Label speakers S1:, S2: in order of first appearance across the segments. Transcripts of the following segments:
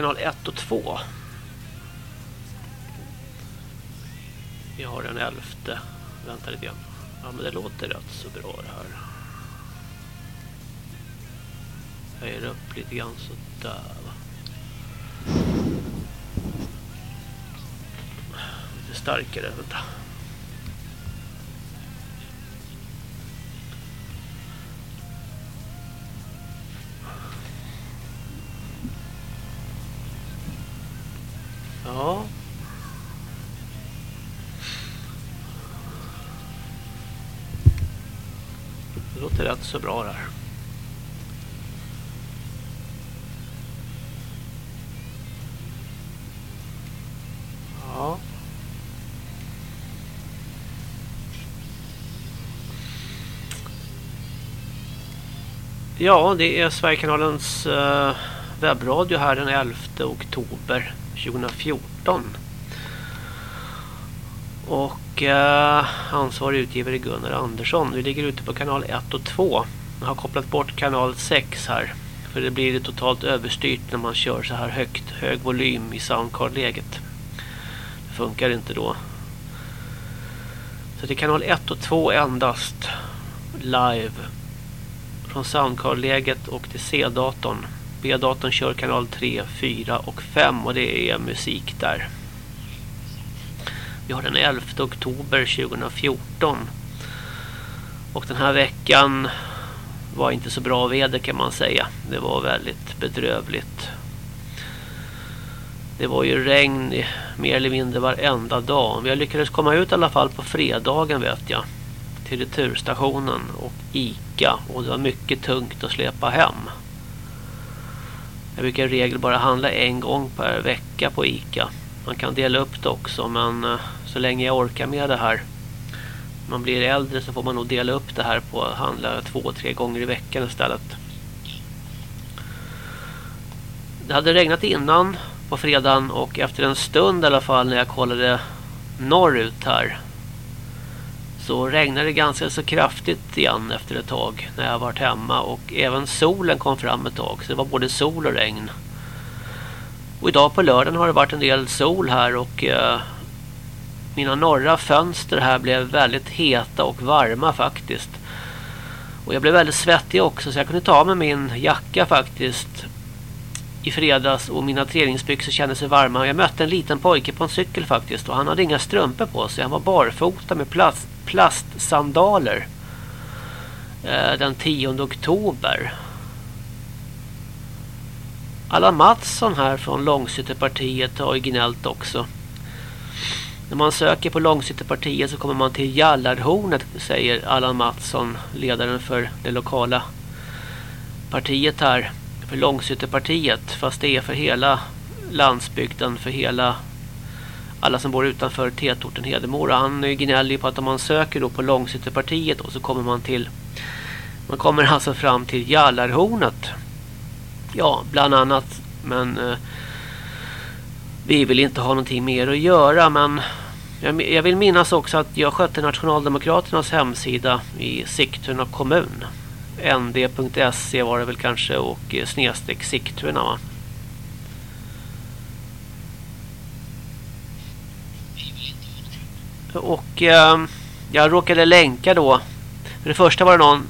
S1: kanal 1 och 2. Vi har den elfte. Vänta lite grann. Ja men det låter rätt så bra det här. Höjer upp lite grann sådär va. Lite starkare, vänta. Så bra där. Ja. Ja, det är Sverigekanalens eh, webbradio här den 11 oktober 2014. Och eh, ansvarig utgivare Gunnar Andersson. Vi ligger ute på kanal 1 och 2. Jag har kopplat bort kanal 6 här. För det blir totalt överstyrt när man kör så här högt, hög volym i soundcard-läget. Det funkar inte då. Så det är kanal 1 och 2 endast live från soundcard-läget och till C-datorn. B-datorn kör kanal 3, 4 och 5 och det är musik där. Vi har den 11 oktober 2014. Och den här veckan var inte så bra väder kan man säga. Det var väldigt bedrövligt. Det var ju regn mer eller mindre varenda dag. Vi har lyckats komma ut i alla fall på fredagen vet jag. Till returstationen och Ica. Och det var mycket tungt att släpa hem. Jag brukar i regel bara handla en gång per vecka på Ica. Man kan dela upp det också men eh, så länge jag orkar med det här. När Man blir äldre så får man nog dela upp det här på att handla två, tre gånger i veckan istället. Det hade regnat innan på fredagen och efter en stund i alla fall när jag kollade norrut här så regnade det ganska så kraftigt igen efter ett tag när jag varit hemma och även solen kom fram ett tag så det var både sol och regn. Och idag på lördagen har det varit en del sol här och eh, mina norra fönster här blev väldigt heta och varma faktiskt. Och jag blev väldigt svettig också så jag kunde ta av mig min jacka faktiskt i fredags och mina träningsbyxor kände sig varma. Jag mötte en liten pojke på en cykel faktiskt och han hade inga strumpor på sig. Han var barfota med plast, plastsandaler eh, den 10 oktober. Allan Mattsson här från Långsytterpartiet har ju gnällt också. När man söker på Långsytterpartiet så kommer man till Jallarhornet säger Allan Mattsson, ledaren för det lokala partiet här för Långsytterpartiet fast det är för hela landsbygden, för hela alla som bor utanför tätorten Hedemora. Han gnäller ju på att om man söker då på Långsytterpartiet och så kommer man till man kommer alltså fram till Jallarhornet. Ja, bland annat men eh, vi vill inte ha någonting mer att göra men jag, jag vill minnas också att jag skötte Nationaldemokraternas hemsida i Sigtuna kommun nd.se var det väl kanske och eh, snedstreck Sigtuna va? Och eh, jag råkade länka då. För det första var det någon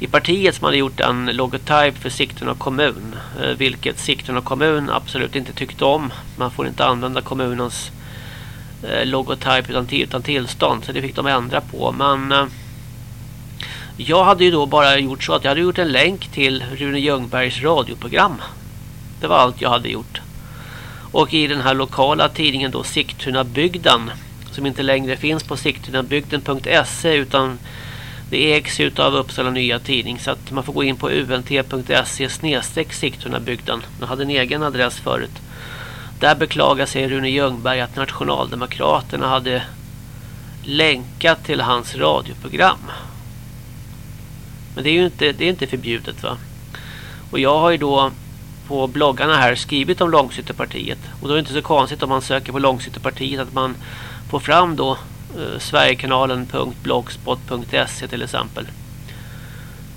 S1: i partiet som hade gjort en logotyp för Sigtuna kommun. Eh, vilket Sigtuna kommun absolut inte tyckte om. Man får inte använda kommunens eh, logotyp utan, utan tillstånd. Så det fick de ändra på. Men eh, jag hade ju då bara gjort så att jag hade gjort en länk till Rune Ljungbergs radioprogram. Det var allt jag hade gjort. Och i den här lokala tidningen då Sigtuna bygden som inte längre finns på sigtunabygden.se utan det ägs av Uppsala Nya Tidning så att man får gå in på unt.se snedstreck Sigtunabygden. Den hade en egen adress förut. Där beklagar sig Rune Ljungberg att Nationaldemokraterna hade länkat till hans radioprogram. Men det är ju inte, det är inte förbjudet va. Och jag har ju då på bloggarna här skrivit om Långsytterpartiet. Och då är det inte så konstigt om man söker på Långsytterpartiet att man får fram då Eh, sverigekanalen.blogspot.se till exempel.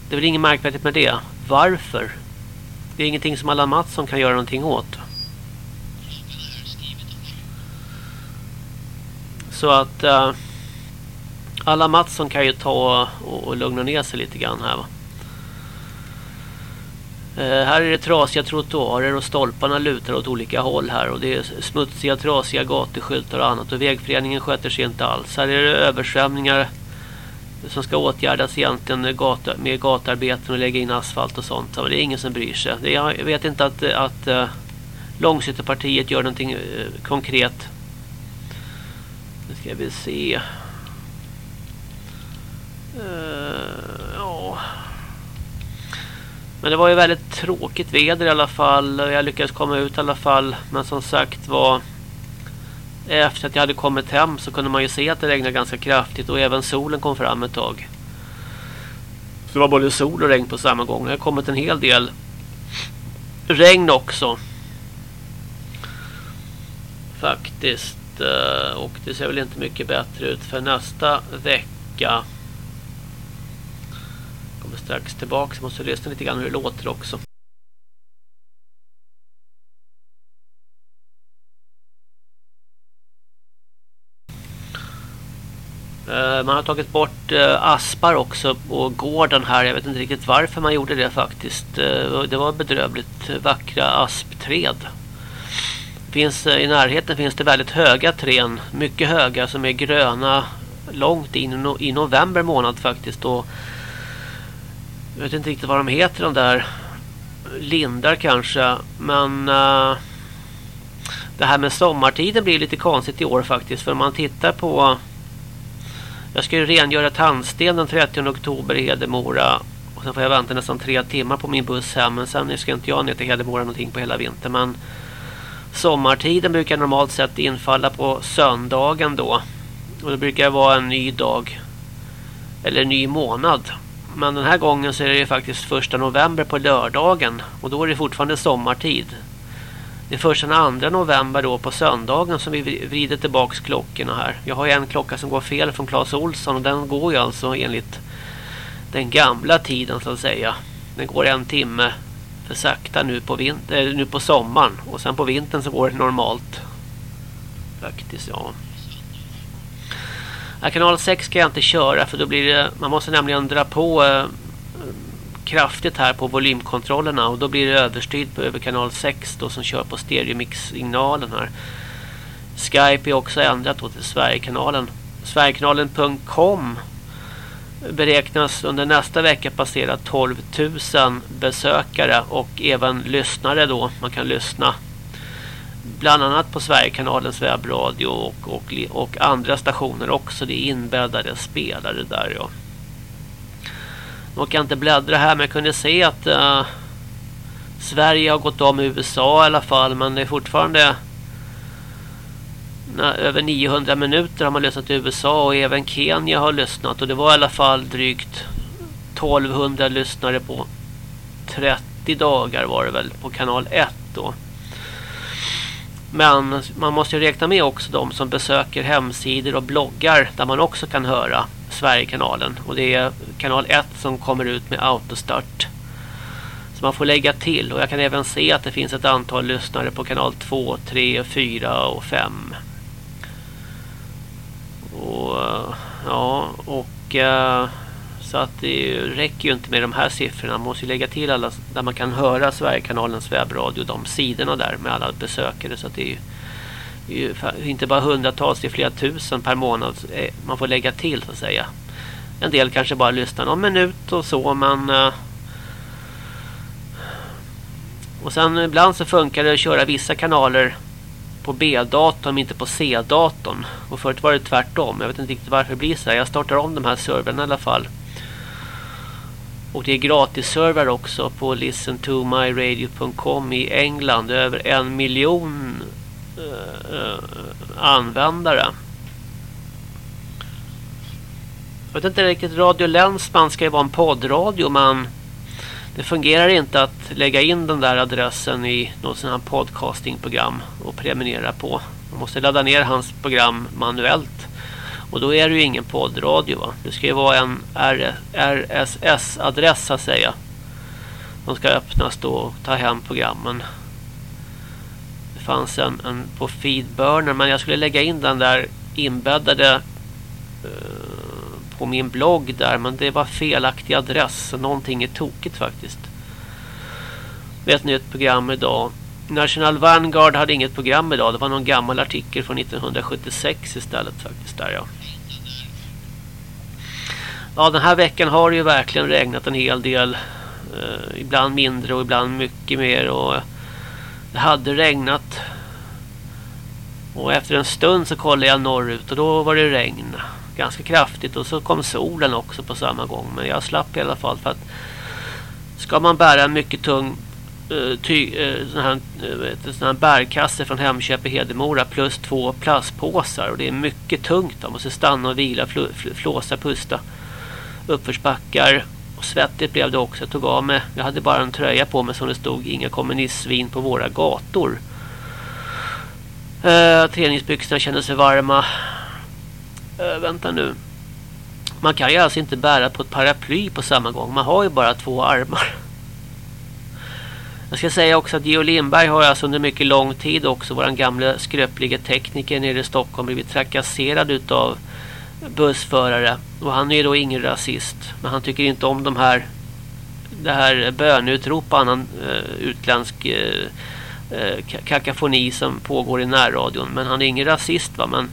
S1: Det är väl inget märkvärdigt med det. Varför? Det är ingenting som Allan Mattsson kan göra någonting åt. Så att uh, Allan Mattsson kan ju ta och, och lugna ner sig lite grann här va. Eh, här är det trasiga trottoarer och stolparna lutar åt olika håll här och det är smutsiga, trasiga gatuskyltar och annat och vägföreningen sköter sig inte alls. Här är det översvämningar som ska åtgärdas egentligen med, gata, med gatarbeten och lägga in asfalt och sånt. Men det är ingen som bryr sig. Jag vet inte att, att uh, gör någonting eh, konkret. Nu ska vi se. Uh, ja. Men det var ju väldigt tråkigt väder i alla fall. Jag lyckades komma ut i alla fall. Men som sagt var efter att jag hade kommit hem så kunde man ju se att det regnade ganska kraftigt och även solen kom fram ett tag. Så det var både sol och regn på samma gång. Det har kommit en hel del regn också. Faktiskt. Eh, och det ser väl inte mycket bättre ut för nästa vecka. Kommer strax tillbaka. Jag måste lyssna lite grann hur det låter också. Eh, man har tagit bort eh, aspar också på gården här. Jag vet inte riktigt varför man gjorde det faktiskt. Eh, det var bedrövligt vackra aspträd. Finns, I närheten finns det väldigt höga trän. Mycket höga som är gröna långt in i november månad faktiskt. Och jag vet inte riktigt vad de heter de där. Lindar kanske. Men eh, det här med sommartiden blir lite konstigt i år faktiskt. För om man tittar på jag ska ju rengöra tandsten den 30 oktober i Hedemora. Och sen får jag vänta nästan tre timmar på min buss hem. Men sen ska inte jag ner till Hedemora någonting på hela vintern. Men sommartiden brukar normalt sett infalla på söndagen då. Och det brukar vara en ny dag. Eller en ny månad. Men den här gången så är det ju faktiskt första november på lördagen. Och då är det fortfarande sommartid. Det är först den 2 november då på söndagen som vi vrider tillbaks klockorna här. Jag har ju en klocka som går fel från Claes Olsson och den går ju alltså enligt den gamla tiden så att säga. Den går en timme för sakta nu på, vinter, eh, nu på sommaren och sen på vintern så går det normalt. Faktiskt ja. Kanal 6 ska jag inte köra för då blir det, man måste nämligen dra på eh, kraftigt här på volymkontrollerna och då blir det överstyrt över kanal 6 då som kör på stereomix-signalen här. Skype är också ändrat då till Sverigekanalen. Sverigekanalen.com beräknas under nästa vecka passera 12 000 besökare och även lyssnare då. Man kan lyssna bland annat på Sverigekanalens webbradio och, och, och andra stationer också. Det är inbäddade spelare där ja. Nu kan inte bläddra här men jag kunde se att uh, Sverige har gått om USA i alla fall. Men det är fortfarande na, över 900 minuter har man lyssnat i USA och även Kenya har lyssnat. Och det var i alla fall drygt 1200 lyssnare på 30 dagar var det väl på kanal 1 då. Men man måste ju räkna med också de som besöker hemsidor och bloggar där man också kan höra Sverigekanalen. Och det är kanal 1 som kommer ut med autostart. Så man får lägga till. Och jag kan även se att det finns ett antal lyssnare på kanal 2, 3, 4 och 5. Och ja, och uh, så att det räcker ju inte med de här siffrorna. Man måste ju lägga till alla där man kan höra Sverigekanalens webbradio. De sidorna där med alla besökare. Så att det är ju, inte bara hundratals, det är flera tusen per månad. Eh, man får lägga till så att säga. En del kanske bara lyssnar någon minut och så. Men eh, och sen ibland så funkar det att köra vissa kanaler på B-datorn inte på C-datorn. Och förut var det tvärtom. Jag vet inte riktigt varför det blir så här. Jag startar om de här servrarna i alla fall. Och det är gratis server också på listentomyradio.com i England. Över en miljon uh, uh, användare. Jag vet inte riktigt, Radio Länsman ska ju vara en poddradio men det fungerar inte att lägga in den där adressen i något sån här podcastingprogram och prenumerera på. Man måste ladda ner hans program manuellt. Och då är det ju ingen poddradio va. Det ska ju vara en RSS-adress så att säga. Som ska öppnas då och ta hem programmen. Det fanns en, en på Feedburner men jag skulle lägga in den där inbäddade uh, på min blogg där men det var felaktig adress så någonting är tokigt faktiskt. Med ett nytt program idag. National Vanguard hade inget program idag. Det var någon gammal artikel från 1976 istället faktiskt där ja. Ja, den här veckan har det ju verkligen regnat en hel del. Eh, ibland mindre och ibland mycket mer. Och det hade regnat. Och efter en stund så kollade jag norrut och då var det regn. Ganska kraftigt och så kom solen också på samma gång. Men jag slapp i alla fall för att ska man bära en mycket tung eh, ty, eh, sån här, uh, sån här bärkasse från Hemköp i Hedemora plus två plastpåsar och det är mycket tungt. Man måste stanna och vila, fl fl flåsa, pusta uppförsbackar och svettigt blev det också. Jag tog av mig, jag hade bara en tröja på mig som det stod inga kommunistsvin på våra gator. Uh, träningsbyxorna kände sig varma. Uh, vänta nu. Man kan ju alltså inte bära på ett paraply på samma gång. Man har ju bara två armar. Jag ska säga också att Geo Lindberg har alltså under mycket lång tid också våran gamla skröpliga tekniker nere i Stockholm blivit trakasserad utav bussförare. Och han är då ingen rasist. Men han tycker inte om de här det här bönutrop och annan uh, utländsk uh, kakafoni som pågår i närradion. Men han är ingen rasist va. Men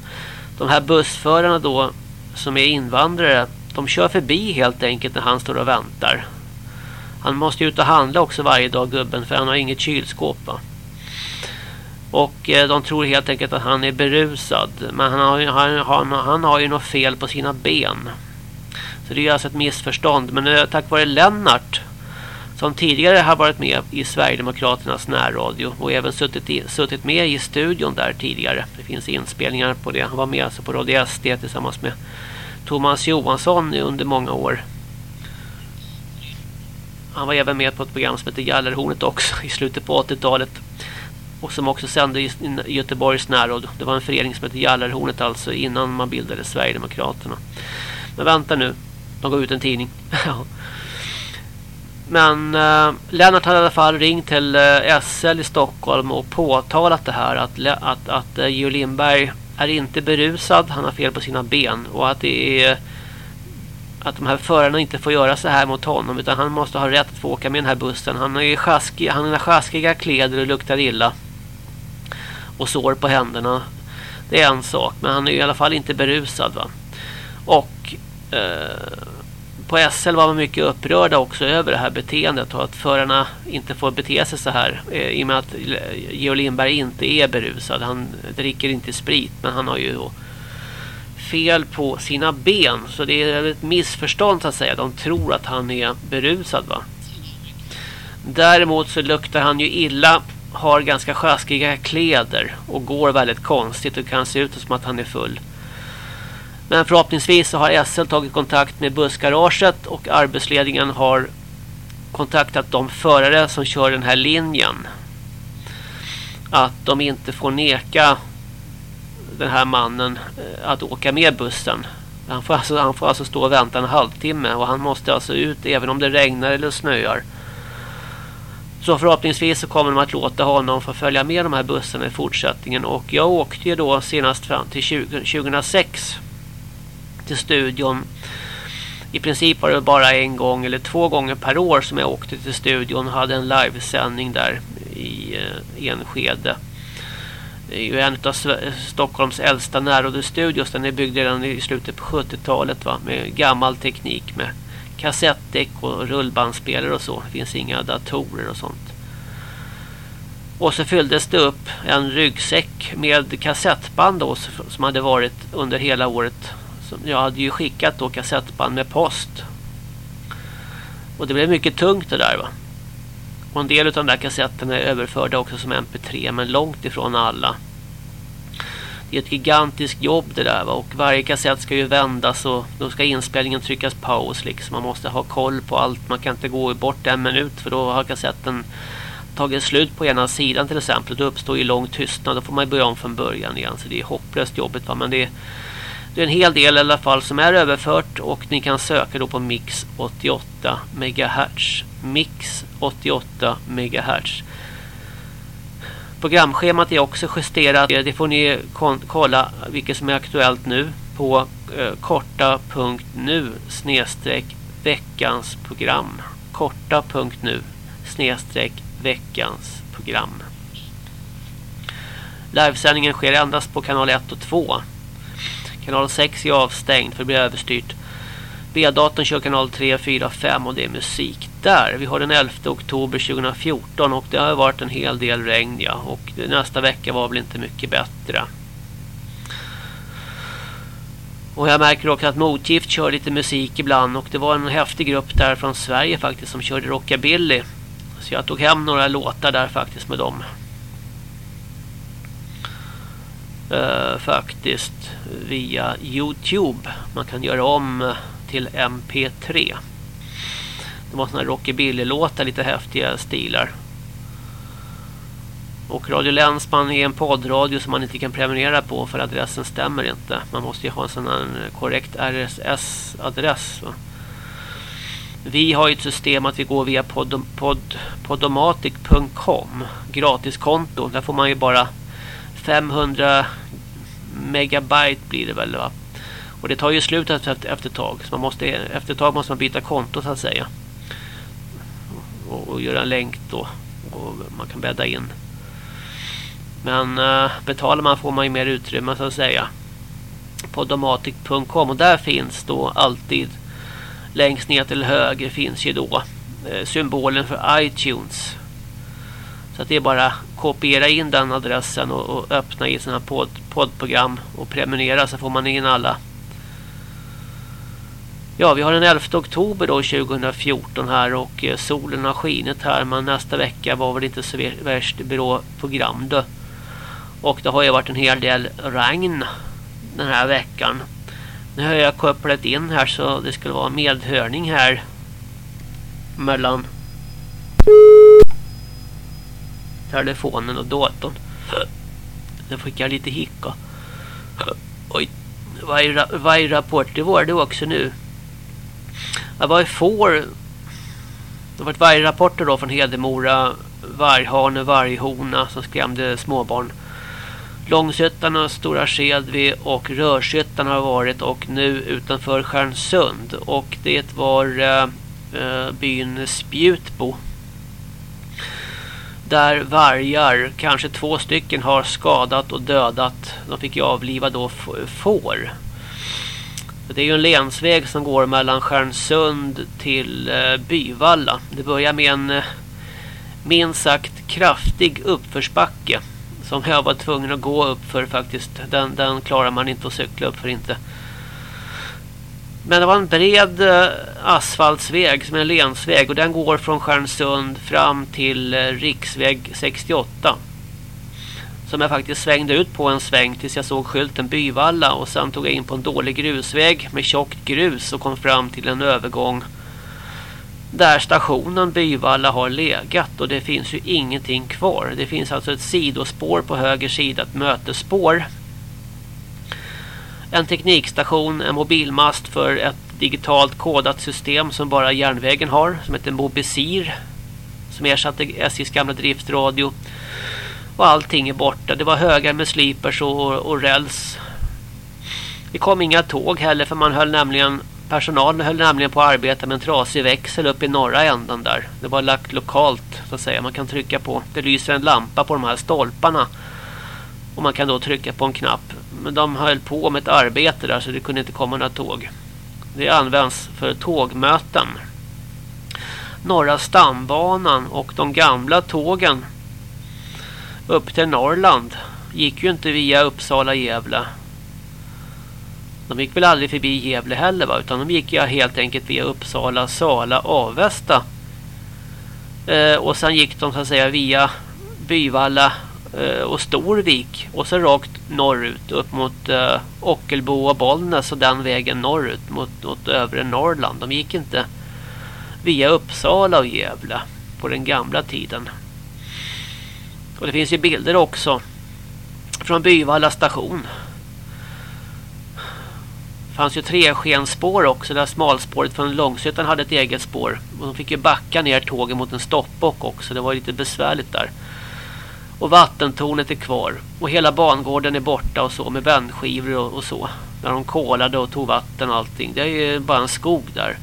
S1: de här bussförarna då som är invandrare. De kör förbi helt enkelt när han står och väntar. Han måste ut och handla också varje dag gubben. För han har inget kylskåp va. Och eh, de tror helt enkelt att han är berusad. Men han har, han, han, han har ju något fel på sina ben. Så det är alltså ett missförstånd. Men eh, tack vare Lennart som tidigare har varit med i Sverigedemokraternas närradio och även suttit, i, suttit med i studion där tidigare. Det finns inspelningar på det. Han var med alltså på Radio SD tillsammans med Thomas Johansson under många år. Han var även med på ett program som heter Gallerhornet också i slutet på 80-talet och som också sände i Göteborgs närråd. Det var en förening som hette Jallarhornet alltså innan man bildade Sverigedemokraterna. Men vänta nu, de gav ut en tidning. Men eh, Lennart hade i alla fall ringt till eh, SL i Stockholm och påtalat det här att, att, att eh, Geo Lindberg är inte berusad, han har fel på sina ben och att det är att de här förarna inte får göra så här mot honom utan han måste ha rätt att få åka med den här bussen. Han är sjaskig, han har sjaskiga kläder och luktar illa och sår på händerna. Det är en sak, men han är i alla fall inte berusad va. Och eh, på SL var man mycket upprörda också över det här beteendet och att förarna inte får bete sig så här eh, i och med att eh, Geo Lindberg inte är berusad. Han dricker inte sprit, men han har ju då fel på sina ben så det är ett missförstånd så att säga. De tror att han är berusad va. Däremot så luktar han ju illa har ganska sjaskiga kläder och går väldigt konstigt och kan se ut som att han är full. Men förhoppningsvis så har SL tagit kontakt med bussgaraget och arbetsledningen har kontaktat de förare som kör den här linjen. Att de inte får neka den här mannen eh, att åka med bussen. Han får, alltså, han får alltså stå och vänta en halvtimme och han måste alltså ut även om det regnar eller snöar. Så förhoppningsvis så kommer de att låta honom få följa med de här bussarna i fortsättningen. Och jag åkte ju då senast fram till 20, 2006 till studion. I princip var det bara en gång eller två gånger per år som jag åkte till studion och hade en livesändning där i eh, Enskede. Det är ju en av Stockholms äldsta närradiostudios. Den är byggd redan i slutet på 70-talet va? med gammal teknik med kassettdäck och rullbandspelare och så. Det finns inga datorer och sånt. Och så fylldes det upp en ryggsäck med kassettband då, som hade varit under hela året. Jag hade ju skickat då kassettband med post. Och det blev mycket tungt det där va. Och en del av de där kassetterna är överförda också som mp3 men långt ifrån alla det är ett gigantiskt jobb det där va? och varje kassett ska ju vändas och då ska inspelningen tryckas paus liksom. Man måste ha koll på allt. Man kan inte gå bort en minut för då har kassetten tagit slut på ena sidan till exempel. Då uppstår ju lång tystnad. Då får man börja om från början igen. Så det är hopplöst jobbigt va? men det är, det är en hel del i alla fall som är överfört och ni kan söka då på Mix 88 MHz. Mix 88 MHz. Programschemat är också justerat. Det får ni kolla vilket som är aktuellt nu på eh, korta.nu snedstreck veckans program. Korta.nu snedstreck veckans program. Livesändningen sker endast på kanal 1 och 2. Kanal 6 är avstängd för det blir överstyrt. B-datorn kör kanal 3, 4, 5 och det är musik där. Vi har den 11 oktober 2014 och det har varit en hel del regn ja. Och nästa vecka var väl inte mycket bättre. Och jag märker också att Motgift kör lite musik ibland och det var en häftig grupp där från Sverige faktiskt som körde rockabilly. Så jag tog hem några låtar där faktiskt med dem. Uh, faktiskt via Youtube. Man kan göra om till MP3. Det var såna rockabilly-låtar, lite häftiga stilar. Och Radio Länsman är en poddradio som man inte kan prenumerera på för adressen stämmer inte. Man måste ju ha en sån här eh, korrekt RSS-adress. Vi har ju ett system att vi går via pod, pod, podomatic.com gratiskonto. Där får man ju bara 500 megabyte blir det väl va? Och det tar ju slut efter, efter ett tag. Så man måste, efter ett tag måste man byta konto så att säga. Och, och göra en länk då. Och man kan bädda in. Men uh, betalar man får man ju mer utrymme så att säga. På domatic.com och där finns då alltid längst ner till höger finns ju då eh, symbolen för iTunes. Så att det är bara kopiera in den adressen och, och öppna i sina podd, poddprogram och prenumerera så får man in alla Ja, vi har den 11 oktober då 2014 här och eh, solen har skinit här men nästa vecka var väl inte så värst bra program då. Och det har ju varit en hel del regn den här veckan. Nu har jag kopplat in här så det skulle vara medhörning här mellan telefonen och datorn. Nu fick jag lite hicka. Oj, det var det också nu. Vad får det har varit vargrapporter då från Hedemora, varghane, varghona som skrämde småbarn. Långshyttan och Stora Skedvi och Rörshyttan har varit och nu utanför Stjärnsund. Och det var eh, eh, byn Spjutbo. Där vargar, kanske två stycken, har skadat och dödat. De fick ju avliva då får. Det är ju en länsväg som går mellan Stjärnsund till eh, Byvalla. Det börjar med en eh, minst sagt kraftig uppförsbacke som jag var tvungen att gå upp för faktiskt. Den, den klarar man inte att cykla upp för inte. Men det var en bred eh, asfaltsväg som är en länsväg och den går från Stjärnsund fram till riksväg 68 som jag faktiskt svängde ut på en sväng tills jag såg skylten Byvalla och sen tog jag in på en dålig grusväg med tjockt grus och kom fram till en övergång där stationen Byvalla har legat och det finns ju ingenting kvar. Det finns alltså ett sidospår på höger sida, ett mötesspår. En teknikstation, en mobilmast för ett digitalt kodat system som bara järnvägen har som heter Mobisir som ersatte SJs gamla driftradio och allting är borta. Det var högar med slipers och, och räls. Det kom inga tåg heller för man höll nämligen personalen höll nämligen på att arbeta med en trasig växel upp i norra änden där. Det var lagt lokalt så att säga. Man kan trycka på. Det lyser en lampa på de här stolparna. Och man kan då trycka på en knapp. Men de höll på med ett arbete där så det kunde inte komma några tåg. Det används för tågmöten. Norra stambanan och de gamla tågen upp till Norrland gick ju inte via Uppsala Gävle. De gick väl aldrig förbi Gävle heller va? Utan de gick ju helt enkelt via Uppsala, Sala, Avesta. Eh, och sen gick de så att säga via Byvalla eh, och Storvik. Och så rakt norrut upp mot eh, Ockelbo och Bollnäs och den vägen norrut mot, mot övre Norrland. De gick inte via Uppsala och Gävle på den gamla tiden. Och det finns ju bilder också från Byvalla station. Det fanns ju treskenspår också där smalspåret från Långshyttan hade ett eget spår. Och de fick ju backa ner tåget mot en stoppbock också. Det var lite besvärligt där. Och vattentornet är kvar. Och hela bangården är borta och så med bändskivor och, och så. När de kolade och tog vatten och allting. Det är ju bara en skog där.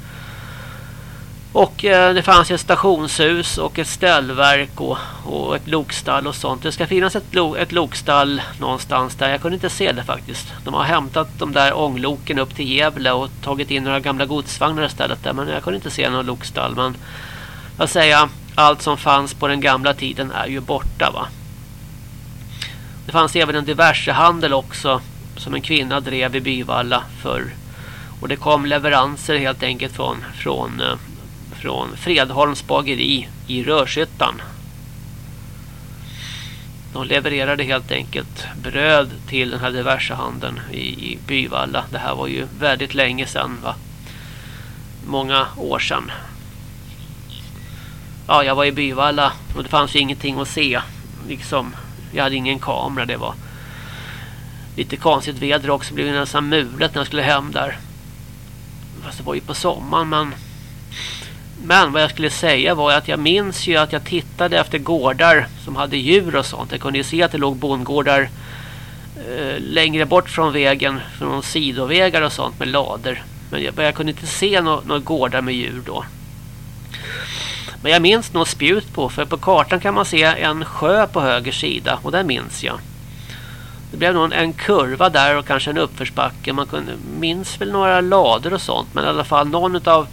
S1: Och eh, det fanns ett stationshus och ett ställverk och, och ett lokstall och sånt. Det ska finnas ett, lo, ett lokstall någonstans där. Jag kunde inte se det faktiskt. De har hämtat de där ångloken upp till Gävle och tagit in några gamla godsvagnar istället där. Men jag kunde inte se någon lokstall. Men jag säger, allt som fanns på den gamla tiden är ju borta va. Det fanns även en diversehandel också som en kvinna drev i Byvalla för och det kom leveranser helt enkelt från, från eh, från Fredholms bageri i Rörshyttan. De levererade helt enkelt bröd till den här diversehandeln i, i Byvalla. Det här var ju väldigt länge sedan va? Många år sedan. Ja, jag var i Byvalla och det fanns ju ingenting att se. Liksom, jag hade ingen kamera, det var lite konstigt väder också. Det blev nästan mulet när jag skulle hem där. Fast det var ju på sommaren men men vad jag skulle säga var att jag minns ju att jag tittade efter gårdar som hade djur och sånt. Jag kunde ju se att det låg bondgårdar eh, längre bort från vägen, från sidovägar och sånt med lader. Men jag, jag kunde inte se några no gårdar med djur då. Men jag minns något spjut på, för på kartan kan man se en sjö på höger sida och där minns jag. Det blev nog en kurva där och kanske en uppförsbacke. Man kunde minns väl några lader och sånt, men i alla fall någon av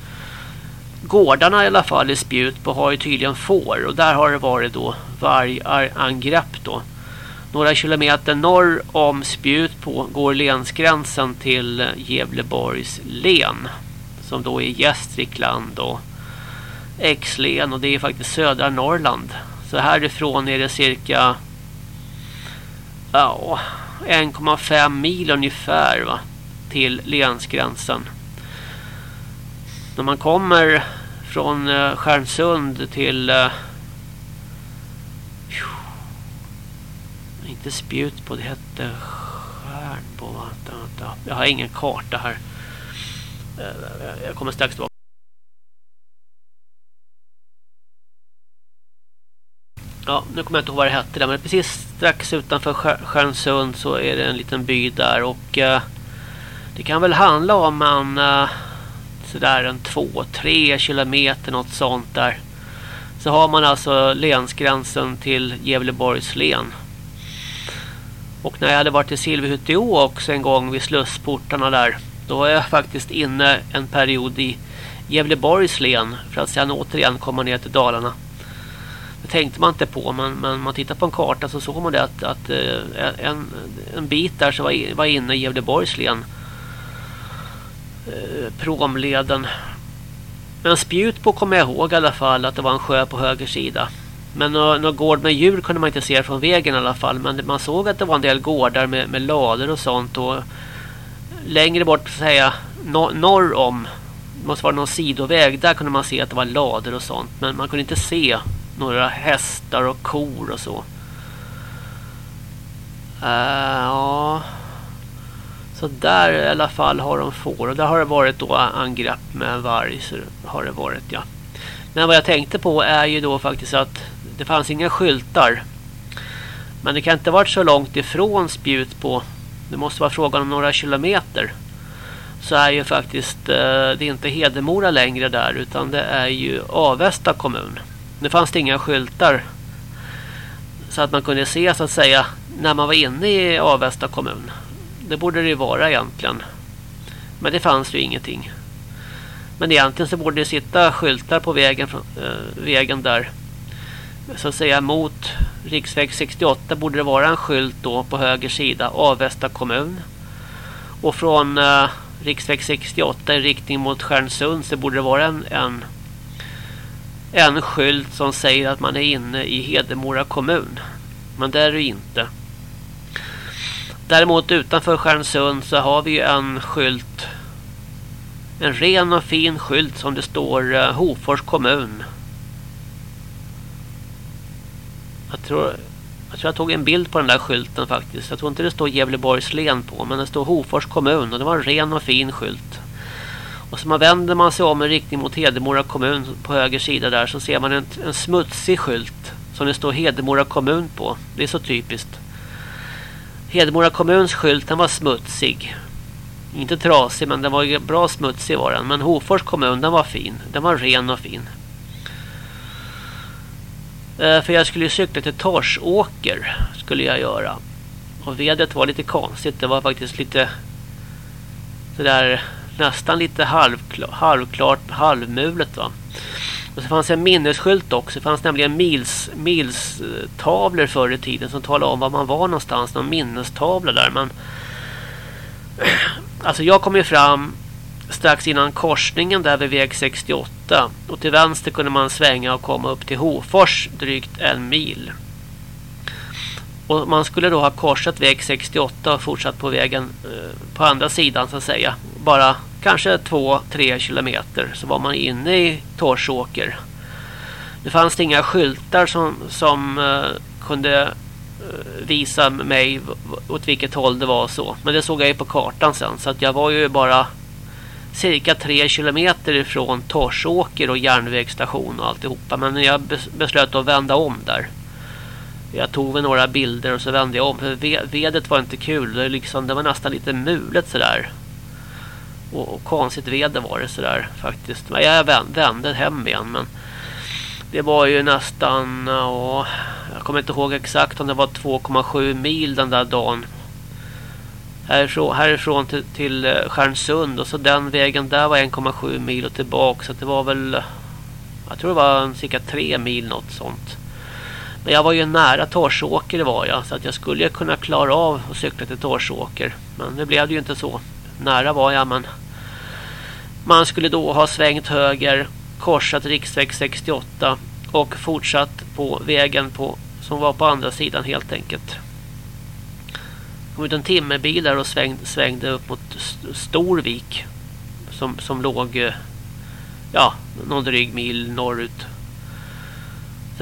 S1: gårdarna i alla fall i Spjutbo har ju tydligen får och där har det varit då vargangrepp då. Några kilometer norr om Spjutbo går länsgränsen till Gävleborgs län som då är Gästrikland och X-län och det är faktiskt södra Norrland. Så härifrån är det cirka ja, 1,5 mil ungefär va, till länsgränsen när man kommer från uh, Stjärnsund till eh, inte spjut på det hette Stjärnbo vänta, vänta. jag har ingen karta här eh, jag kommer strax tillbaka Ja, nu kommer jag inte ihåg vad det hette där, men precis strax utanför Stjärnsund så är det en liten by där och eh, det kan väl handla om en eh, sådär en 2-3 kilometer något sånt där. Så har man alltså länsgränsen till Gävleborgs län. Och när jag hade varit i Silverhutteå också en gång vid slussportarna där. Då var jag faktiskt inne en period i Gävleborgs län. För att sedan återigen komma ner till Dalarna. Det tänkte man inte på. Men, men man tittar på en karta så såg man det att, att eh, en, en bit där så var, var inne i Gävleborgs län Eh, promleden. Men spjut på kommer jag ihåg i alla fall att det var en sjö på höger sida. Men någon gård med djur kunde man inte se från vägen i alla fall. Men man såg att det var en del gårdar med, med lader och sånt. Och längre bort så säga nor norr om. Det måste vara någon sidoväg. Där kunde man se att det var lader och sånt. Men man kunde inte se några hästar och kor och så. Uh, ja... Så där i alla fall har de får. Och där har det varit då angrepp med varg. Så har det varit ja. Men vad jag tänkte på är ju då faktiskt att det fanns inga skyltar. Men det kan inte varit så långt ifrån spjut på. Det måste vara frågan om några kilometer. Så är ju faktiskt eh, det är inte Hedemora längre där utan det är ju Avesta kommun. Nu fanns det inga skyltar. Så att man kunde se så att säga när man var inne i Avesta kommun. Det borde det ju vara egentligen. Men det fanns ju ingenting. Men egentligen så borde det sitta skyltar på vägen, äh, vägen där. Så att säga mot riksväg 68 borde det vara en skylt då på höger sida Avesta kommun. Och från äh, riksväg 68 i riktning mot Stjärnsund så borde det vara en, en, en skylt som säger att man är inne i Hedemora kommun. Men det är det inte. Däremot utanför Stjärnsund så har vi en skylt. En ren och fin skylt som det står uh, Hofors kommun. Jag tror, jag tror jag tog en bild på den där skylten faktiskt. Jag tror inte det står Gävleborgs län på. Men det står Hofors kommun och det var en ren och fin skylt. Och så man vänder man sig om i riktning mot Hedemora kommun på höger sida där så ser man en, en smutsig skylt som det står Hedemora kommun på. Det är så typiskt. Hedemora kommuns skylt den var smutsig. Inte trasig men den var bra smutsig var den. Men Hofors kommun den var fin. Den var ren och fin. Eh, för jag skulle ju cykla till Torsåker skulle jag göra. Och vädret var lite konstigt. Det var faktiskt lite sådär nästan lite halvklart, halvklart halvmulet va. Och så fanns en minnesskylt också. Det fanns nämligen mils, milstavlor förr i tiden som talade om var man var någonstans. Någon minnestavla där. Men alltså jag kom ju fram strax innan korsningen där vid väg 68. Och till vänster kunde man svänga och komma upp till Hofors drygt en mil. Och man skulle då ha korsat väg 68 och fortsatt på vägen eh, på andra sidan så att säga. Bara kanske 2-3 kilometer så var man inne i Torsåker. Det fanns inga skyltar som, som eh, kunde eh, visa mig åt vilket håll det var så. Men det såg jag ju på kartan sen så att jag var ju bara cirka 3 kilometer ifrån Torsåker och järnvägsstation och alltihopa. Men jag beslöt att vända om där. Jag tog väl några bilder och så vände jag om. För vedet var inte kul. Det, liksom, det var nästan lite mulet sådär. Och, och konstigt väder var det sådär faktiskt. Men jag vände hem igen. Men det var ju nästan... Och, jag kommer inte ihåg exakt om det var 2,7 mil den där dagen. Härifrån, härifrån till, till eh, Stjärnsund. Och så den vägen där var 1,7 mil och tillbaka. Så det var väl... Jag tror det var cirka 3 mil något sånt. Men jag var ju nära Torsåker var jag. Så att jag skulle kunna klara av att cykla till Torsåker. Men det blev det ju inte så. Nära var jag men... Man skulle då ha svängt höger. Korsat riksväg 68. Och fortsatt på vägen på, som var på andra sidan helt enkelt. kom ut en timmerbil där och svängde, svängde upp mot Storvik. Som, som låg eh, ja, någon dryg mil norrut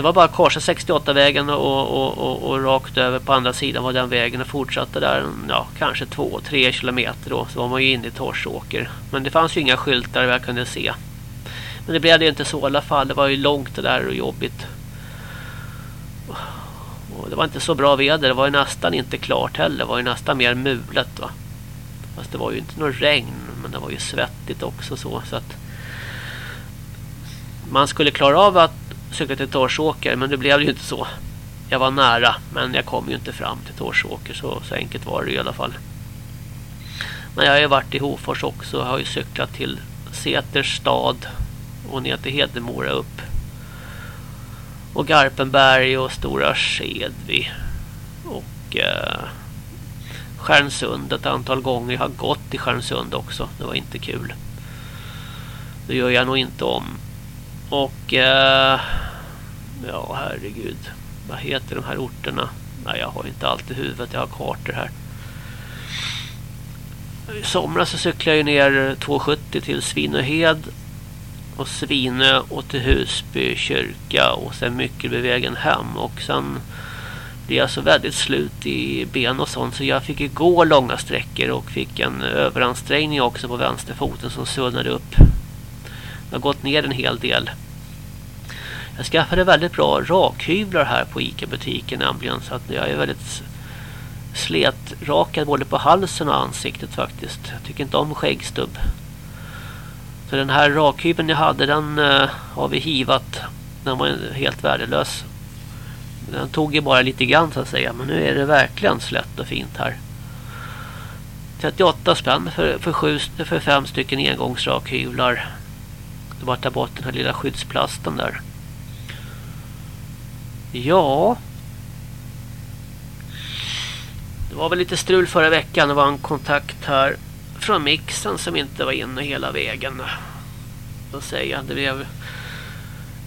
S1: det var bara att korsa 68-vägen och, och, och, och, rakt över på andra sidan var den vägen och fortsatte där ja, kanske 2-3 kilometer då. Så var man ju inne i Torsåker. Men det fanns ju inga skyltar jag kunde se. Men det blev det ju inte så i alla fall. Det var ju långt det där och jobbigt. Och det var inte så bra väder. Det var ju nästan inte klart heller. Det var ju nästan mer mulet va. Fast det var ju inte något regn. Men det var ju svettigt också så. så att man skulle klara av att sökte till Torsåker men det blev ju inte så. Jag var nära men jag kom ju inte fram till Torsåker så, så enkelt var det i alla fall. Men jag har ju varit i Hofors också. Jag har ju cyklat till Säterstad och ner till Hedemora upp. Och Garpenberg och Stora Skedvi. Och eh, Stjärnsund ett antal gånger. Jag har gått i Stjärnsund också. Det var inte kul. Det gör jag nog inte om. Och eh, ja, herregud. Vad heter de här orterna? Nej, jag har inte allt i huvudet. Jag har kartor här. I somras så cyklade jag ner 270 till Svinöhed och Svinö och till Husby kyrka och sen mycket hem och sen blev jag så väldigt slut i ben och sånt så jag fick gå långa sträckor och fick en överansträngning också på vänsterfoten som svullnade upp. Jag har gått ner en hel del. Jag skaffade väldigt bra rakhyvlar här på Ica-butiken nämligen. Så att jag är väldigt sletrakad både på halsen och ansiktet faktiskt. Jag tycker inte om skäggstubb. Så den här rakhyveln jag hade den uh, har vi hivat. Den var helt värdelös. Den tog ju bara lite grann så att säga. Men nu är det verkligen slätt och fint här. 38 spänn för, för, sju, för fem stycken engångsrakhyvlar. Du bara tar bort den här lilla skyddsplasten där. Ja. Det var väl lite strul förra veckan. Det var en kontakt här från mixen som inte var inne hela vägen. Då säger jag. Det blev...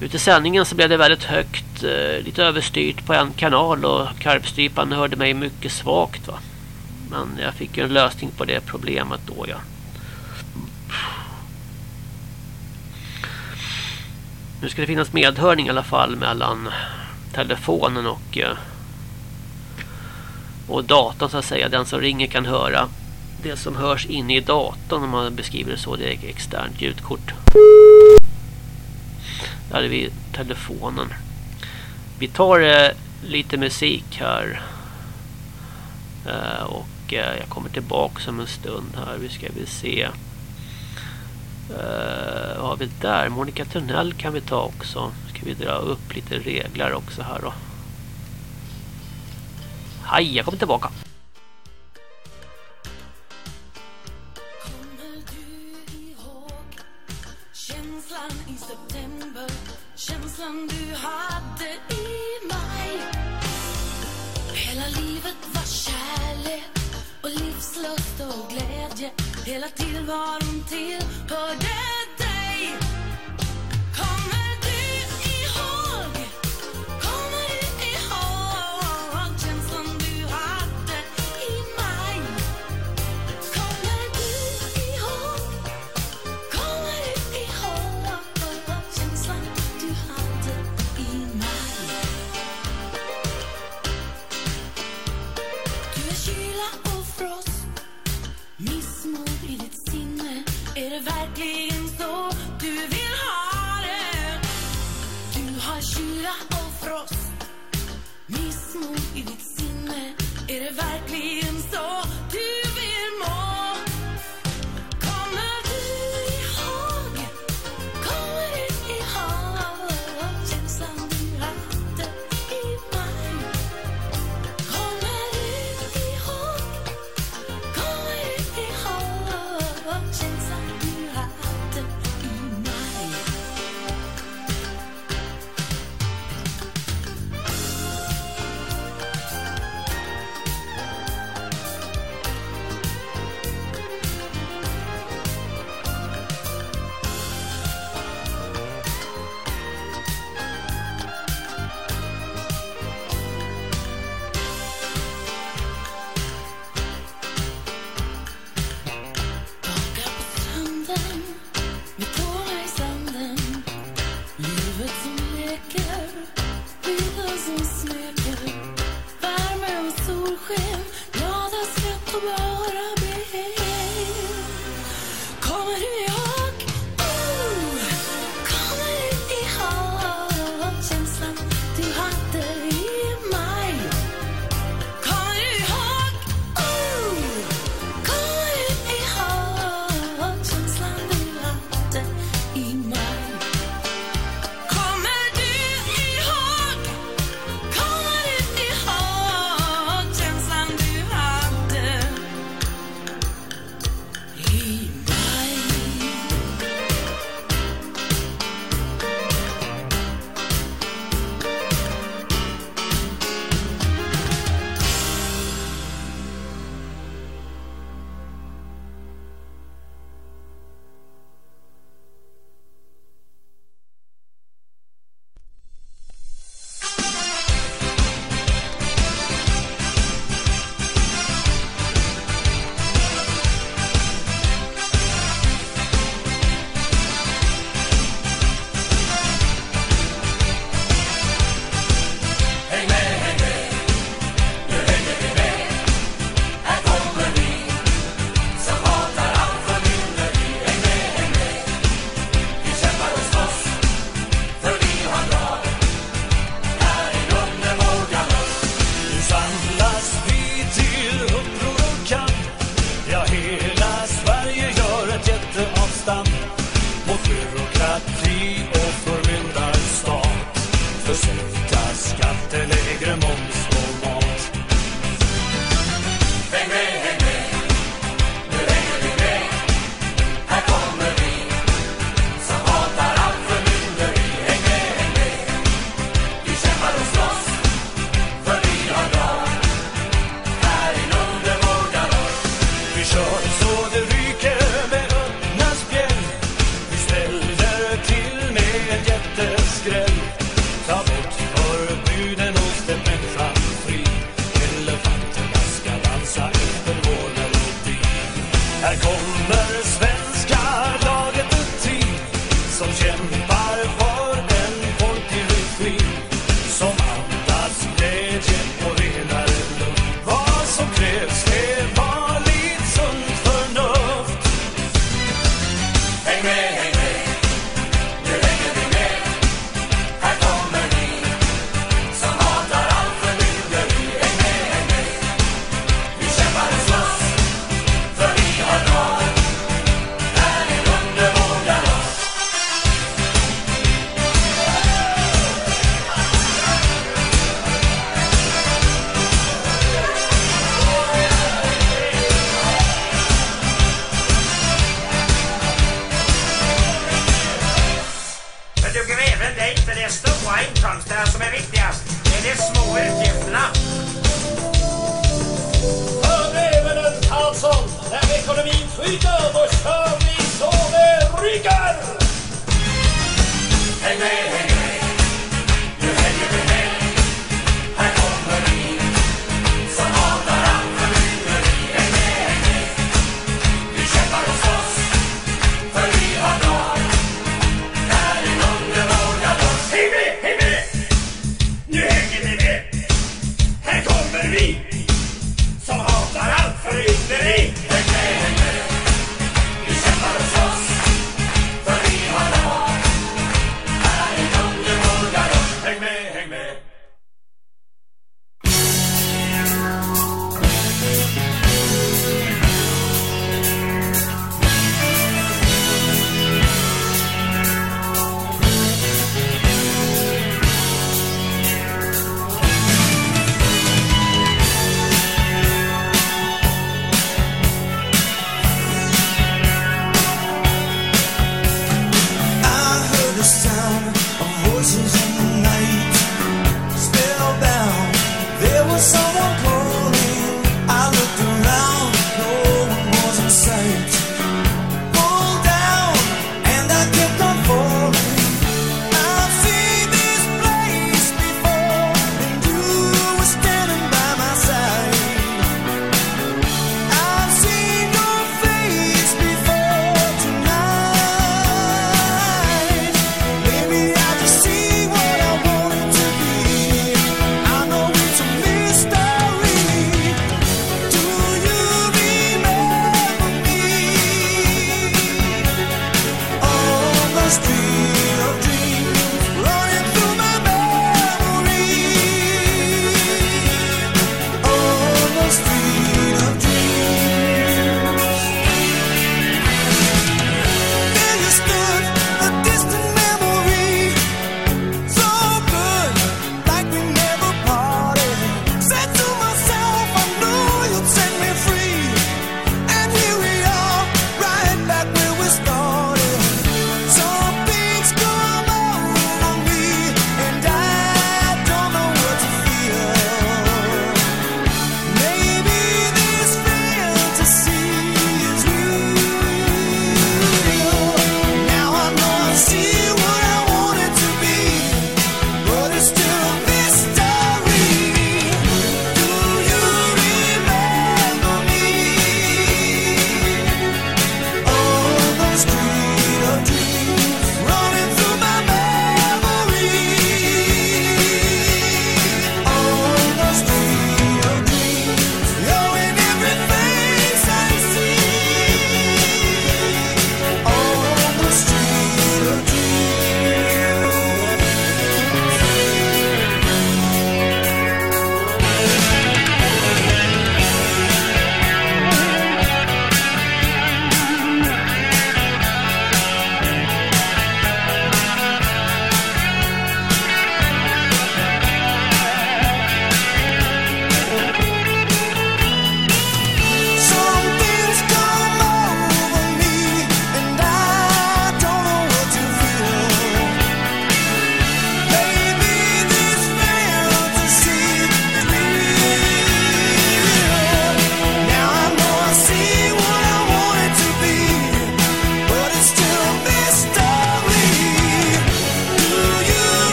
S1: Ute i sändningen så blev det väldigt högt. Eh, lite överstyrt på en kanal. Och karpstrypan hörde mig mycket svagt va.
S2: Men jag fick ju en lösning på det problemet då ja. Nu ska det finnas medhörning i alla fall mellan telefonen och eh, och datorn så att säga. Den som ringer kan höra det som hörs inne i datorn om man beskriver det så. Det är externt ljudkort. Där är vi telefonen. Vi tar eh, lite musik här. Eh, och eh, jag kommer tillbaka om en stund här. Vi ska vi se. Uh, vad har vi där? Monica Tunnell kan vi ta också. Ska vi dra upp lite regler också här då. Hej, jag kommer tillbaka. Kommer du ihåg känslan i september? Känslan du hade Hela tillvaron tillhörde dig.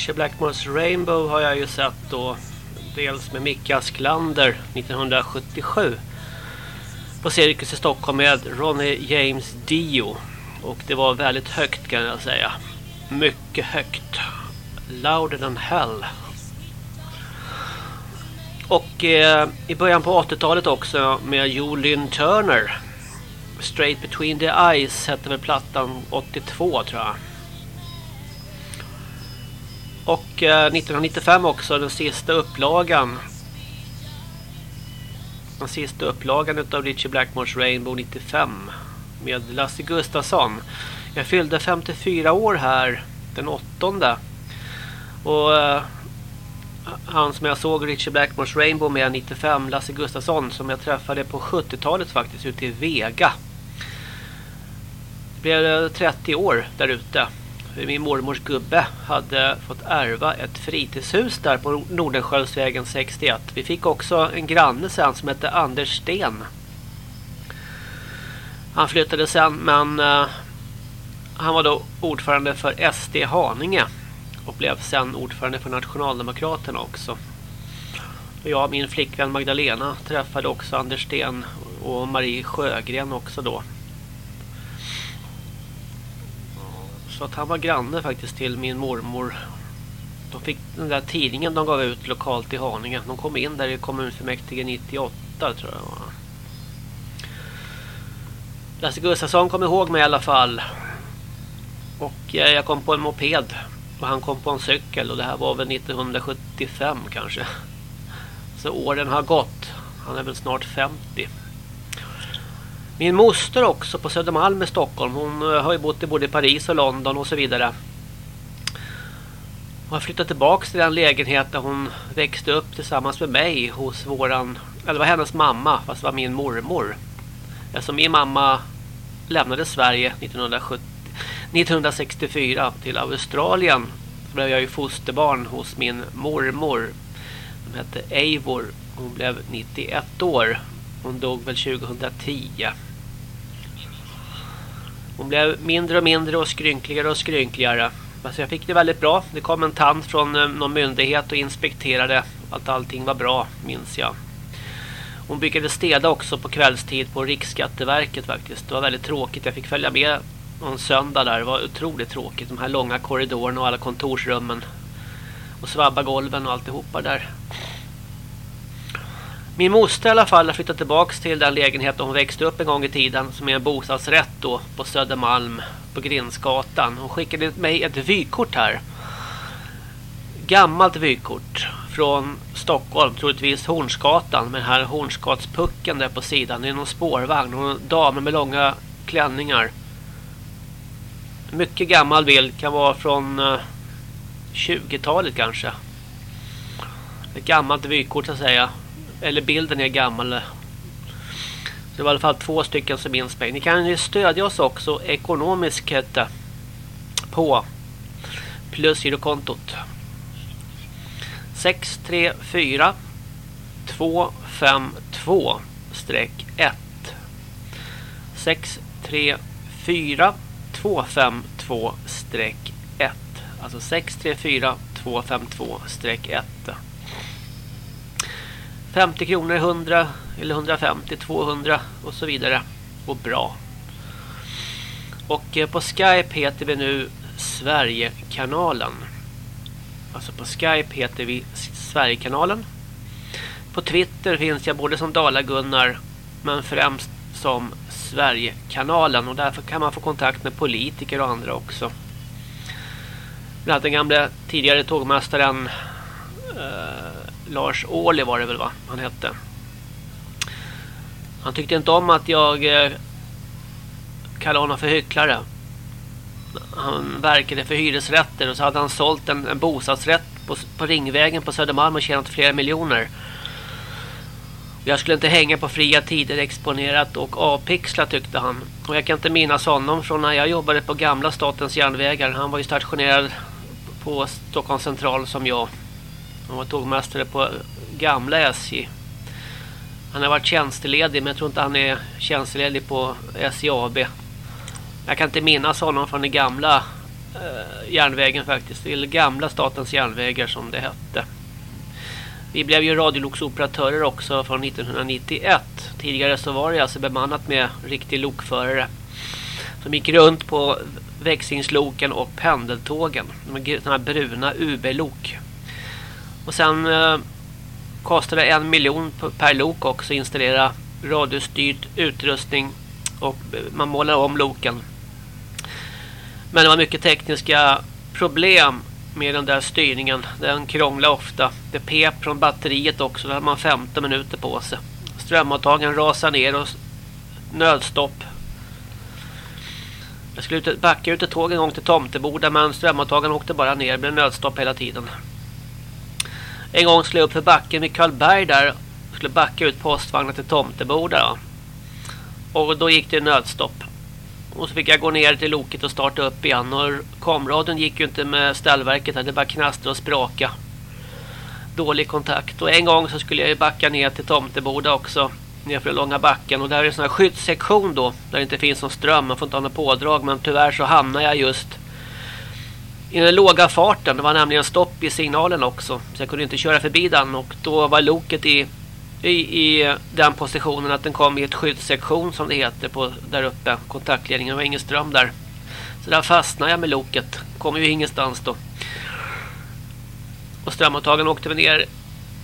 S1: Richard Blackmores Rainbow har jag ju sett då dels med Micke Asklander 1977 på Cirkus i Stockholm med Ronnie James Dio. Och det var väldigt högt kan jag säga. Mycket högt. Louder than hell. Och eh, i början på 80-talet också med Jolyn Turner. Straight Between the Eyes hette väl plattan 82 tror jag. Och eh, 1995 också den sista upplagan. Den sista upplagan utav Richie Blackmores Rainbow 95 med Lasse Gustafsson. Jag fyllde 54 år här den åttonde. Och uh, han som jag såg Richie Blackmores Rainbow med 95, Lasse Gustafsson som jag träffade på 70-talet faktiskt ute i Vega. Det blev eh, 30 år där ute min mormors gubbe hade fått ärva ett fritidshus där på Nordenskiöldsvägen 61. Vi fick också en granne sen som hette Anders Sten. Han flyttade sen men uh, han var då ordförande för SD Haninge och blev sen ordförande för Nationaldemokraterna också. Och jag och min flickvän Magdalena träffade också Anders Sten och Marie Sjögren också då. Så att han var granne faktiskt till min mormor. De fick den där tidningen de gav ut lokalt i Haninge. De kom in där i kommunfullmäktige 98 tror jag. Lasse Gustafsson kom ihåg mig i alla fall. Och eh, jag kom på en moped. Och han kom på en cykel. Och det här var väl 1975 kanske. Så åren har gått. Han är väl snart 50. Min moster också på Södermalm i Stockholm. Hon eh, har ju bott i både Paris och London och så vidare. Hon har flyttat tillbaka till den lägenhet där hon växte upp tillsammans med mig hos våran, eller var hennes mamma, fast det var min mormor. Eftersom min mamma lämnade Sverige 1970, 1964 till Australien. Så blev jag ju fosterbarn hos min mormor. Hon hette Eivor. Hon blev 91 år. Hon dog väl 2010. Hon blev mindre och mindre och skrynkligare och skrynkligare. Alltså jag fick det väldigt bra. Det kom en tant från eh, någon myndighet och inspekterade att allting var bra, minns jag. Hon brukade städa också på kvällstid på Riksskatteverket faktiskt. Det var väldigt tråkigt. Jag fick följa med någon söndag där. Det var otroligt tråkigt. De här långa korridorerna och alla kontorsrummen. Och svabba golven och alltihopa där. Min moster i alla fall har flyttat tillbaka till den lägenheten hon växte upp en gång i tiden som är en bostadsrätt då på Södermalm på Grinsgatan. Hon skickade mig ett vykort här. Gammalt vykort från Stockholm, troligtvis Hornsgatan med den här Hornsgatspucken där på sidan. Det är någon spårvagn och damer med långa klänningar. Mycket gammal bild kan vara från eh, 20-talet kanske. Ett gammalt vykort så att säga eller bilden är gammal. Det var i alla fall två stycken som minns mig. Ni kan ju stödja oss också ekonomiskt på plusgirokontot 634 252 1 634 252 1 alltså 634 252 1 50 kronor, 100 eller 150, 200 och så vidare. Och bra. Och eh, på Skype heter vi nu Sverigekanalen. Alltså på Skype heter vi Sverigekanalen. På Twitter finns jag både som Dala-Gunnar men främst som Sverigekanalen och därför kan man få kontakt med politiker och andra också. Bland annat den gamla tidigare tågmästaren eh, Lars Åhli var det väl va? Han hette. Han tyckte inte om att jag eh, kallade honom för hycklare. Han verkade för hyresrätter och så hade han sålt en, en bostadsrätt på, på Ringvägen på Södermalm och tjänat flera miljoner. Jag skulle inte hänga på fria tider exponerat och avpixlat tyckte han. Och jag kan inte minnas honom från när jag jobbade på gamla statens järnvägar. Han var ju stationerad på Stockholms central som jag. Han var tågmästare på gamla SJ. Han har varit tjänsteledig men jag tror inte han är tjänsteledig på SJAB. Jag kan inte minnas honom från den gamla eh, järnvägen faktiskt. Eller gamla statens järnvägar som det hette. Vi blev ju radioloksoperatörer också från 1991. Tidigare så var det alltså bemannat med riktig lokförare. Som gick runt på växlingsloken och pendeltågen. Sådana här bruna UB-lok. Och sen eh, det en miljon per lok också installera radiostyrd utrustning och eh, man målar om loken. Men det var mycket tekniska problem med den där styrningen. Den krånglade ofta. Det pep från batteriet också. Då hade man 15 minuter på sig. Strömavtagen rasade ner och nödstopp. Jag skulle backa ut ett tåg en gång till Tomteboda men strömavtagen åkte bara ner. Det blev nödstopp hela tiden. En gång skulle jag upp för backen vid Karlberg där. Skulle backa ut postvagnen till Tomteboda. Och då gick det nödstopp. Och så fick jag gå ner till loket och starta upp igen. Och kamradion gick ju inte med ställverket. Det bara knastra och spraka. Dålig kontakt. Och en gång så skulle jag ju backa ner till Tomteboda också. Nerför den långa backen. Och där är en sån här skyddssektion då. Där det inte finns någon ström. Man får inte ha något pådrag. Men tyvärr så hamnar jag just i den låga farten. Det var nämligen stopp i signalen också. Så jag kunde inte köra förbi den. Och då var loket i i, i den positionen att den kom i ett skyddssektion som det heter på där uppe. Kontaktledningen var ingen ström där. Så där fastnade jag med loket. Kom ju ingenstans då. Och strömavtagen åkte vi ner.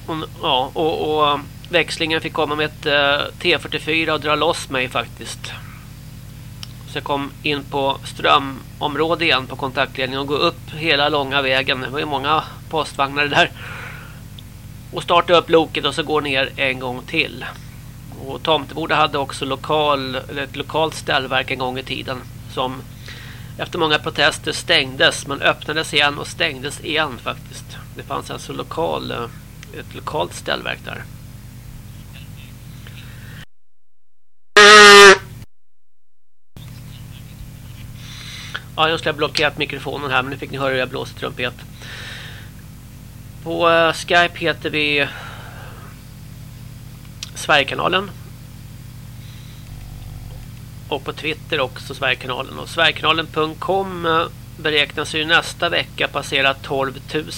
S1: Och, ja, och, och växlingen fick komma med ett eh, uh, T44 och dra loss mig faktiskt. Så jag kom in på strömområde igen på kontaktledningen och gå upp hela långa vägen. Det var ju många postvagnar där och starta upp loket och så går ner en gång till. Och Tomteboda hade också lokal, eller ett lokalt ställverk en gång i tiden som efter många protester stängdes men öppnades igen och stängdes igen faktiskt. Det fanns alltså lokal, eh, ett lokalt ställverk där. Ja, jag skulle ha blockerat mikrofonen här men nu fick ni höra hur jag blåser trumpet. På eh, Skype heter vi Sverigekanalen. Och på Twitter också Sverigekanalen. Och Sverigekanalen.com eh, beräknas ju nästa vecka passera 12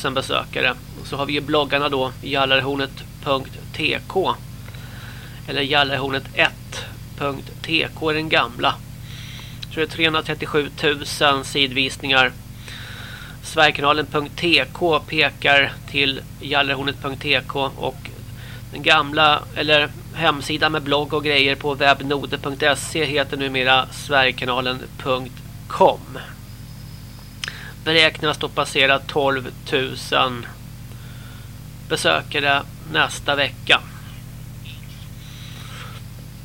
S1: 000 besökare. Och så har vi ju bloggarna då jallarhornet.tk eller jallarhornet1.tk den gamla. Så det är 337 000 sidvisningar Sverigekanalen.tk pekar till jallerhornet.tk och den gamla eller hemsidan med blogg och grejer på webbnode.se heter numera sverigekanalen.com. Beräknas då passera 12 000 besökare nästa vecka.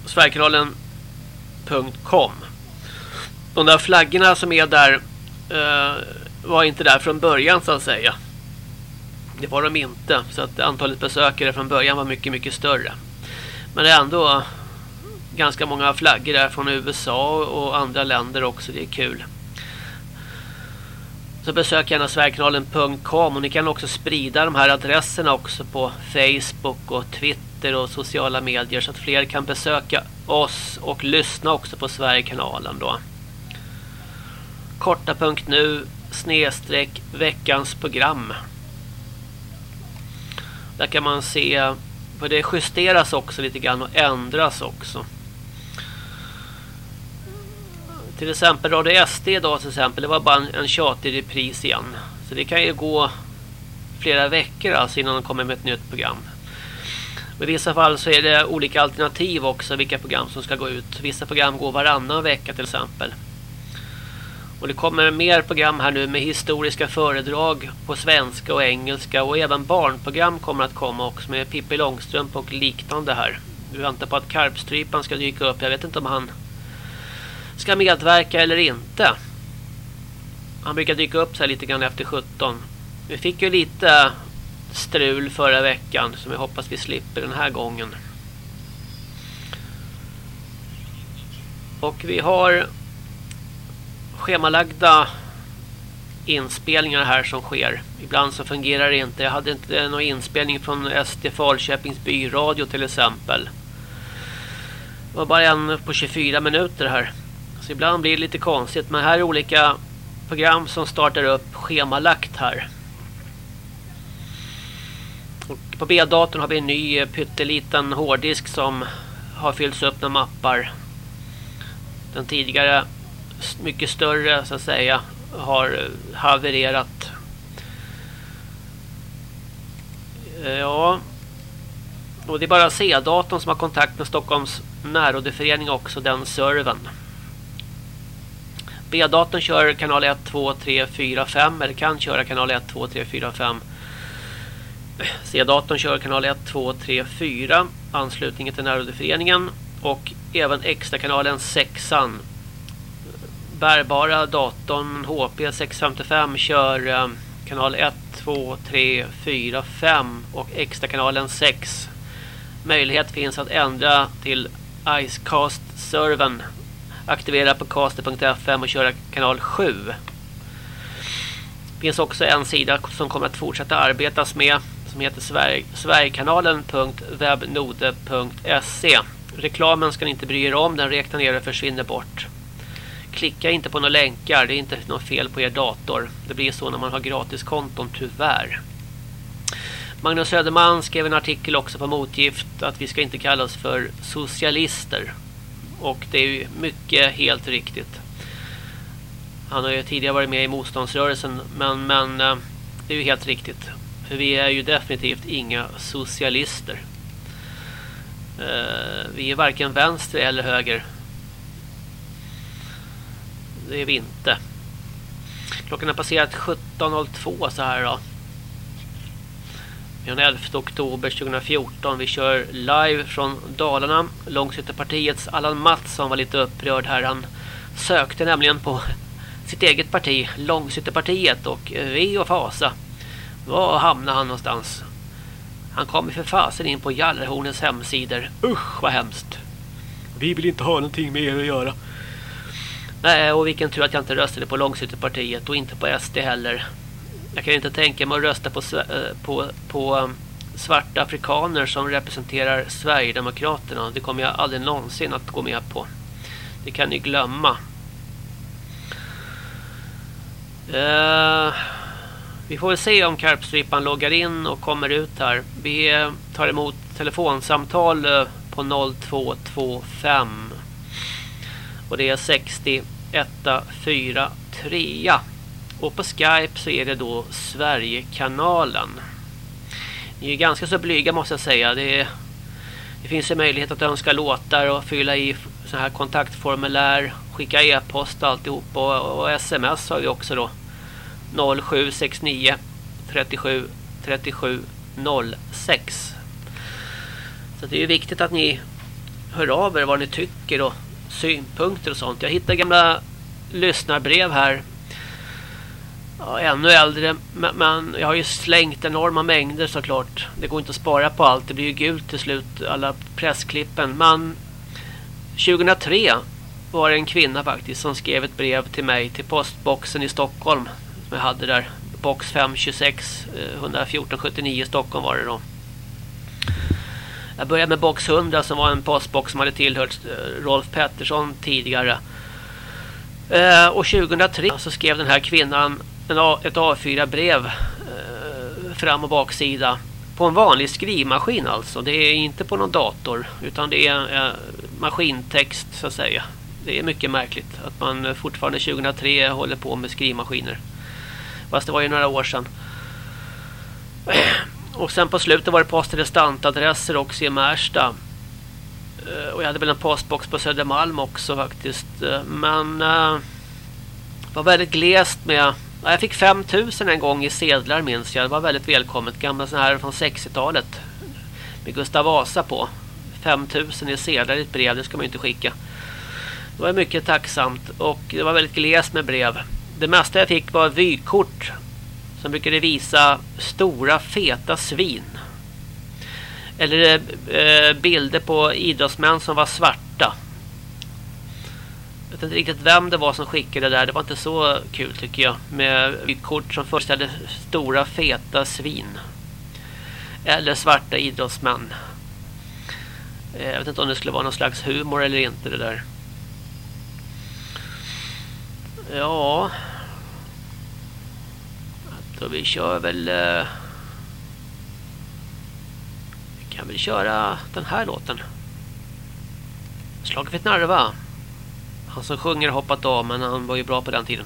S1: Sverigekanalen.com de där flaggorna som är där eh, var inte där från början så att säga. Det var de inte. Så att antalet besökare från början var mycket, mycket större. Men det är ändå ganska många flaggor där från USA och andra länder också. Det är kul. Så besök gärna sverigekanalen.com och ni kan också sprida de här adresserna också på Facebook och Twitter och sociala medier så att fler kan besöka oss och lyssna också på Sverigekanalen då. Korta.nu snedstreck veckans program. Där kan man se för det justeras också lite grann och ändras också. Till exempel Radio SD idag till exempel. Det var bara en, en tjatig repris igen. Så det kan ju gå flera veckor alltså innan de kommer med ett nytt program. Och I vissa fall så är det olika alternativ också vilka program som ska gå ut. Vissa program går varannan vecka till exempel. Och det kommer mer program här nu med historiska föredrag på svenska och engelska. Och även barnprogram kommer att komma också med Pippi Långstrump och liknande här. Vi väntar på att Karpstrypan ska dyka upp. Jag vet inte om han ska medverka eller inte. Han brukar dyka upp så här lite grann efter 17. Vi fick ju lite strul förra veckan som jag hoppas vi slipper den här gången. Och vi har schemalagda inspelningar här som sker. Ibland så fungerar det inte. Jag hade inte någon inspelning från SD Falköpings byradio till exempel. Det var bara en på 24 minuter här. Så ibland blir det lite konstigt. Men här är olika program som startar upp schemalagt här. Och på B-datorn har vi en ny pytteliten hårddisk som har fyllts upp med mappar. Den tidigare mycket större så att säga har eh, havererat. Eh, ja. Och det är bara C-datorn som har kontakt med Stockholms närrådeförening också, den servern. B-datorn kör kanal 1, 2, 3, 4, 5 eller kan köra kanal 1, 2, 3, 4, 5. C-datorn kör kanal 1, 2, 3, 4 anslutningen till närrådeföreningen och även extra kanalen 6 bärbara datorn HP 655 kör eh, kanal 1, 2, 3, 4, 5 och extra kanalen 6. Möjlighet finns att ändra till Icecast-servern. Aktivera på caster.fm och köra kanal 7. Det finns också en sida som kommer att fortsätta arbetas med som heter sverigekanalen.webnode.se Reklamen ska ni inte bry er om, den räknar ner och försvinner bort. Klicka inte på några länkar, det är inte något fel på er dator. Det blir så när man har gratiskonton, tyvärr. Magnus Söderman skrev en artikel också på Motgift att vi ska inte kallas för socialister. Och det är ju mycket helt riktigt. Han har ju tidigare varit med i motståndsrörelsen men, men eh, det är ju helt riktigt. För vi är ju definitivt inga socialister. Eh, vi är varken vänster eller höger. Det är vi inte. Klockan har passerat 17.02 så här då. Den 11 oktober 2014. Vi kör live från Dalarna. Långsytterpartiets Allan Mattsson var lite upprörd här. Han sökte nämligen på sitt eget parti, Långsytterpartiet och V och Fasa. Var hamnade han någonstans? Han kom för fasen in på Jallarhornens hemsidor. Usch vad hemskt. Vi vill inte ha någonting med er att göra. Nej, och vilken tur att jag inte röstade på Långsiktigpartiet och inte på SD heller. Jag kan inte tänka mig att rösta på, eh, på, på um, svarta afrikaner som representerar Sverigedemokraterna. Det kommer jag aldrig någonsin att gå med på. Det kan ni glömma. Uh, vi får väl se om Karpstripan loggar in och kommer ut här. Vi tar emot telefonsamtal på 0225. Och det är 60 143. Och på Skype så är det då Sverigekanalen. Ni är ganska så blyga måste jag säga. Det, är, det finns en möjlighet att önska låtar och fylla i så här kontaktformulär, skicka e-post alltihop och, och sms har vi också då. 0769 37 37 06. Så det är ju viktigt att ni hör av er vad ni tycker och synpunkter och sånt. Jag hittar gamla lyssnarbrev här. Ja, ännu äldre, men jag har ju slängt enorma mängder såklart. Det går inte att spara på allt. Det blir ju gult till slut, alla pressklippen. Men 2003 var det en kvinna faktiskt som skrev ett brev till mig till postboxen i Stockholm. Som jag hade där. Box 526 114 79 Stockholm var det då. Jag började med box 100 som var en postbox som hade tillhört eh, Rolf Pettersson tidigare. Eh, och 2003 så skrev den här kvinnan en A, ett A4-brev eh, fram och baksida på en vanlig skrivmaskin alltså. Det är inte på någon dator utan det är eh, maskintext så att säga. Det är mycket märkligt att man fortfarande 2003 håller på med skrivmaskiner. Fast det var ju några år sedan. Och sen på slutet var det postrestantadresser också i Märsta. Eh, och jag hade väl en postbox på Södermalm också faktiskt. Eh, men eh, det var väldigt glest med... Jag fick 5000 en gång i sedlar minns jag. Det var väldigt välkommet. Gamla sådana här från 60-talet. Med Gustav Vasa på. 5000 i sedlar i ett brev. Det ska man ju inte skicka. Det var mycket tacksamt. Och det var väldigt glest med brev. Det mesta jag fick var vykort
S3: som brukade visa stora feta svin. Eller eh, bilder på idrottsmän som var svarta. Jag vet inte riktigt vem det var som skickade det där. Det var inte så kul tycker jag. Med kort som föreställde stora feta svin. Eller svarta idrottsmän. Eh, jag vet inte om det skulle vara någon slags humor eller inte det där. Ja. Så vi kör väl... Eh, vi kan väl köra den här låten. Slaget för ett narva. Han som sjunger har hoppat av men han var ju bra på den tiden.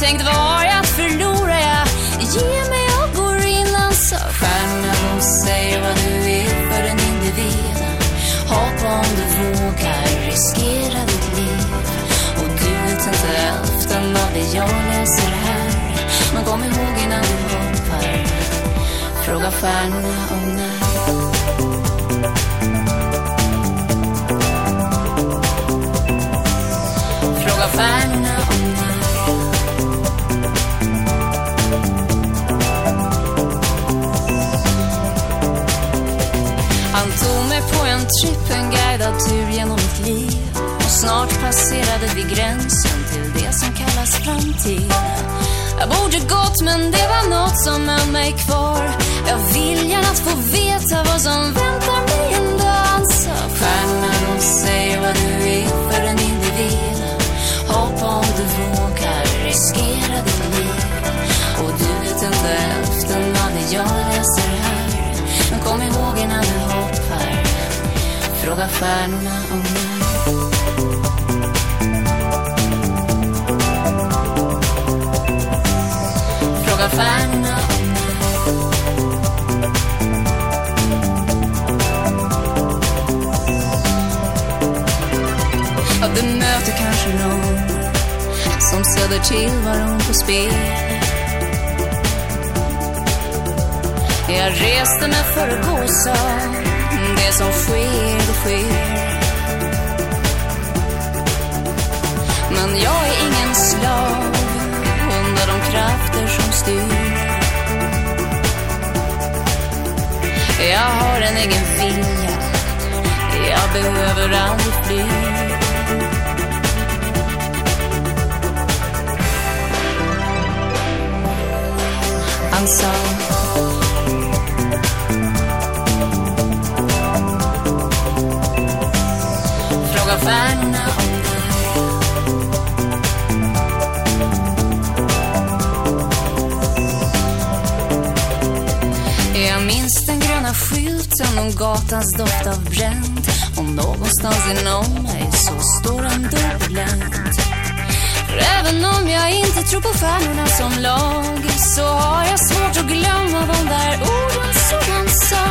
S4: Tänkt var jag att förlora jag. Ge mig och går innan så. Stjärnorna de säger vad du är för en individ. Hoppa om du vågar riskera ditt liv. Och du vet inte hälften av det jag läser här. Men kom ihåg innan du hoppar. Fråga stjärnorna om när trip, en tripp, en guidad tur genom mitt liv. Och snart passerade vi gränsen till det som kallas framtid. Jag borde gått men det var något som höll mig kvar. Jag vill gärna få veta vad som väntar mig en dag. Alltså, Så stjärnorna säger vad du är för en individ. Hoppa om du vågar riskera ditt liv. Och du vet inte hälften av det jag läser här. Men kom ihåg innan du hoppar. Fråga stjärnorna om när Fråga stjärnorna om när Ja, du möter kanske någon som sätter tillvaron på spel Jag reste mig för att gå så det som sker, det sker Men jag är ingen slav under de krafter som styr. Jag har en egen vilja Jag behöver aldrig fly. Han sa värna stjärnorna om dig. Jag minns den gröna skylten och gatans doft av bränt. Och någonstans inom mig så står en dörr För även om jag inte tror på stjärnorna som lag Så har jag svårt att glömma de där orden som han sa.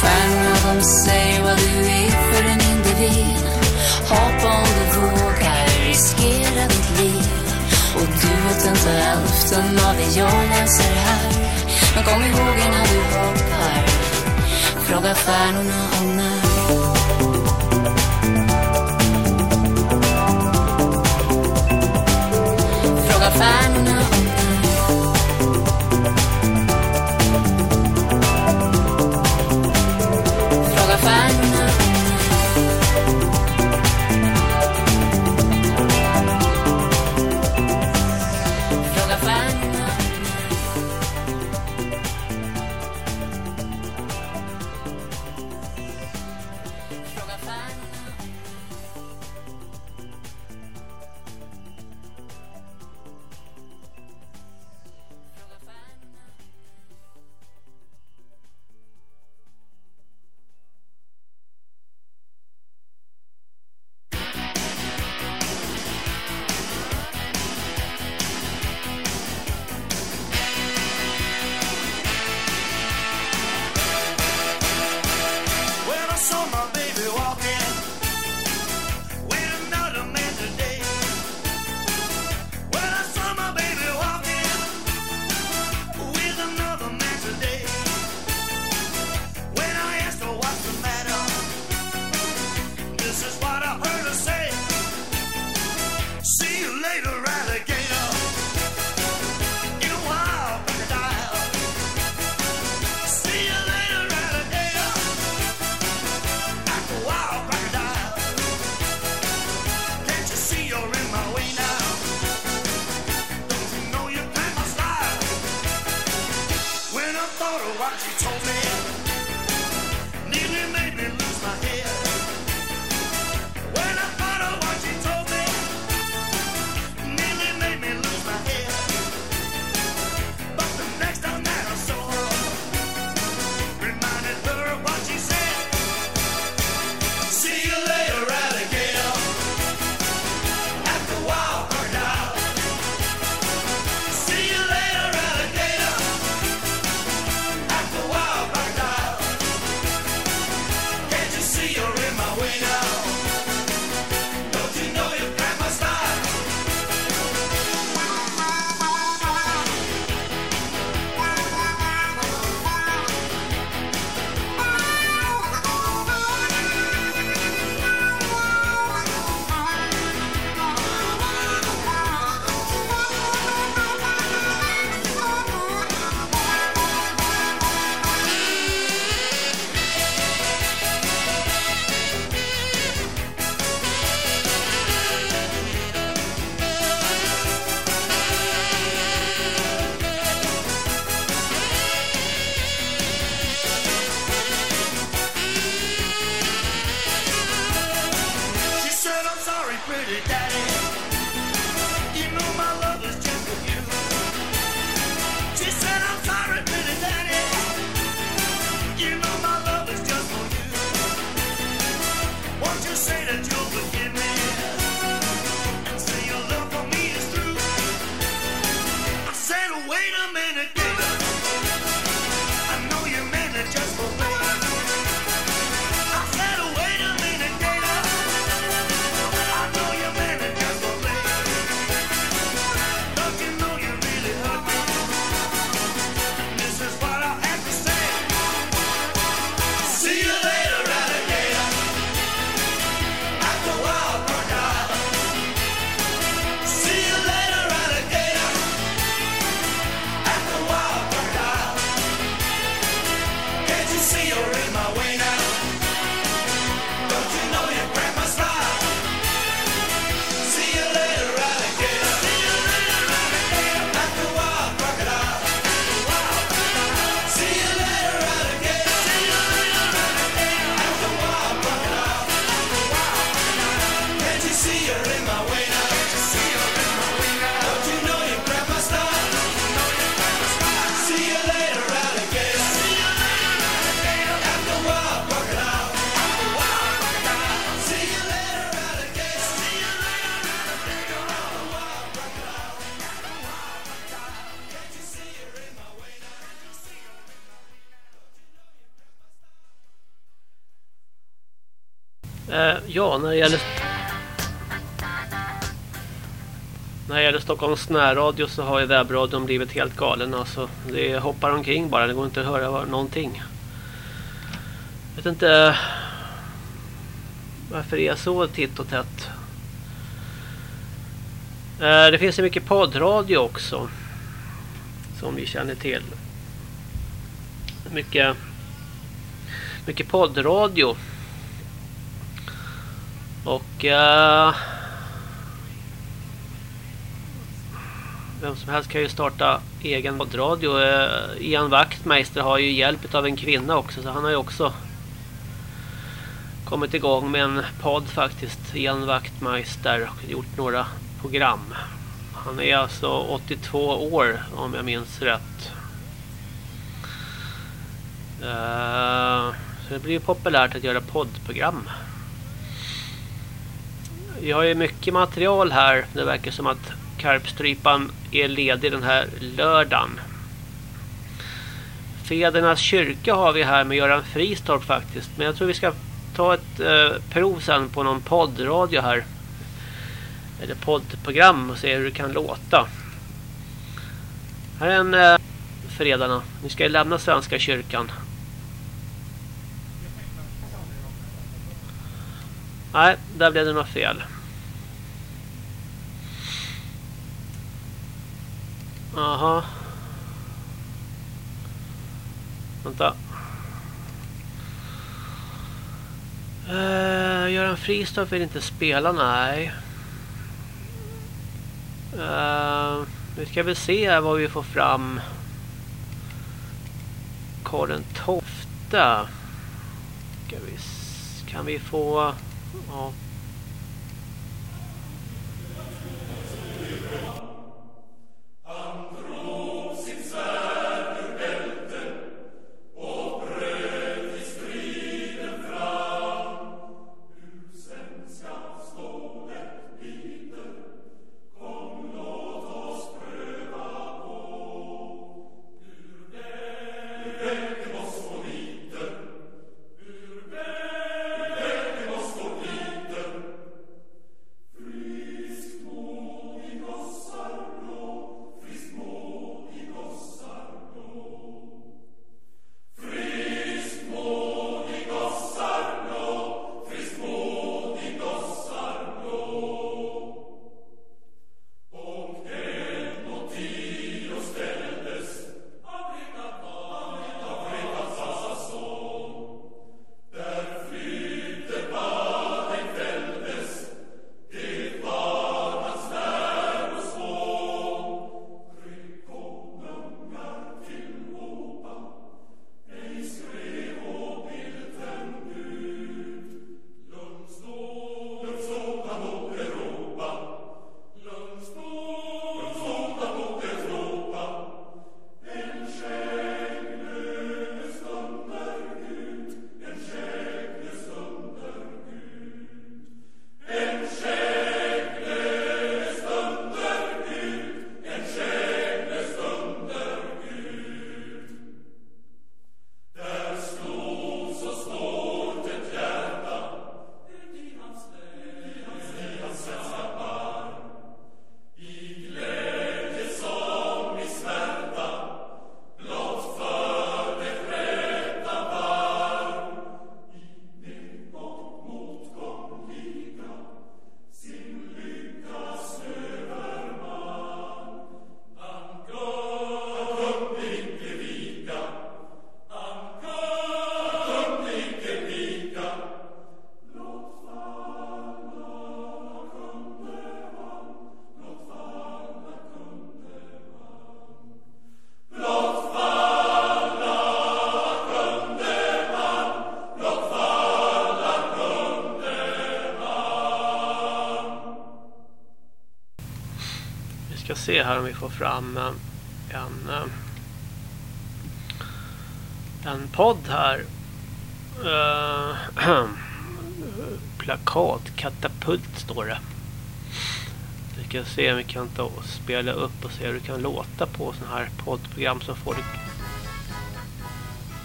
S4: Stjärnorna de säger vad du är för en individ. Hopp om du vågar riskera ditt liv. Och du vet inte hälften av det jag läser här. Men kom ihåg innan du hoppar. Fråga stjärnorna om när. Fråga stjärnorna när
S1: det gäller... När det gäller Stockholms närradio så har ju webbradion blivit helt galen. Alltså, det hoppar omkring bara, det går inte att höra någonting. Jag vet inte varför det är så titt och tätt. Eh, det finns ju mycket poddradio också. Som vi känner till. Mycket, mycket poddradio. Och vem som helst kan ju starta egen poddradio. Eh, Ian Wachtmeister har ju hjälp av en kvinna också så han har ju också kommit igång med en podd faktiskt. Ian Wachtmeister och gjort några program. Han är alltså 82 år om jag minns rätt. Eh, så det blir ju populärt att göra poddprogram. Vi har ju mycket material här. Det verkar som att Karpstrypan är ledig den här lördagen. Fädernas kyrka har vi här med Göran Fristorp faktiskt. Men jag tror vi ska ta ett eh, prov sen på någon poddradio här. Eller poddprogram och se hur det kan låta. Här är en eh, fredagarna. Vi ska ju lämna Svenska kyrkan. Nej, där blev det något fel. Aha. Vänta. Eh, uh, Göran Fristorp vill inte spela, nej. Uh, nu ska vi se vad vi får fram. Karin Tofta. Ska vi, kan vi få... Ja. Se här om vi får fram eh, en, eh, en podd här. Uh, plakat, katapult står det. Vi ska se om vi kan ta och spela upp och se hur det kan låta på sådana här poddprogram som folk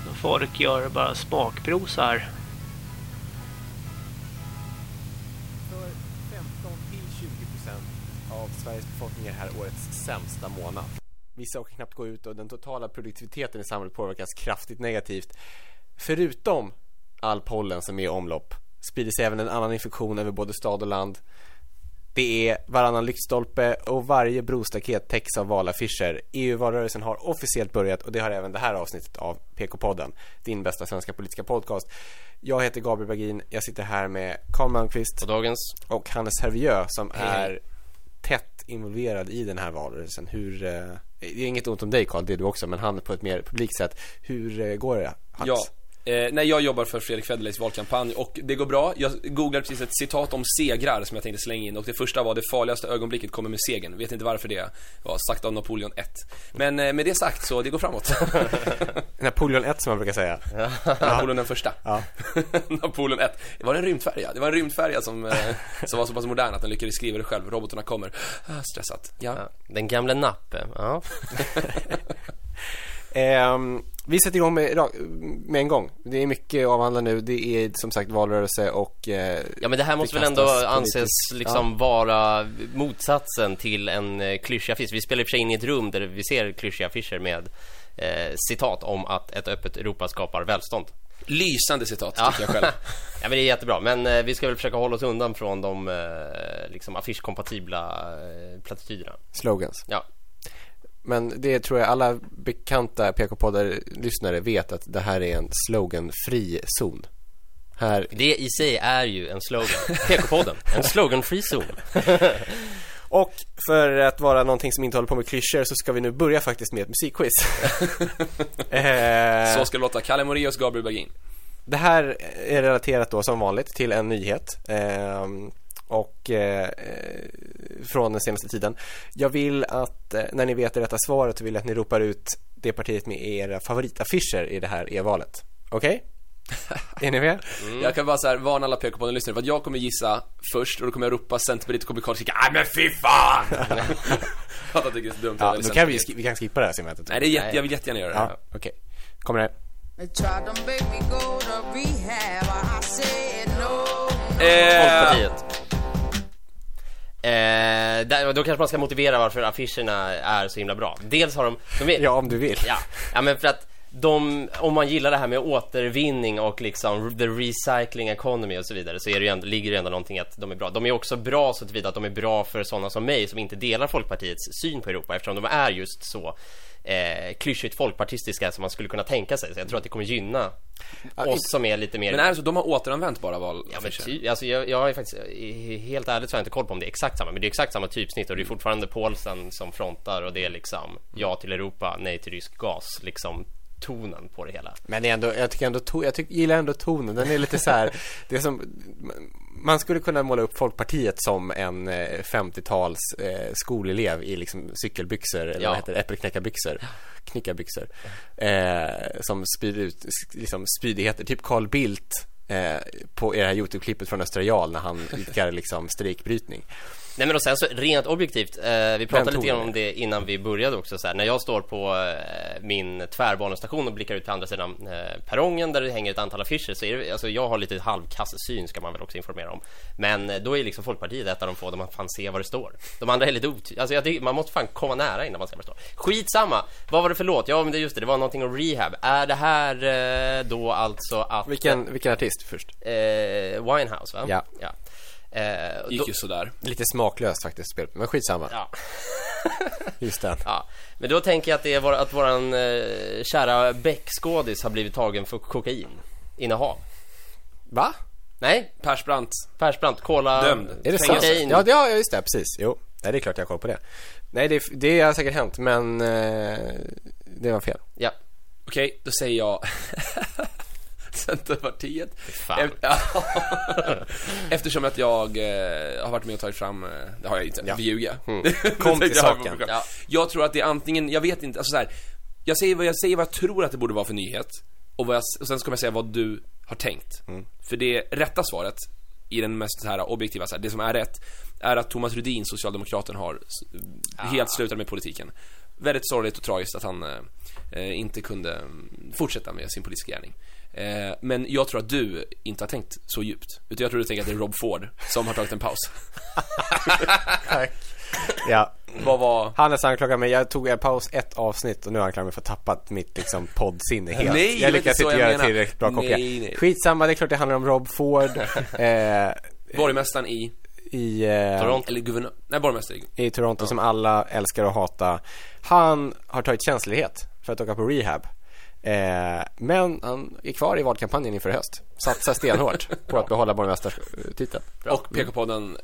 S1: som folk gör bara smakprov så här.
S5: Knappt gå ut och den totala produktiviteten i samhället påverkas kraftigt negativt. Förutom all pollen som är i omlopp sprider sig även en annan infektion över både stad och land. Det är varannan lyktstolpe och varje brostaket täcks av valaffischer. EU-valrörelsen har officiellt börjat och det har även det här avsnittet av PK-podden, din bästa svenska politiska podcast. Jag heter Gabriel Bagin, jag sitter här med Carl Malmqvist
S6: Och dagens
S5: och Hannes Hervieux som är tätt involverad i den här valrörelsen. Hur, eh, det är inget ont om dig Carl, det är du också, men han på ett mer publikt sätt. Hur eh, går det? Hans?
S6: Ja, eh, nej jag jobbar för Fredrik Federleys valkampanj och det går bra. Jag googlade precis ett citat om segrar som jag tänkte slänga in och det första var det farligaste ögonblicket kommer med segern. Vet inte varför det var sagt av Napoleon 1. Men eh, med det sagt så det går framåt.
S5: Napoleon 1 som man brukar säga.
S6: Napoleon den första.
S5: Ja.
S6: Napoleon 1. Det var en rymdfärja. Det var en rymdfärja som, eh, som var så pass modern att den lyckades skriva det själv. Robotarna kommer. Ah, stressat. Ja.
S7: Ja, den gamla Nappe. Ja.
S5: Ehm, vi sätter igång med, med en gång. Det är mycket att avhandla nu. Det är som sagt valrörelse och eh,
S7: ja, men det här måste
S5: det
S7: väl ändå anses liksom vara motsatsen till en eh, klyschig affisch. Vi spelar i och för sig in i ett rum där vi ser klyschiga affischer med eh, citat om att ett öppet Europa skapar välstånd.
S6: Lysande citat
S7: Ja.
S6: tycker jag själv.
S7: ja, men det är jättebra. Men eh, vi ska väl försöka hålla oss undan från de eh, liksom affischkompatibla eh, plattityderna.
S5: slogans.
S7: Ja.
S5: Men det tror jag alla bekanta PK-poddar-lyssnare vet att det här är en sloganfri zon. Här
S7: Det i sig är ju en slogan. PK-podden. En slogan-free zon.
S5: Och för att vara någonting som inte håller på med klyschor så ska vi nu börja faktiskt med ett musikquiz. eh,
S6: Så ska det låta. Kalle Moraeus, Gabriel Bergin.
S5: Det här är relaterat då som vanligt till en nyhet. Och eh, från den senaste tiden. Jag vill att eh, när ni vet det rätta svaret så vill jag att ni ropar ut det partiet med era favoritaffischer i det här e-valet. Okej? är ni med?
S6: Jag kan bara så här varna alla PK-podden-lyssnare för att jag kommer gissa först och då kommer jag ropa Centerpartiet och kommer Carl skrika Nej men fy fan! Att jag tycker det är så dumt
S5: Ja, då kan vi, vi kan skippa det här segmentet.
S6: Nej det är jätte, jag vill jättegärna göra det
S5: Ja, okej. Kommer det.
S8: They
S6: Eh,
S7: där, då kanske man ska motivera varför affischerna är så himla bra. Dels har de... de är,
S5: Ja, om du vill.
S7: ja, ja, men för att de, om man gillar det här med återvinning och liksom the recycling economy och så vidare så är det ju ändå, ligger det ändå någonting att de är bra. De är också bra så tillvida att de är bra för sådana som mig som inte delar Folkpartiets syn på Europa eftersom de är just så eh, klyschigt folkpartistiska som man skulle kunna tänka sig. Så jag tror att det kommer gynna oss som är lite mer
S6: Men är det så, de har återanvänt bara val
S7: Ja men ty, alltså jag, jag ju faktiskt, i- helt ärligt så har jag inte koll på om det är exakt samma Men det är exakt samma typsnitt och det är fortfarande Paulsen som frontar och det är liksom Ja till Europa, nej till rysk gas Liksom tonen på det hela
S5: Men det är ändå, jag tycker ändå, jag tycker, gillar ändå tonen. Den är lite så här, det är som, man skulle kunna måla upp Folkpartiet som en eh, 50-tals eh, skolelev i liksom cykelbyxor, eller
S7: Ja.
S5: vad heter det, äppelknäckarbyxor, knickarbyxor, eh, som spyr ut liksom spydigheter, typ Carl Bildt eh, på i det här Youtube-klippet från Östra Jarl när han idkar liksom strejkbrytning.
S7: Nej men och sen så rent objektivt, eh, vi pratade lite grann om det innan vi började också så här, När jag står på eh, min tvärbanestation och blickar ut till andra sidan eh, perrongen där det hänger ett antal affischer så är det, alltså jag har lite halvkass syn ska man väl också informera om Men eh, då är liksom Folkpartiet ett av de få där man fan ser vad det står De andra är lite otydliga, alltså jag tycker, man måste fan komma nära innan man ser vad det står Skitsamma! Vad var det för låt? Ja men det just det, det var någonting om rehab Är det här eh, då alltså att
S5: Vilken, vilken artist först?
S7: eh, Winehouse va?
S5: Ja.
S7: ja. Eh,
S6: gick
S7: då,
S6: ju sådär
S5: Lite smaklöst faktiskt spel, men skitsamma.
S7: ja.
S5: Just den.
S7: Ja, men då tänker jag att det är vår, att våran eh, kära Beck-skådis har blivit tagen för kokain innehav.
S5: Va?
S7: Nej,
S6: Persbrandt
S7: Persbrandt, kola...
S6: Dömd.
S5: Är det sant? Ja, det, ja, just det, precis. Jo, nej, det är klart jag har koll på det. Nej, det, det har säkert hänt, men eh, det var fel.
S7: Ja.
S6: Okej, då säger jag Centerpartiet.
S7: Fan.
S6: Eftersom att jag eh, har varit med och tagit fram, eh, det har jag inte,
S5: Ja.
S6: vi ljuger.
S5: Mm. Kom till saken.
S7: Ja.
S6: Jag tror att det är antingen, jag vet inte, alltså så här, jag säger, vad, jag säger vad jag tror att det borde vara för nyhet och, vad jag, och sen ska jag säga vad du har tänkt. För det rätta svaret i den mest så här objektiva, så här, det som är rätt, är att Thomas Rudin, Socialdemokraten, har s- helt slutat med politiken. Väldigt sorgligt och tragiskt att han eh, eh, inte kunde mm, fortsätta med sin politiska gärning. Eh, men jag tror att du inte har tänkt så djupt. Utan jag tror du tänker att det är Rob Ford som har tagit en paus.
S5: Tack. Ja,
S6: Vad var...
S5: Hannes anklagar mig, jag tog en paus ett avsnitt och nu anklagar han mig för att tappat mitt liksom poddsinne helt.
S6: Nej,
S5: jag lyckas
S6: inte
S5: göra tillräckligt bra kopplingar. Skitsamma, det är klart det handlar om Rob Ford eh,
S6: Borgmästaren i...
S5: i, eh,
S7: Toronto.
S6: Eller guvernör... Nej, borgmästare i...
S5: Toronto som alla älskar att hata. Han har tagit tjänstledighet för att åka på rehab. Eh, men han är kvar i valkampanjen inför höst. Satsar stenhårt på att behålla borgmästartiteln.
S6: Och PK-podden...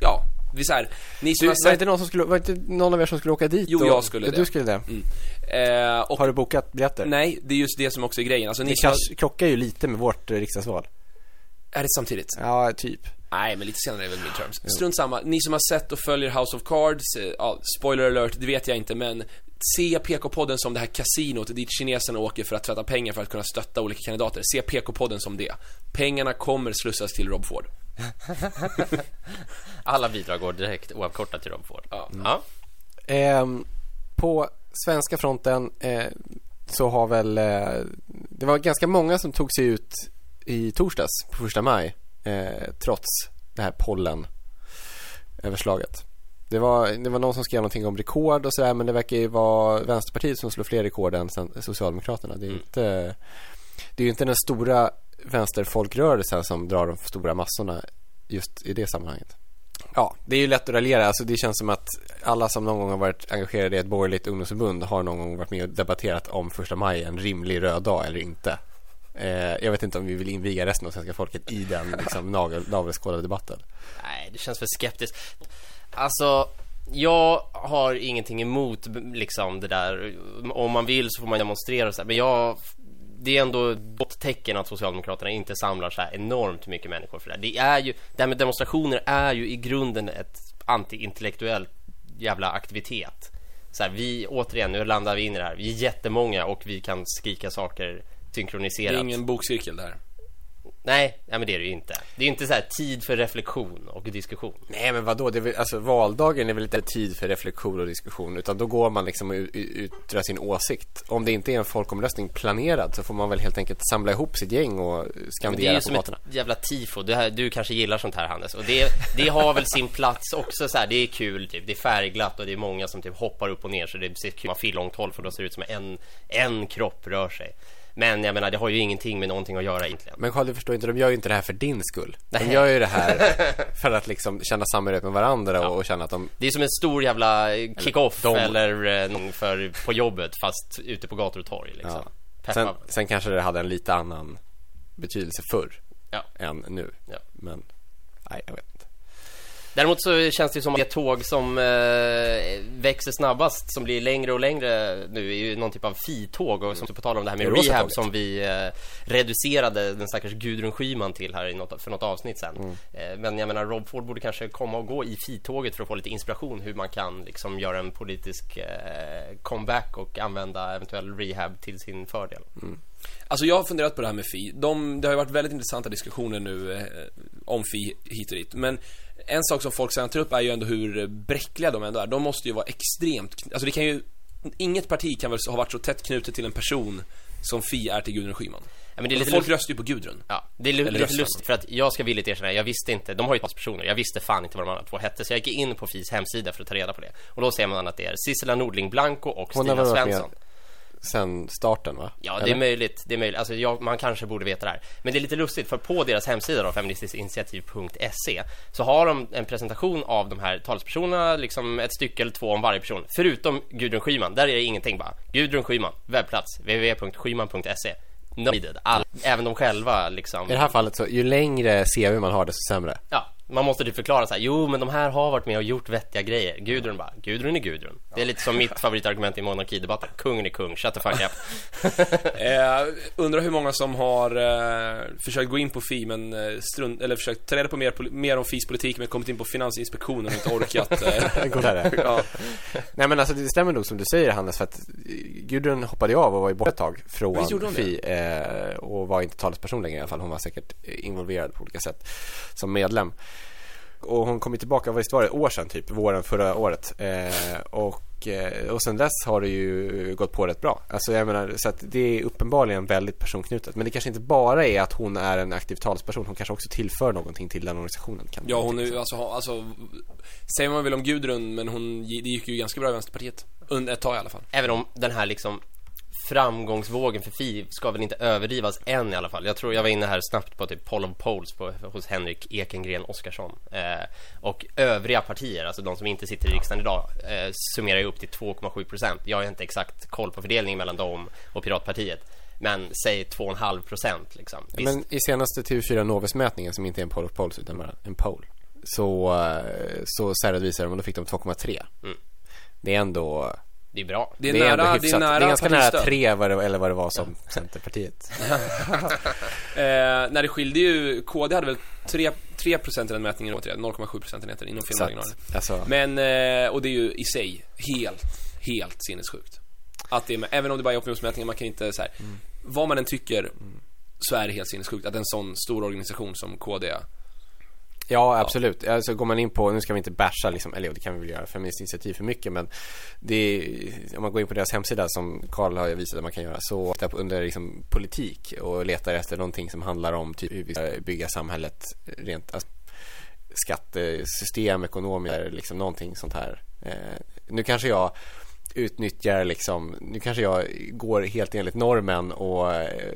S6: Ja, vi så här, Ni som
S5: Du,
S6: har
S5: var, det inte någon som skulle, var det inte någon av er som skulle åka dit?
S6: Jo,
S5: och-
S6: jag skulle
S5: ja,
S6: det.
S5: Du skulle det.
S6: Eh, och,
S5: Har du bokat biljetter?
S6: Nej, det är just det som också är grejen. Alltså, ni
S5: Det
S6: har,
S5: kanske krockar ju lite med vårt eh, riksdagsval.
S6: Är det samtidigt?
S5: Ja, typ.
S6: Nej, men lite senare är väl midterms. Strunt samma. Ni som har sett och följer House of Cards, eh, ja, spoiler alert, det vet jag inte, men se PK-podden som det här kasinot dit kineserna åker för att tvätta pengar för att kunna stötta olika kandidater. Se PK-podden som det. Pengarna kommer slussas till Rob Ford.
S7: Alla bidrag går direkt oavkortat till Rob Ford.
S6: Ja.
S7: Ja.
S5: Ehm, på svenska fronten eh, så har väl eh, det var ganska många som tog sig ut i torsdags på första maj eh, trots det här pollen överslaget. Det var, det var någon som skrev någonting om rekord och sådär men det verkar ju vara Vänsterpartiet som slår fler rekord än Socialdemokraterna. Det är inte det är ju inte den stora vänsterfolkrörelsen som drar de stora massorna just i det sammanhanget. Ja, det är ju lätt att raljera. Alltså, det känns som att alla som någon gång har varit engagerade i ett borgerligt ungdomsförbund har någon gång varit med och debatterat om första maj är en rimlig röd dag eller inte. Eh, jag vet inte om vi vill inviga resten av svenska folket i den liksom, navelskådade debatten.
S7: Nej, det känns för skeptiskt. Alltså, jag har ingenting emot liksom det där. Om man vill så får man demonstrera och så här. Men jag det är ändå ett gott tecken att Socialdemokraterna inte samlar så här enormt mycket människor för det här. Det är ju, det här med demonstrationer är ju i grunden ett antiintellektuell jävla aktivitet. Så här, vi, återigen, nu landar vi in i det här. Vi är jättemånga och vi kan skrika saker
S6: Det är
S7: synkroniserat.
S6: ingen bokcirkel där.
S7: Nej, nej, men det är det ju inte. Det är inte så här tid för reflektion och diskussion.
S5: Nej men vadå, det är väl, alltså valdagen är väl inte tid för reflektion och diskussion utan då går man liksom och yttrar sin åsikt. Om det inte är en folkomröstning planerad så får man väl helt enkelt samla ihop sitt gäng och
S7: Men det är
S5: skandera
S7: ju
S5: på
S7: som
S5: gatorna.
S7: ett jävla tifo. Här, du kanske gillar sånt här Hannes. Och det, det har väl sin plats också så här. Det är kul typ. Det är färgglatt och det är många som typ hoppar upp och ner så det ser kul. Man får långt håll för då ser det ut som en, en kropp rör sig. Men jag menar, det har ju ingenting med någonting att göra egentligen.
S5: Men Carl, du förstår inte, de gör ju inte det här för din skull. De
S7: Nej.
S5: gör ju det här för att liksom känna samhörighet med varandra och, och känna att de
S7: Det är som en stor jävla kick-off
S5: de-
S7: eller, eh, någon för, på jobbet fast ute på gator och torg liksom.
S5: Ja.
S7: Peppa.
S5: Sen, sen kanske det hade en lite annan betydelse förr
S7: Ja.
S5: än nu.
S7: Ja.
S5: Men, nej, jag vet.
S7: Däremot så känns det som att det tåg som eh, växer snabbast, som blir längre och längre nu, är ju någon typ av fi-tåg och som på tal om det här med
S5: Det
S7: rehab
S5: tåget.
S7: som vi eh, reducerade den stackars Gudrun Schyman till här i något, för något avsnitt sen.
S5: Mm.
S7: Eh, men jag menar, Rob Ford borde kanske komma och gå i fi-tåget för att få lite inspiration hur man kan liksom göra en politisk eh, comeback och använda eventuell rehab till sin fördel.
S6: Alltså jag har funderat på det här med Fi. De, det har ju varit väldigt intressanta diskussioner nu eh, om Fi hit och dit. Men en sak som folk sedan tar upp är ju ändå hur bräckliga de ändå är. De måste ju vara extremt, alltså det kan ju, inget parti kan väl ha varit så tätt knutet till en person som Fi är till Gudrun Schyman.
S7: Ja, men det är lite
S6: folk
S7: lust-
S6: röstar ju på Gudrun.
S7: Ja, det är lite lustigt för att jag ska villigt erkänna, jag visste inte, de har ju personer, jag visste fan inte vad de andra två hette så jag gick in på FIs hemsida för att ta reda på det. Och då ser man att det är Sissela Nordling Blanco och
S5: Hon
S7: Stina
S5: varit med
S7: Svensson.
S5: Sen starten va?
S7: Ja, det
S5: Eller?
S7: är möjligt, det är möjligt. Alltså jag, man kanske borde veta det här. Men det är lite lustigt för på deras hemsida då, feministiskinitiativ.se så har de en presentation av de här talespersonerna, liksom ett stycke eller två om varje person. Förutom Gudrun Schyman, där är det ingenting bara. Gudrun Schyman, webbplats, www.schyman.se. Needed. All, även de själva liksom.
S5: I det här fallet så, ju längre CV man har desto sämre.
S7: Ja, Man måste typ förklara så här, jo men de här har varit med och gjort vettiga grejer. Gudrun bara, Gudrun är Gudrun. Det är lite som mitt favoritargument i monarkidebatten. Kungen är kung, shut the fuck up.
S6: Eh, undrar hur många som har eh, försökt gå in på FI men eh, strunt, eller försökt ta reda på mer, mer om FIs politik men kommit in på Finansinspektionen och inte orkat. Eh,
S5: Gå där.
S6: ja.
S5: Nej men alltså det stämmer nog som du säger Hannes för att Gudrun hoppade av och var ju borta ett tag från? FI eh, och var inte talesperson längre i alla fall. Hon var säkert involverad på olika sätt som medlem. Och hon kom tillbaka, visst var det ett år sedan typ, våren förra året. Eh, och, eh, och sen dess har det ju gått på rätt bra. Alltså jag menar, så att det är uppenbarligen väldigt personknutet. Men det kanske inte bara är att hon är en aktiv talesperson, hon kanske också tillför någonting till den organisationen. Kan
S6: ja, hon är ju alltså, alltså Säger man väl om Gudrun men hon, det gick ju ganska bra i Vänsterpartiet. Under ett tag i alla fall.
S7: Även om den här liksom framgångsvågen för Fi ska väl inte överdrivas än i alla fall. Jag tror jag var inne här snabbt på typ poll of polls på, hos Henrik Ekengren Oskarsson. Eh, och övriga partier, alltså de som inte sitter i riksdagen idag, eh, summerar ju upp till 2,7 procent. Jag har inte exakt koll på fördelningen mellan dem och Piratpartiet. Men säg 2,5 procent liksom. Visst,
S5: Men i senaste TV4 Novus-mätningen som inte är en poll of polls utan bara en poll så, eh, så särredovisade de och då fick de 2,3
S7: Mm.
S5: Det är ändå
S7: det är bra.
S6: Det är,
S5: det är
S6: nära, det är nära
S5: Det är ganska nära. 3 vad det, eller vad det var som Centerpartiet
S6: Eh, när det skilde ju, KD hade väl 3, 3 procent i den mätningen, 0,7 procentenheter inom felmarginalen.
S5: alltså,
S6: Men, eh, och det är ju i sig helt, helt sinnessjukt. Att det är även om det bara är opinionsmätningar, man kan inte så här,
S5: Mm.
S6: vad man än tycker så är det helt sinnessjukt att en sån stor organisation som KD.
S5: Ja, absolut. Alltså går man in på, nu ska vi inte basha liksom, eller jo, det kan vi väl göra, Feministiskt initiativ för mycket, men det är, om man går in på deras hemsida som Karl har visat att man kan göra, så tittar på under liksom politik och letar efter någonting som handlar om typ hur vi ska bygga samhället rent alltså, skattesystem, ekonomier, liksom någonting sånt här. Eh, nu kanske jag utnyttjar liksom, nu kanske jag går helt enligt normen och eh,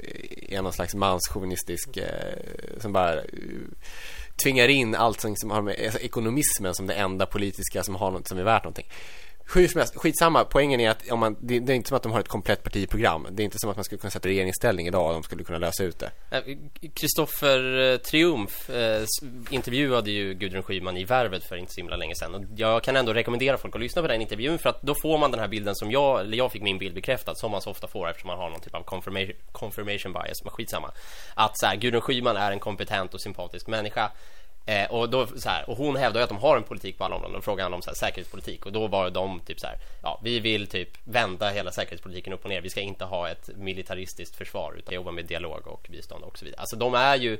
S5: är någon slags manschauvinistisk eh, som bara eh, tvingar in allt som, har med alltså, ekonomismen som det enda politiska som har något som är värt någonting. Hur som helst, skitsamma. Poängen är att om man, det, det är inte som att de har ett komplett partiprogram. Det är inte som att man skulle kunna sätta regeringsställning idag och de skulle kunna lösa ut det.
S7: Eh, Kristoffer eh, Triumf eh, intervjuade ju Gudrun Schyman i Värvet för inte så himla länge sedan och jag kan ändå rekommendera folk att lyssna på den intervjun för att då får man den här bilden som jag, eller jag fick min bild bekräftad som man så ofta får eftersom man har någon typ av confirmation, confirmation bias, men skitsamma att så här, Gudrun Schyman är en kompetent och sympatisk människa Eh, och, då, så här, och hon hävdar ju att de har en politik på alla områden. Frågade han om så här, säkerhetspolitik och då var de typ så här, ja, vi vill typ vända hela säkerhetspolitiken upp och ner. Vi ska inte ha ett militaristiskt försvar utan jobba med dialog och bistånd och så vidare. Alltså de är ju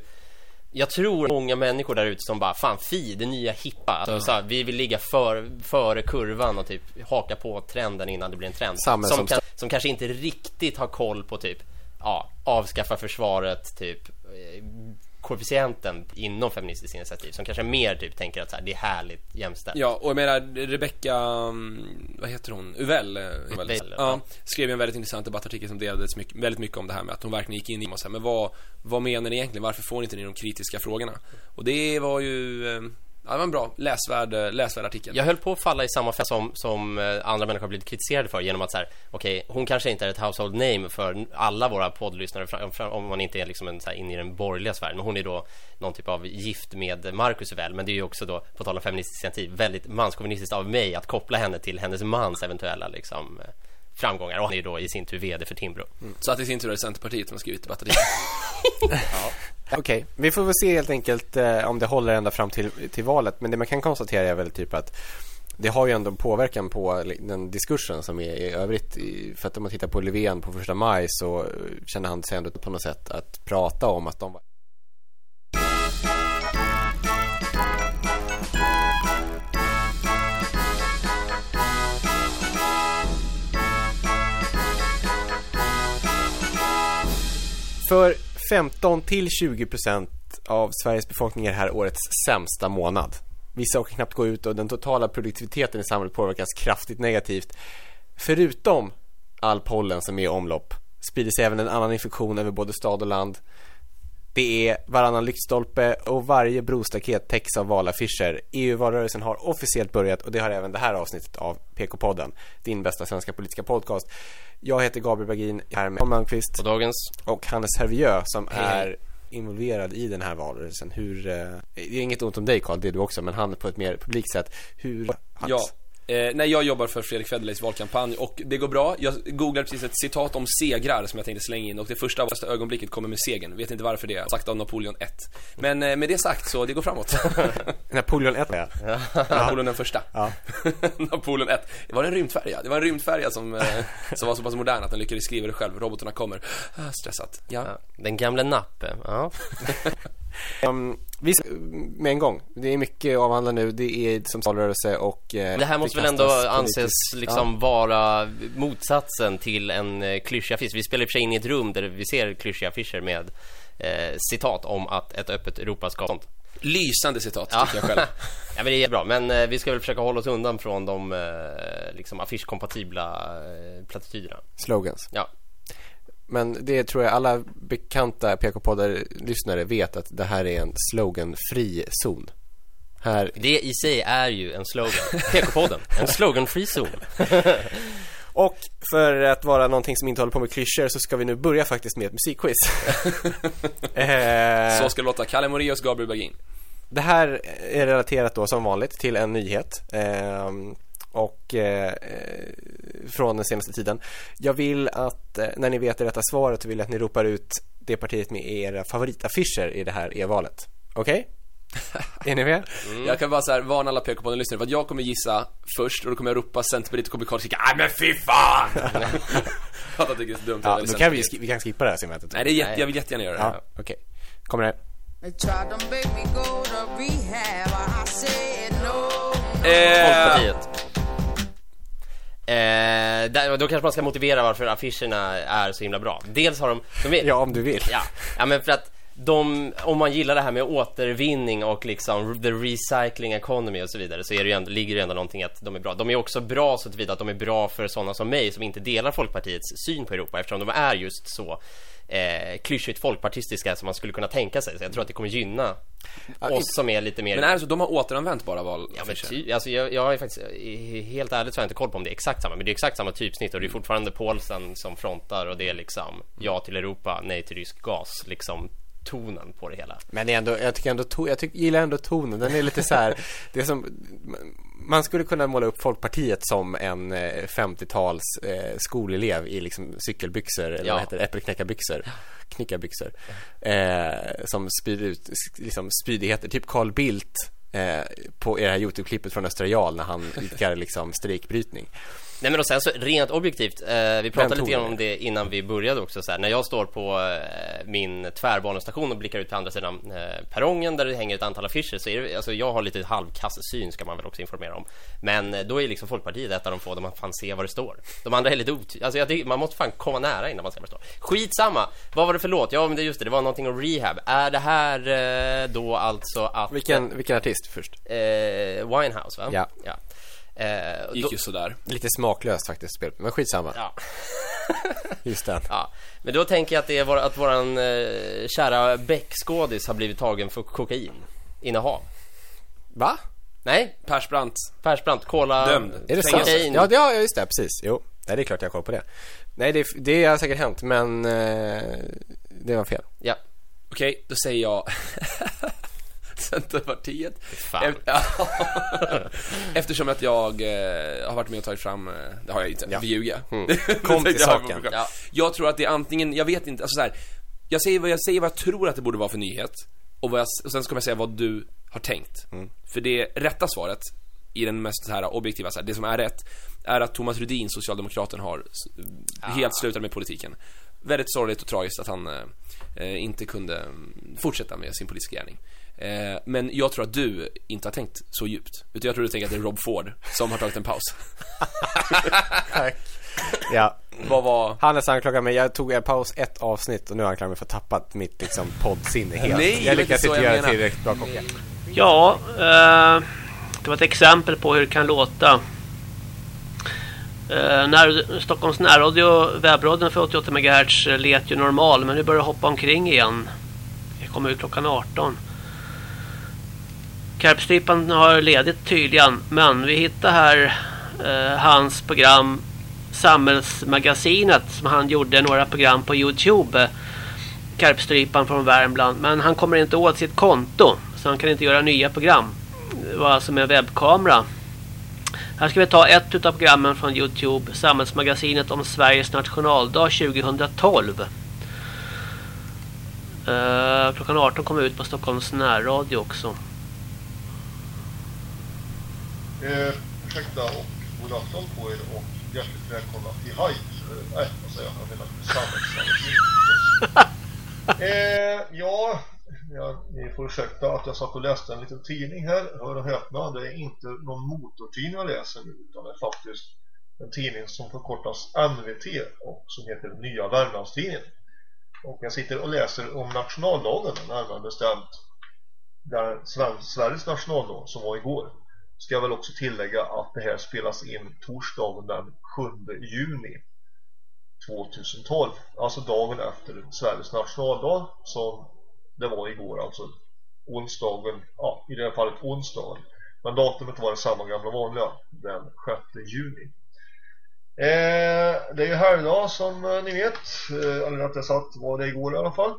S7: jag tror många människor där ute som bara Fan fi, det nya hippa alltså, så här, Vi vill ligga för, före kurvan och typ haka på trenden innan det blir en trend som,
S5: som-
S7: kan, som kanske inte riktigt har koll på typ Ja, avskaffa försvaret typ eh, Koefficienten inom Feministiskt initiativ som kanske mer typ tänker att så här, det är härligt jämställt
S6: Ja, och jag menar Rebecca, mm, vad heter hon? Uvell? eh, Uvell. Ja, skrev en väldigt intressant debattartikel som delades mycket, väldigt mycket om det här med att hon verkligen gick in i och så här, men vad, vad menar ni egentligen? Varför får ni inte ni de kritiska frågorna? Och det var ju, eh, ja, det var en bra, läsvärd, eh, läsvärd artikel.
S7: Jag höll på att falla i samma fälla som, som eh, andra människor har blivit kritiserade för genom att så här, okej, hon kanske inte är ett household name för alla våra poddlyssnare om man inte är liksom en, så här, inne i den borgerliga sfären. Men hon är då någon typ av gift med Marcus väl, men det är ju också då, på tal om feministiskt initiativ, väldigt manschauvinistiskt av mig att koppla henne till hennes mans eventuella liksom eh, framgångar och han är ju då i sin tur VD för Timbro.
S6: Så att i sin tur är det Centerpartiet som har skrivit debattartikeln.
S5: Okej, vi får väl se helt enkelt eh, om det håller ända fram till, till valet. Men det man kan konstatera är väl typ att det har ju ändå påverkan på den diskursen som är i övrigt. För att om man tittar på Löfven på första maj så eh, känner kände han sig ändå på något sätt att prata om att de var För 15 till 20 procent av Sveriges befolkning är det här årets sämsta månad. Vissa orkar knappt gå ut och den totala produktiviteten i samhället påverkas kraftigt negativt. Förutom all pollen som är i omlopp sprider sig även en annan infektion över både stad och land. Det är varannan lyktstolpe och varje brostaket täcks av valaffischer. EU-valrörelsen har officiellt börjat och det har även det här avsnittet av PK-podden, din bästa svenska politiska podcast. Jag heter Gabriel Bergin, här med Tom Malmqvist
S7: Och dagens
S5: och Hannes Hervieux som
S7: Hej, hej.
S5: är involverad i den här valrörelsen. Hur, eh, det är inget ont om dig Carl, det är du också, men han på ett mer publikt sätt. Hur, hans,
S6: Ja. Eh, nej, jag jobbar för Fredrik Federleys valkampanj och det går bra. Jag googlar precis ett citat om segrar som jag tänkte slänga in och det första första ögonblicket kommer med segern. Vet inte varför det är. Sagt av Napoleon 1. Men eh, med det sagt så, det går framåt.
S5: Napoleon 1 ja.
S6: Napoleon den första.
S5: Ja.
S6: Napoleon 1. Det var en rymdfärja. Det var en rymdfärja som, eh, som var så pass modern att den lyckades skriva det själv. Robotarna kommer. Ah, stressat. Ja.
S7: Ja, den gamla Nappe, ja.
S5: Um, vi ska, med en gång. Det är mycket att avhandla nu. Det är som valrörelse och... eh,
S7: Det här måste väl ändå anses
S5: politiskt-
S7: liksom vara motsatsen till en eh, klyschig affisch. Vi spelar i och för sig in i ett rum där vi ser klyschiga affischer med eh, citat om att ett öppet Europa ska sånt.
S6: Lysande citat,
S7: Ja.
S6: tycker jag själv.
S7: Ja men det är bra, men eh, vi ska väl försöka hålla oss undan från de eh, liksom affischkompatibla eh, plattityderna.
S5: Ja, slogans.
S7: Ja,
S5: Men det tror jag alla bekanta PK-poddar-lyssnare vet att det här är en sloganfri zon. Här,
S7: det i sig är ju en slogan. PK-podden, en sloganfri zon.
S5: och för att vara någonting som inte håller på med klyschor så ska vi nu börja faktiskt med ett musikquiz. eh,
S6: Så ska det låta. Kalle Moraeus, Gabriel Bergin.
S5: Det här är relaterat då som vanligt till en nyhet ehm, och eh, eh, från den senaste tiden. Jag vill att eh, när ni vet det rätta svaret så vill jag att ni ropar ut det partiet med era favoritaffischer i det här e-valet. Okej? är ni med?
S6: Jag kan bara så här varna alla PK-podden-lyssnare för att jag kommer gissa först och då kommer jag ropa Centerpartiet och kommer Karl skrika Nej men fy fan! Jag tycker det är så dumt
S5: Ja, då kan vi, vi kan skippa det här segmentet.
S6: Nej, det är jätte, jag vill jättegärna göra det.
S5: Ja, okej. Kommer det.
S8: They tried to
S6: Eh,
S7: där, då kanske man ska motivera varför affischerna är så himla bra. Dels har de... de är,
S5: Ja, om du vill.
S7: Ja, ja men för att de, om man gillar det här med återvinning och liksom the recycling economy och så vidare så är det ju ändå, ligger det ändå någonting att de är bra. De är också bra så tillvida att de är bra för sådana som mig som inte delar Folkpartiets syn på Europa eftersom de är just så eh, klyschigt folkpartistiska som man skulle kunna tänka sig. Så jag tror att det kommer gynna oss som är lite mer...
S6: Men är det så? De har återanvänt bara val
S7: Ja men ty, alltså jag, jag ju faktiskt, helt ärligt så har jag inte koll på om det är exakt samma Men det är exakt samma typsnitt och det är fortfarande Paulsen som frontar och det är liksom Ja till Europa, nej till rysk gas liksom tonen på det hela
S5: Men det är ändå, jag tycker ändå, jag tycker, gillar ändå tonen. Den är lite så här, det är som, man skulle kunna måla upp Folkpartiet som en eh, 50-tals eh, skolelev i liksom cykelbyxor, eller
S7: Ja.
S5: vad heter det, äppelknäckarbyxor, knickarbyxor, eh, som spyr ut liksom spydigheter, typ Carl Bildt eh, på det här Youtube-klippet från Östra Jarl när han idkar liksom strejkbrytning.
S7: Nej men och sen så rent objektivt, eh, vi pratade lite grann om det innan vi började också så här, När jag står på eh, min tvärbanestation och blickar ut på andra sidan eh, perrongen där det hänger ett antal affischer så är det, alltså jag har lite halvkass syn ska man väl också informera om Men eh, då är liksom Folkpartiet ett av de få där man fan ser vad det står De andra är lite ot... Alltså jag tycker, man måste fan komma nära innan man ser vad det står Skitsamma! Vad var det för låt? Ja men det just det, det var någonting om rehab Är det här eh, då alltså att...
S5: Vilken, vilken artist först?
S7: Eh, Winehouse va?
S5: Ja.
S7: ja. Eh,
S6: Gick
S7: då,
S6: ju sådär.
S5: Lite smaklöst faktiskt spel, men skitsamma.
S7: ja.
S5: Just den.
S7: Ja, men då tänker jag att det är vår, att våran eh, kära Beck-skådis har blivit tagen för kokain innehav.
S5: Va?
S7: Nej,
S6: Persbrandt.
S7: Persbrandt, kola...
S6: Dömd.
S5: Är det sant?
S7: kokain.
S5: Ja, det, ja, just det, precis. Jo, Nej, det är klart jag har koll på det. Nej, det, det har säkert hänt, men eh, det var fel.
S7: Ja,
S6: Okej, då säger jag Centerpartiet.
S7: fan.
S6: Eftersom att jag eh, har varit med och tagit fram, eh, det har jag inte,
S5: Ja.
S6: vi ljuga.
S5: Kom
S6: Det
S5: till saken.
S7: Ja.
S6: Jag tror att det är antingen, jag vet inte, alltså så här, jag säger vad jag säger vad jag tror att det borde vara för nyhet och, vad jag, och sen kommer jag säga vad du har tänkt.
S5: Mm.
S6: För det rätta svaret i den mest så här objektiva, så här, det som är rätt, är att Thomas Rudin, Socialdemokraten, har s- helt slutat med politiken. Väldigt sorgligt och tragiskt att han eh, eh, inte kunde mm, fortsätta med sin politiska gärning. Eh, men jag tror att du inte har tänkt så djupt. Utan jag tror du tänker att det är Rob Ford som har tagit en paus.
S5: Tack. Ja,
S6: Vad var...
S5: Hannes anklagar mig. Jag tog en paus ett avsnitt och nu anklagar han mig för att ha tappat mitt liksom poddsinne helt.
S6: Nej, det
S5: jag lyckas
S6: inte
S5: göra tillräckligt bra koppling.
S1: Ja, eh, det var ett exempel på hur det kan låta. Eh, när, Stockholms närradio, webbradion för 88 MHz let ju normal men nu börjar det hoppa omkring igen. Det kommer ut klockan 18. Karpstrypan har ledigt tydligen men vi hittar här eh, hans program Samhällsmagasinet som han gjorde några program på Youtube. Karpstrypan från Värmland. Men han kommer inte åt sitt konto. Så han kan inte göra nya program. Det var alltså med webbkamera. Här ska vi ta ett av programmen från Youtube. Samhällsmagasinet om Sveriges nationaldag 2012. Uh, eh, klockan 18 kommer ut på Stockholms närradio också.
S9: Eh, ursäkta och god afton på er och hjärtligt välkomna till Hype. Eh, nej, vad säger jag? Jag menar samhällsmagasin. eh, ja, ja, ni får ursäkta att jag satt och läste en liten tidning här. Hör och häpna, det är inte någon motortidning jag läser nu utan det är faktiskt en tidning som förkortas NVT och som heter Nya Värmlandstidningen. Och jag sitter och läser om nationaldagen, närmare bestämt där Sveriges nationaldag som var igår. Ska jag väl också tillägga att det här spelas in torsdagen den 7 juni 2012. Alltså dagen efter Sveriges nationaldag som det var igår alltså onsdagen, ja i det här fallet onsdagen. Men datumet var det samma gamla vanliga, den 6 juni. Eh, det är ju helgdag som eh, ni vet, eh, eller rättare sagt var det igår i alla fall.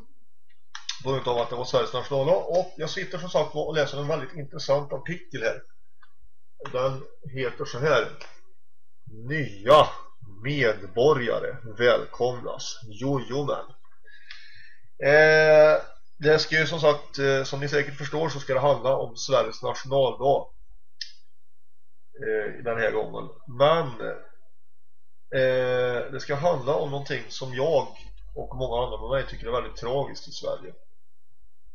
S9: På grund av att det var Sveriges nationaldag. Och jag sitter som sagt och läser en väldigt intressant artikel här. Den heter så här. Nya medborgare välkomnas. Jojomän. Eh, det ska ju som sagt, eh, som ni säkert förstår så ska det handla om Sveriges nationaldag. Eh, den här gången. Men eh, det ska handla om någonting som jag och många andra med mig tycker är väldigt tragiskt i Sverige.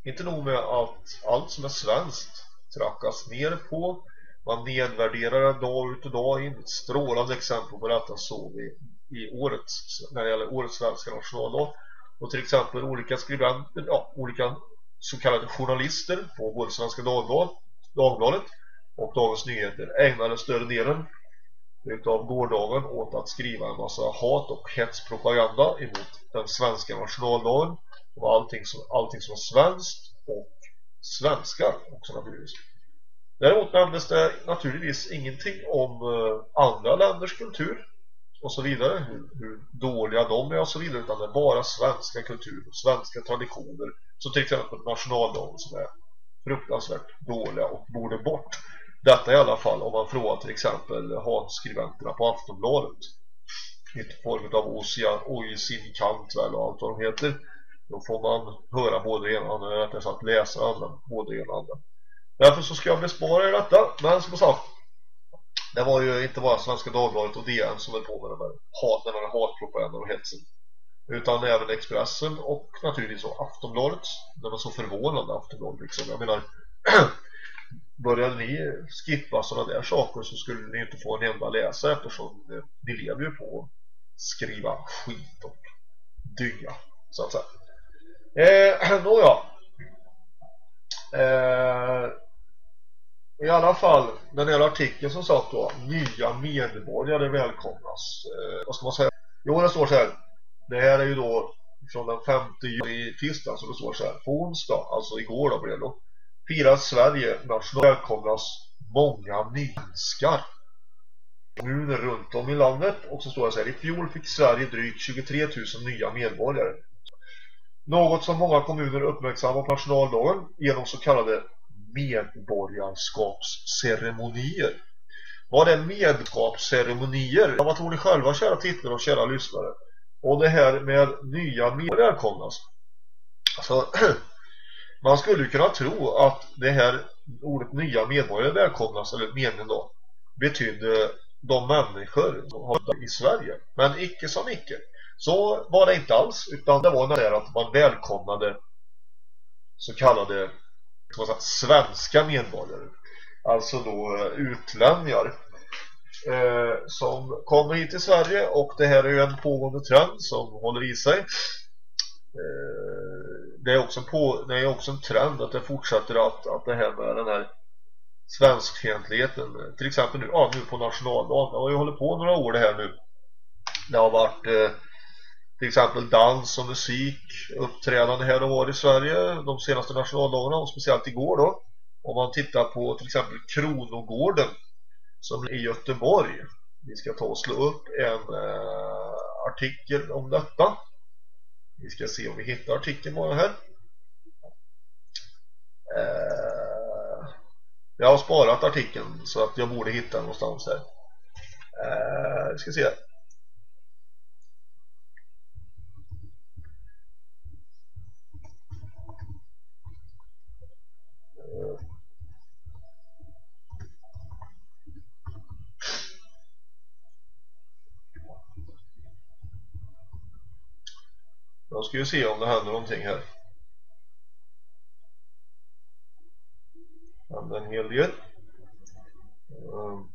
S9: Inte nog med att allt som är svenskt trackas ner på man nedvärderar dag ut och dag in. Ett strålande exempel på detta såg vi i årets, när det gäller årets svenska nationaldag. Och till exempel olika skribenter, ja, olika så kallade journalister på både Svenska Dagbladet, Dagbladet och Dagens Nyheter ägnade större delen utav gårdagen åt att skriva en massa hat och hetspropaganda emot den svenska nationaldagen och allting som, allting som svenskt och svenskar också naturligtvis. Däremot nämndes det naturligtvis ingenting om eh, andra länders kultur och så vidare, hur, hur, dåliga de är och så vidare, utan det är bara svenska kultur och svenska traditioner, så till exempel nationaldagen som är fruktansvärt dåliga och borde bort. Detta i alla fall om man frågar till exempel hatskriventerna på Aftonbladet i form av Oisin Kantväl och allt vad de heter. Då får man höra både det ena och andra, rättare sagt läsa både det ena och andra. Därför så ska jag bespara er detta. Men som sagt, det var ju inte bara Svenska Dagbladet och DN som höll på med den här, hat, den här hatpropagandan och hetsen. Utan även Expressen och naturligtvis så Aftonbladet. Det var så förvånande Aftonbladet liksom. Jag menar, började ni skippa sådana där saker så skulle ni inte få en enda läsare eftersom eh, ni lever ju på att skriva skit och dynga, så att säga. Eh, nåja. Eh, i alla fall, den här artikeln som satt då, nya medborgare välkomnas. Eh, vad ska man säga? Jo, det står så här. Det här är ju då från den 5 juni tisdag så det står så här. På onsdag, alltså igår då blev det då. Firar Sverige national välkomnas många minskar. Kommuner runt om i landet och så står det så här. I fjol fick Sverige drygt 23 000 nya medborgare. Något som många kommuner uppmärksammar på nationaldagen genom så kallade medborgarskapsceremonier. Vad är medborgarskapsceremonier? Ja, vad tror ni själva, kära tittare och kära lyssnare? Och det här med nya medborgare välkomnas. Alltså, man skulle kunna tro att det här ordet nya medborgare välkomnas, eller meningen då, betydde de människor som har i Sverige. Men icke som icke. Så var det inte alls, utan det var när att man välkomnade så kallade säga, svenska medborgare. Alltså då eh, utlänningar eh, som kommer hit till Sverige och det här är ju en pågående trend som håller i sig. Eh, det, är också en på, det är också en trend att det fortsätter att, att det här med den här svenskfientligheten till exempel nu, ja, nu på nationaldagen. Det har ju hållit på några år det här nu. Det har varit eh, till exempel dans och musik uppträdande här och var i Sverige de senaste nationaldagarna och speciellt igår då om man tittar på till exempel Kronogården som är i Göteborg vi ska ta och slå upp en eh, artikel om detta Vi ska se om vi hittar artikeln bara här. Eh, jag har sparat artikeln så att jag borde hitta den någonstans här. Eh, vi ska se. Då ska vi se om det händer någonting här. Det händer en hel del. Ehm. Mm.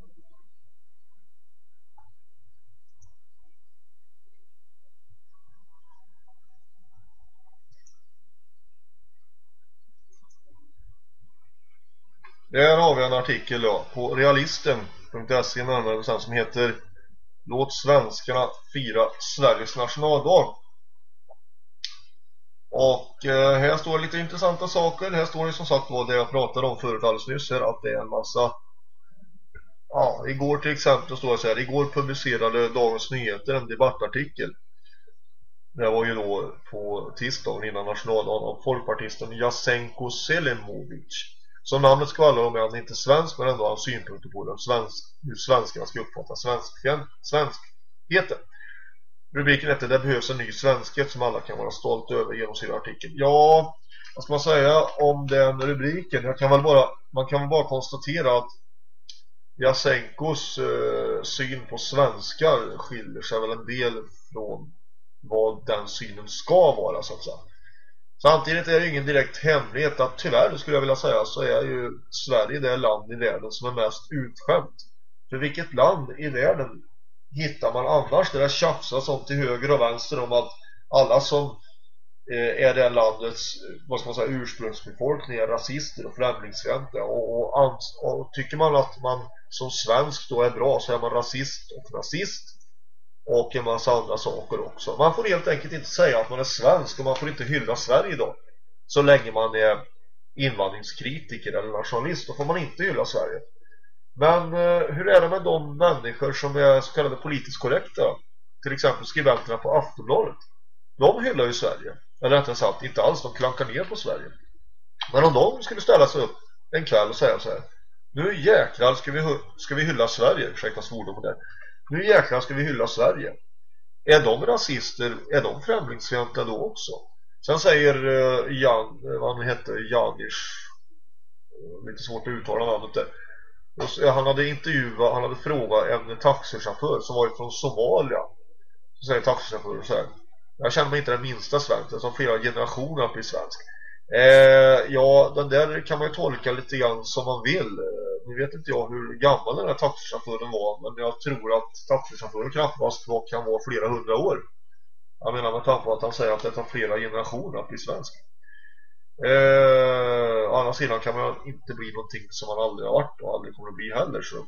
S9: Där har vi en artikel då, på realisten.se närmare bestämt som heter Låt svenskarna fira Sveriges nationaldag. Och eh, här står lite intressanta saker. Här står det som sagt vad det jag pratade om förut alldeles nyss här, att det är en massa Ja, igår till exempel står det så här Igår publicerade Dagens Nyheter en debattartikel. Det var ju då på tisdagen innan nationaldagen av folkpartisten Jasenko Selimovic. Som namnet skvallrar om är han inte svensk men ändå har han synpunkter på den svensk, hur svenskarna ska uppfatta svenskheten Rubriken heter Det behövs en ny svenskhet som alla kan vara stolta över genom sin artikel. Ja, vad ska man säga om den rubriken? Jag kan väl bara, man kan väl bara konstatera att Jasenkos eh, syn på svenskar skiljer sig väl en del från vad den synen ska vara så att säga. Samtidigt är det ingen direkt hemlighet att tyvärr skulle jag vilja säga så är ju Sverige det land i världen som är mest utskämt. För vilket land i världen hittar man annars där det tjafsas om till höger och vänster om att alla som eh, är det landets vad ska man säga, ursprungsbefolkning är rasister och främlingsfientliga och, och, och, tycker man att man som svensk då är bra så är man rasist och nazist och en massa andra saker också. Man får helt enkelt inte säga att man är svensk och man får inte hylla Sverige då så länge man är invandringskritiker eller nationalist då får man inte hylla Sverige. Men eh, hur är det med de människor som är så kallade politiskt korrekta? Till exempel skribenterna på Aftonbladet. De hyllar ju Sverige. Eller rättare sagt, inte alls, de klankar ner på Sverige. Men om de skulle ställa sig upp en kväll och säga så här. Nu jäklar ska vi, ska vi hylla Sverige. Ursäkta svordomen där. Nu jäklar ska vi hylla Sverige. Är de rasister? Är de främlingsfientliga då också? Sen säger eh, Jan, eh, vad han heter, Janisch eh, Lite svårt att uttala namnet där han hade intervjuat, han hade frågat en taxichaufför som var från Somalia. Så säger taxichauffören så här. Jag känner mig inte den minsta svensk, som flera generationer att bli svensk. Eh, ja, den där kan man ju tolka lite grann som man vill. Eh, nu vet inte jag hur gammal den här taxichauffören var, men jag tror att taxichauffören knappast kan vara flera hundra år. Jag menar med tanke på att han säger att det tar flera generationer att bli svensk. Eh, å andra sidan kan man inte bli någonting som man aldrig har varit och aldrig kommer att bli heller så.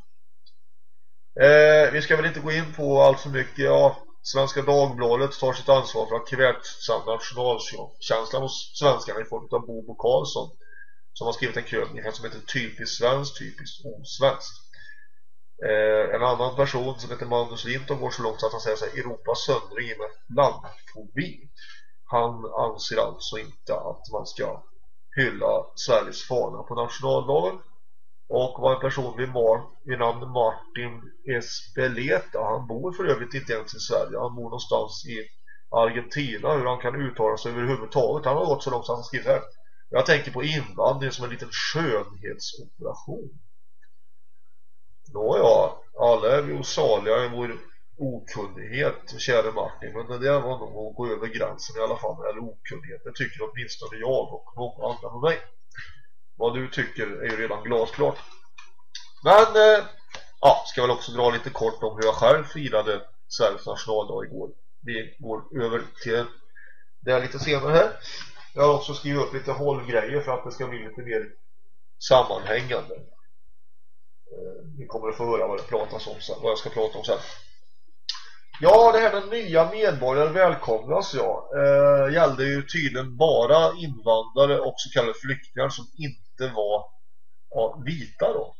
S9: Eh, vi ska väl inte gå in på allt för mycket. Ja, Svenska Dagbladet tar sitt ansvar för att kvätsa nationalkänslan hos svenskarna i form av Bobo Karlsson som har skrivit en krönika som heter Typiskt svenskt, typiskt osvenskt. Eh, en annan person som heter Magnus Linton går så långt att han säger så här, Europas söndring med landfobi. Han anser alltså inte att man ska hylla Sveriges fana på nationaldagen. Och var en person vid, Mar vid namn Martin Espeleta. Han bor för övrigt inte ens i Sverige. Han bor någonstans i Argentina. Hur han kan uttala sig överhuvudtaget. Han har gått så långt så han skriver här. Jag tänker på invandring som en liten skönhetsoperation. Nåja, alla är vi osaliga i vår okunnighet, käre Martin. Men det där var nog att gå över gränsen i alla fall. Eller okunnighet, det tycker åtminstone jag och många andra med mig. Vad du tycker är ju redan glasklart. Men, eh, ja, ska väl också dra lite kort om hur jag själv firade Sveriges nationaldag igår. Vi går över till det lite senare här. Jag har också skrivit upp lite hållgrejer för att det ska bli lite mer sammanhängande. Eh, ni kommer att få höra vad, det pratas om sen, vad jag ska prata om sen. Ja, det här med nya medborgare välkomnas ja. Eh, gällde ju tydligen bara invandrare och så kallade flyktingar som inte var ja, vita då.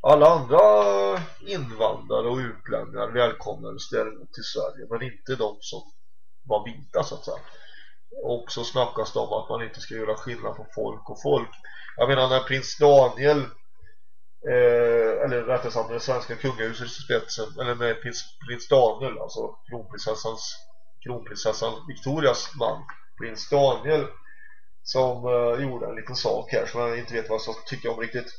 S9: Alla andra invandrare och utlänningar välkomnades däremot till Sverige men inte de som var vita så att säga. Och så snackas det om att man inte ska göra skillnad på folk och folk. Jag menar när prins Daniel eh, eller rättare sagt med det svenska kungahuset i spetsen eller med prins, prins Daniel alltså kronprinsessans kronprinsessan Victorias man prins Daniel som eh, gjorde en liten sak här som jag inte vet vad jag ska tycka om riktigt.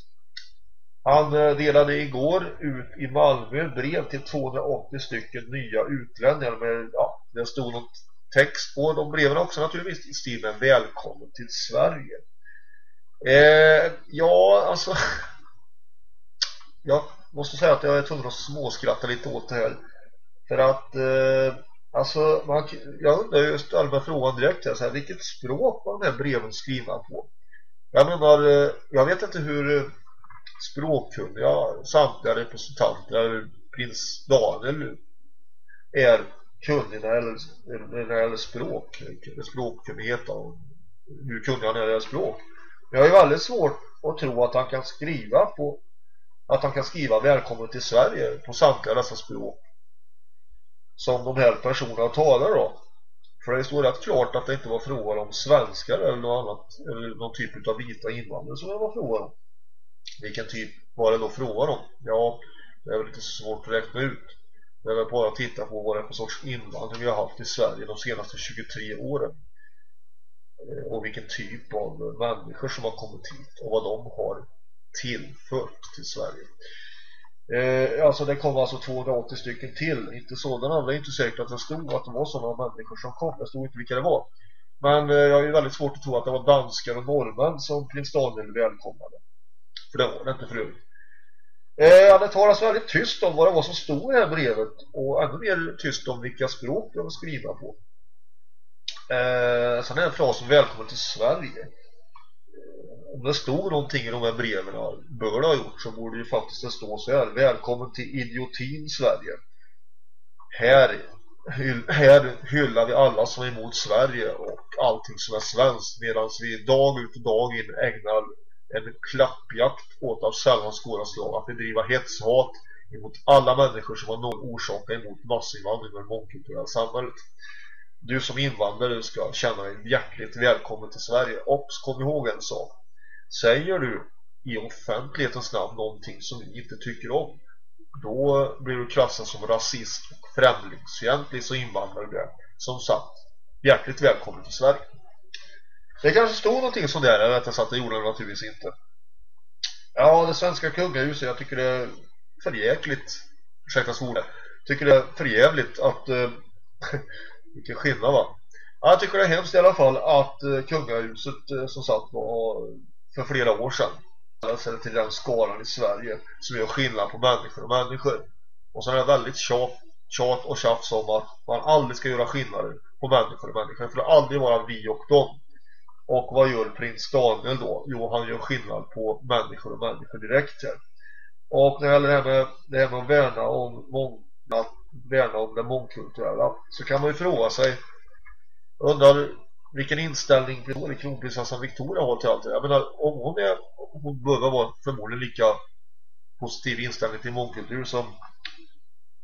S9: Han eh, delade igår ut i Malmö brev till 280 stycken nya utlänningar med, ja, det stod någon text på de breven också naturligtvis i stil med välkommen till Sverige eh, ja alltså jag måste säga att jag är tvungen att småskratta lite åt det här. För att eh, alltså man, jag undrar just allmän frågan direkt här, så här, vilket språk var de här breven skrivna på? Jag menar eh, jag vet inte hur eh, språkkunniga samtliga representanter eller prins Daniel är kunniga när det gäller språk språkkunnighet och hur kunniga han är när det gäller språk. Men jag har ju väldigt svårt att tro att han kan skriva på att han kan skriva välkommen till Sverige på samtliga dessa språk som de här personerna talar då för det står rätt klart att det inte var frågan om svenskar eller något annat eller någon typ av vita invandrare som det var frågan om vilken typ var det då frågan om? Ja, det är väl lite svårt att räkna ut. Det är väl bara att titta på vad det är för sorts invandring vi har haft i Sverige de senaste 23 åren. Eh, och vilken typ av människor som har kommit hit och vad de har tillfört till Sverige. Eh, alltså det kom alltså 280 stycken till, inte sådana, det är inte säkert att det stod att det var sådana människor som kom, det stod inte vilka det var. Men eh, jag är väldigt svårt att tro att det var danskar och norrmän som prins Daniel välkomnade. För det var det inte förut. Eh, det talas väldigt tyst om vad det var som stod i det här brevet och ännu mer tyst om vilka språk det var skrivna på. Eh, sen är en fras som välkommen till Sverige. Om det stod någonting i de här breven bör det ha gjort så borde ju faktiskt det stå så här. Välkommen till idiotin Sverige. Här, hyll, här hyllar vi alla som är emot Sverige och allting som är svenskt medan vi dag ut och dag in ägnar en klappjakt åt av sällan skåda slag att bedriva hetshat emot alla människor som har någon orsak emot massinvandring och mångkulturella samhället. Du som invandrare ska känna dig hjärtligt välkommen till Sverige. Och kom ihåg en sak. Säger du i offentlighetens namn någonting som vi inte tycker om då blir du klassad som rasist och främlingsfientlig så invandrare där. Som sagt, hjärtligt välkommen till Sverige. Det kanske stod någonting sånt där, eller rättare sagt det gjorde det naturligtvis inte. Ja, det svenska kungahuset, jag tycker det är förjäkligt, ursäkta svordet, tycker det är förjävligt att, eh, vilken skillnad va? Ja, jag tycker det är hemskt i alla fall att eh, kungahuset eh, som sagt var eh, för flera år sedan alltså till den skalan i Sverige som gör skillnad på människor och människor. Och så är det väldigt tjat, tjat och tjafs om att man aldrig ska göra skillnader på människor och människor. för Det får aldrig vara vi och dem. Och vad gör prins Daniel då? Jo, han gör skillnad på människor och människor direkt här. Och när det gäller det här med, det här med att värna om, många, värna om det mångkulturella så kan man ju fråga sig undrar vilken inställning kronprinsessan Victoria har till allt det. Jag menar, om hon är hon behöver vara förmodligen lika positiv inställning till mångkultur som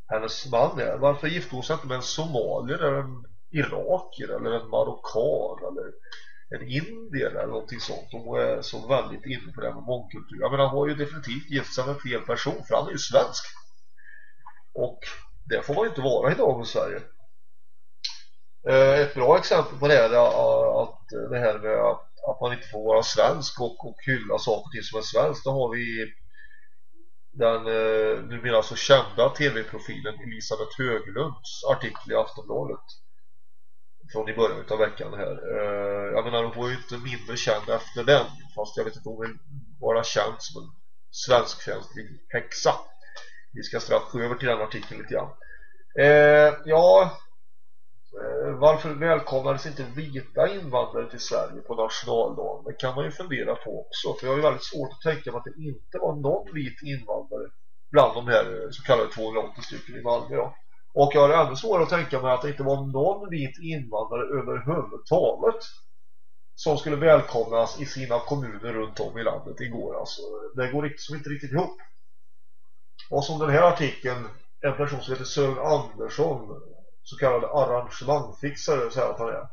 S9: hennes man är. Varför gifte hon sig inte med en somalier eller en irakier eller en marockan eller en indier eller någonting sånt. Hon är så väldigt inne på det här med mångkultur. Jag menar, hon har ju definitivt gift sig med fel person för han är ju svensk. Och det får man ju inte vara i dagens Sverige. Eh, ett bra exempel på det är att det här med att man inte får vara svensk och, och hylla saker och ting som är svenskt. Då har vi den eh, numera så alltså kända tv-profilen Elisabeth Höglunds artikel i Aftonbladet från i början av veckan här. Eh, jag menar, hon var ju inte mindre känd efter den. Fast jag vet inte, om hon vill vara känd som en svenskfientlig häxa. Vi ska strax gå över till den artikeln lite grann. Eh, ja, eh, varför välkomnades inte vita invandrare till Sverige på nationaldagen? Det kan man ju fundera på också. För jag har ju väldigt svårt att tänka mig att det inte var någon vit invandrare bland de här eh, så kallade 280 stycken i Malmö. Ja. Och jag har ännu svårare att tänka mig att det inte var någon vit invandrare överhuvudtaget som skulle välkomnas i sina kommuner runt om i landet igår. Alltså, det går liksom inte riktigt ihop. Och som den här artikeln, en person som heter Sören Andersson, så kallad arrangemangfixare, säger att han är.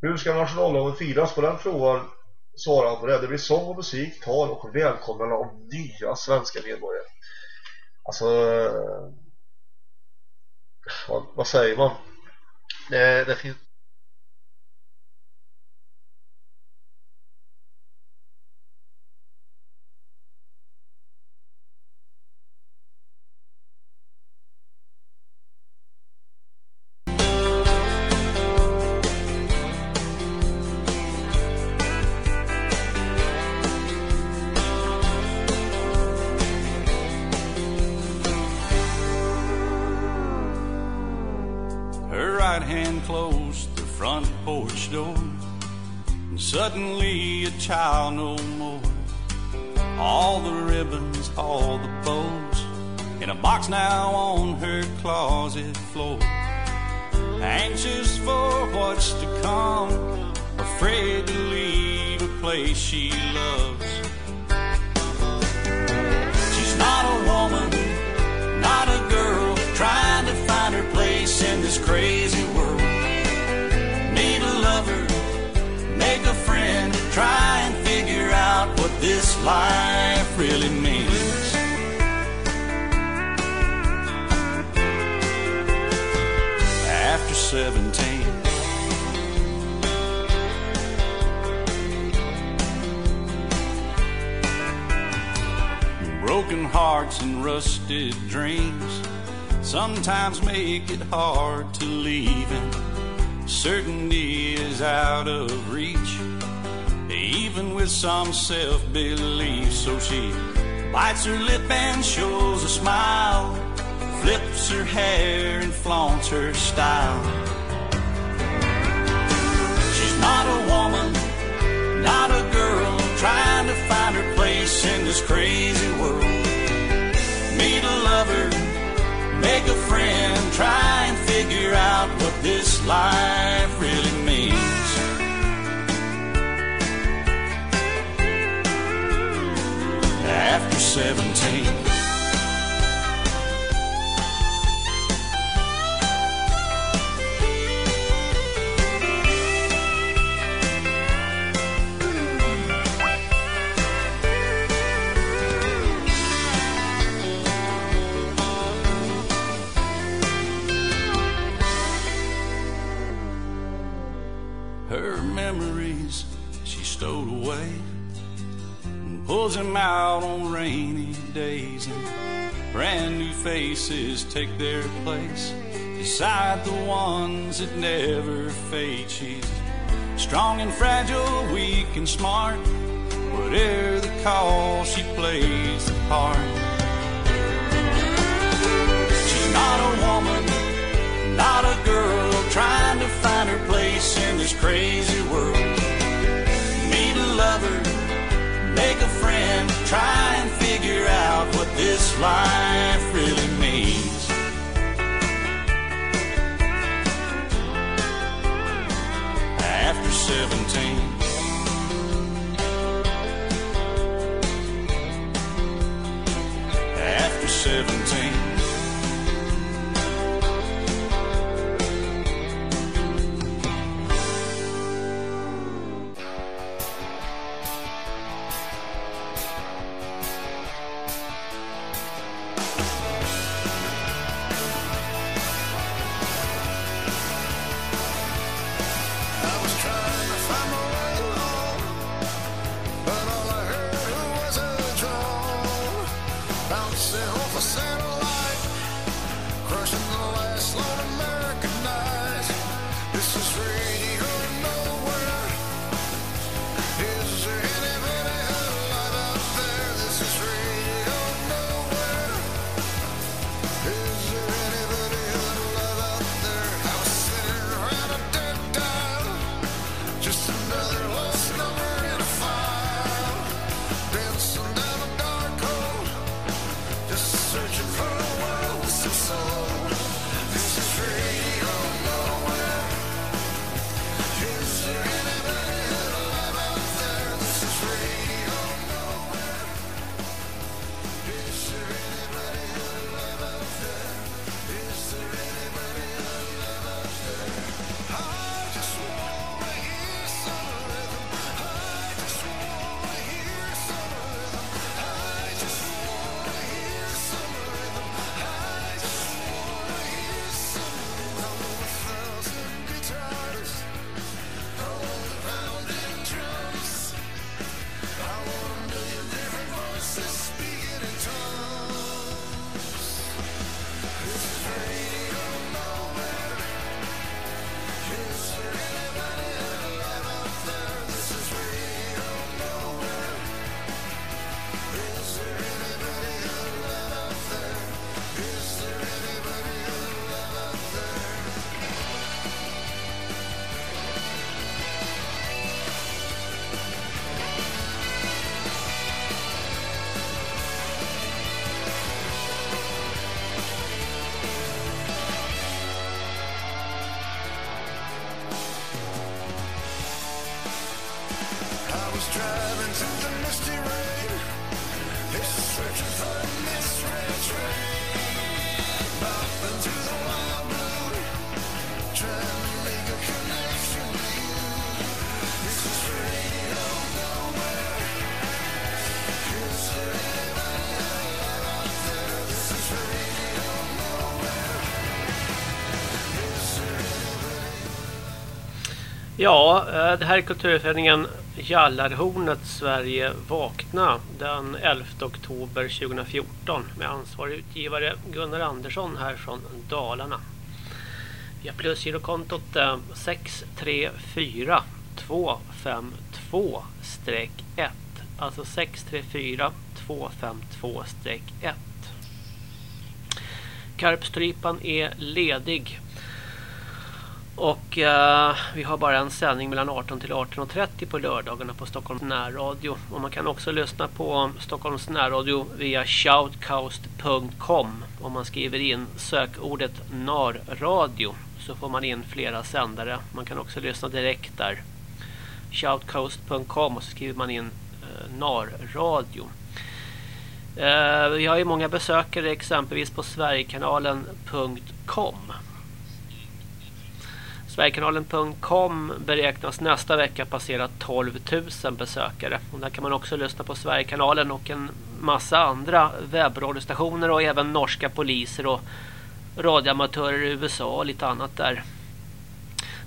S10: Hur ska nationaldagen firas? På den frågan svarar han på det. Det blir sång och musik, tal och välkomnande av nya svenska medborgare. Alltså... Eh, vad, vad säger man? Det, det finns...
S11: with self belief. So she bites her lip and shows a smile, flips her hair and flaunts her style. She's not a woman, not a girl, trying to find her place in this crazy world. Meet a lover, make a friend, try and figure out what this life really 17. Faces take their place beside the ones that never fade. She's strong and fragile, weak and smart. Whatever the call, she plays the part. She's not a woman, not a girl, trying to find her place in this crazy world. Meet a lover, make a friend, try and figure out what this life
S12: seven
S1: Ja, eh, det här är kulturföreningen Jallarhornet Sverige vakna den 11 oktober 2014 med ansvarig utgivare Gunnar Andersson här från Dalarna. Vi har plusgirokontot 634252-1. Eh, alltså 634252-1. Karpstrypan är ledig och eh, vi har bara en sändning mellan 18 till 18.30 på lördagarna på Stockholms närradio. Och man kan också lyssna på Stockholms närradio via shoutcast.com. Om man skriver in sökordet narradio så får man in flera sändare. Man kan också lyssna direkt där. Shoutcast.com och så skriver man in eh, narradio. Eh, vi har ju många besökare exempelvis på sverigekanalen.com. Sverigekanalen.com beräknas nästa vecka passera 12 000 besökare. Och där kan man också lyssna på Sverigekanalen och en massa andra webbradiostationer och även norska poliser och radioamatörer i USA och lite annat där.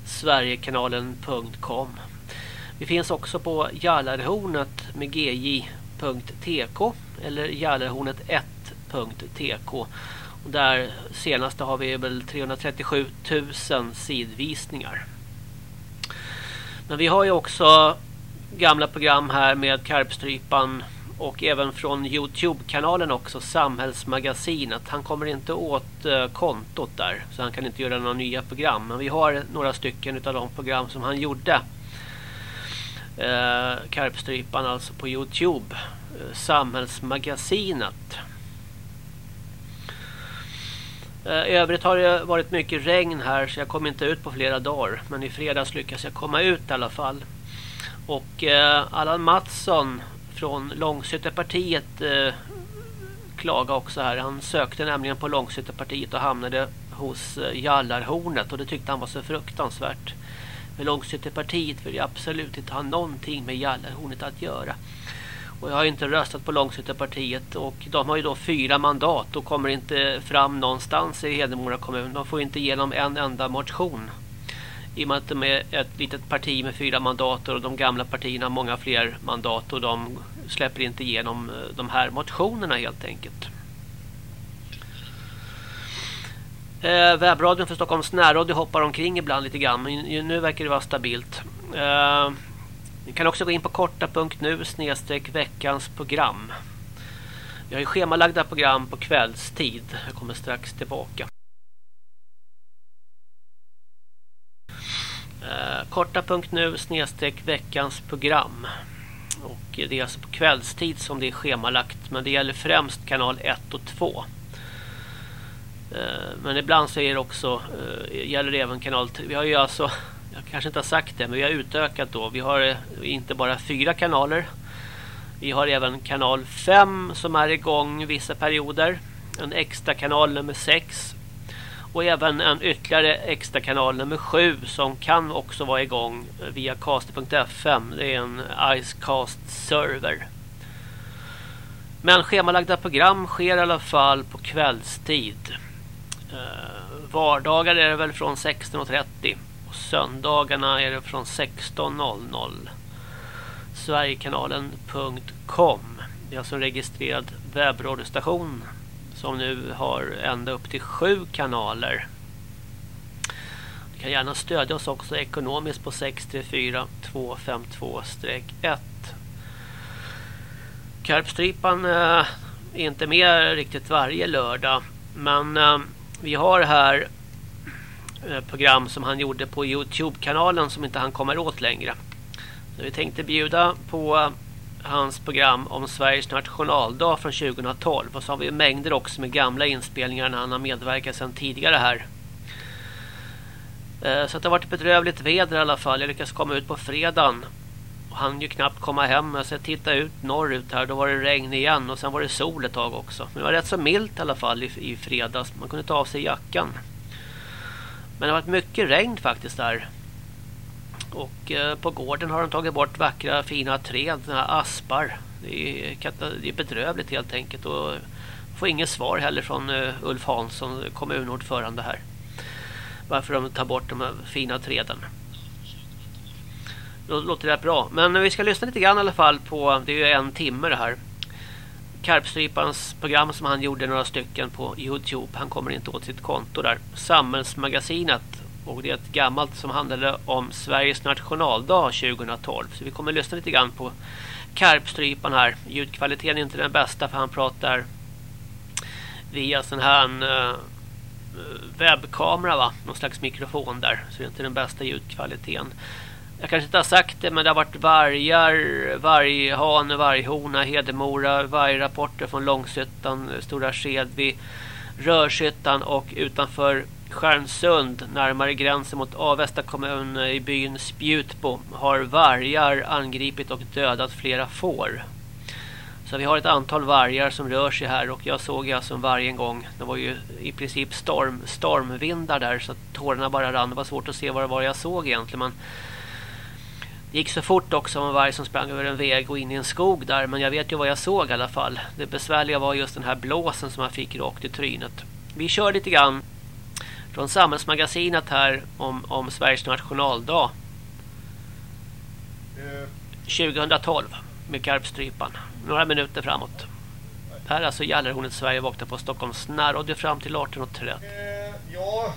S1: Sverigekanalen.com Vi finns också på Jallarhornet med gj.tk eller Jallarhornet1.tk och där senaste har vi väl 337 000 sidvisningar. Men vi har ju också gamla program här med Karpstrypan och även från Youtube-kanalen också Samhällsmagasinet. Han kommer inte åt eh, kontot där så han kan inte göra några nya program. Men vi har några stycken av de program som han gjorde. Eh, Karpstrypan alltså på Youtube. Eh, Samhällsmagasinet. Eh, I övrigt har det varit mycket regn här så jag kom inte ut på flera dagar. Men i fredags lyckades jag komma ut i alla fall. Och eh, Allan Mattsson från Långshyttepartiet eh, klagade också här. Han sökte nämligen på Långshyttepartiet och hamnade hos eh, Jallarhornet. Och det tyckte han var så fruktansvärt. Men Långshyttepartiet vill ju absolut inte ha någonting med Jallarhornet att göra. Och jag har inte röstat på Långshyttepartiet och de har ju då fyra mandat och kommer inte fram någonstans i Hedemora kommun. De får inte igenom en enda motion. I och med att de är ett litet parti med fyra mandat och de gamla partierna har många fler mandat och de släpper inte igenom eh, de här motionerna helt enkelt. Eh, webbradion för Stockholms närradio hoppar omkring ibland lite grann men nu verkar det vara stabilt. Eh, ni kan också gå in på korta.nu snedstreck veckans program. Vi har ju schemalagda program på kvällstid. Jag kommer strax tillbaka. Eh, korta.nu snedstreck veckans program. Och det är alltså på kvällstid som det är schemalagt. Men det gäller främst kanal 1 och 2. Eh, men ibland så är det också, eh, gäller det även kanal 3. Vi har ju alltså jag kanske inte har sagt det, men vi har utökat då. Vi har eh, inte bara fyra kanaler. Vi har även kanal 5 som är igång vissa perioder. En extra kanal nummer 6. Och även en ytterligare extra kanal nummer 7 som kan också vara igång via caster.fm. Det är en Icecast-server. Men schemalagda program sker i alla fall på kvällstid. Eh, vardagar är det väl från 16.30 söndagarna är det från 16.00. Sverigekanalen.com Det är alltså en registrerad webbradiostation som nu har ända upp till sju kanaler. Du kan gärna stödja oss också ekonomiskt på 634 252-1. Karpstripan eh, är inte med riktigt varje lördag. Men eh, vi har här Eh, program som han gjorde på Youtube-kanalen som inte han kommer åt längre. Så vi tänkte bjuda på eh, hans program om Sveriges nationaldag från 2012 och så har vi mängder också med gamla inspelningar när han har medverkat sedan tidigare här. Eh, så det har varit bedrövligt väder i alla fall. Jag lyckades komma ut på fredagen Och han ju knappt komma hem. Jag tittade titta ut norrut här. Då var det regn igen. Och sen var det sol ett tag också. Men det var rätt så milt i alla fall i, i fredags. Man kunde ta av sig jackan. Men det har varit mycket regn faktiskt där. Och eh, på gården har de tagit bort vackra fina träd. Här aspar. Det är, det är bedrövligt helt enkelt. Och får inget svar heller från eh, Ulf Hansson, kommunordförande här. Varför de tar bort de här fina träden. Då låter det bra. Men vi ska lyssna lite grann i alla fall på, det är ju en timme det här. Karpstrypans program som han gjorde några stycken på Youtube. Han kommer inte åt sitt konto där. Samhällsmagasinet. Och det är ett gammalt som handlade om Sveriges nationaldag 2012. Så vi kommer lyssna lite grann på Karpstrypan här. Ljudkvaliteten är inte den bästa för han pratar via sån här eh, webbkamera va. Någon slags mikrofon där. Så det är inte den bästa ljudkvaliteten. Jag kanske inte har sagt det men det har varit vargar, varghane, varghona, Hedemora, vargrapporter från Långshyttan, Stora Skedvi, Rörshyttan och utanför Stjärnsund närmare gränsen mot Avesta kommun i byn Spjutbo har vargar angripit och dödat flera får. Så vi har ett antal vargar som rör sig här och jag såg alltså en varg en gång. Det var ju i princip storm, stormvindar där så tårarna bara rann. Det var svårt att se vad det var jag såg egentligen men det gick så fort också om en varg som sprang över en väg och in i en skog där men jag vet ju vad jag såg i alla fall. Det besvärliga var just den här blåsen som jag fick rakt i trynet. Vi kör lite grann från Samhällsmagasinet här om, om Sveriges nationaldag. 2012 med Karpstrypan. Några minuter framåt. Här är alltså Gallerhornet Sverige vaknar på Stockholms närradio fram till 18.30.
S9: Eh, ja,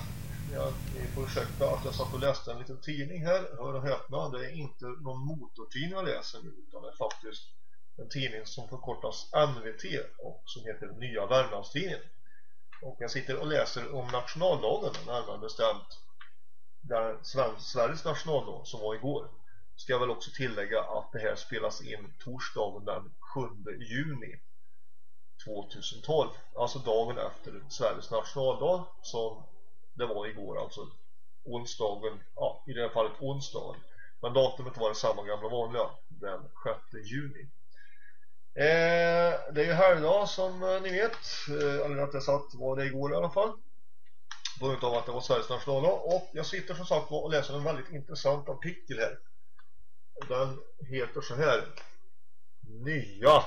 S9: jag får ursäkta att jag satt och läste en liten tidning här. Hör och häpna, det är inte någon motortidning jag läser nu utan det är faktiskt en tidning som förkortas NVT och som heter Nya Värmlandstidningen. Och jag sitter och läser om nationaldagen, närmare bestämt där Sveriges nationaldag som var igår. Ska jag väl också tillägga att det här spelas in torsdagen den 7 juni 2012. Alltså dagen efter Sveriges nationaldag som det var igår alltså onsdagen, ja i det här fallet onsdagen. Men datumet var det samma gamla vanliga, den 6 juni. Eh, det är ju helgdag som eh, ni vet, eh, eller att jag satt var det igår i alla fall. På grund av att det var Sveriges nationaldag. Och jag sitter som sagt och läser en väldigt intressant artikel här. Den heter så här. Nya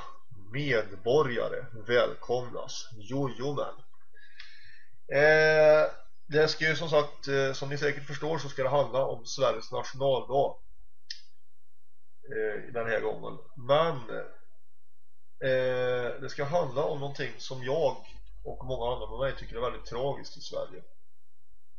S9: medborgare välkomnas. Jojomän. Eh, det ska ju som sagt, eh, som ni säkert förstår så ska det handla om Sveriges nationaldag. Eh, den här gången. Men eh, det ska handla om någonting som jag och många andra med mig tycker är väldigt tragiskt i Sverige.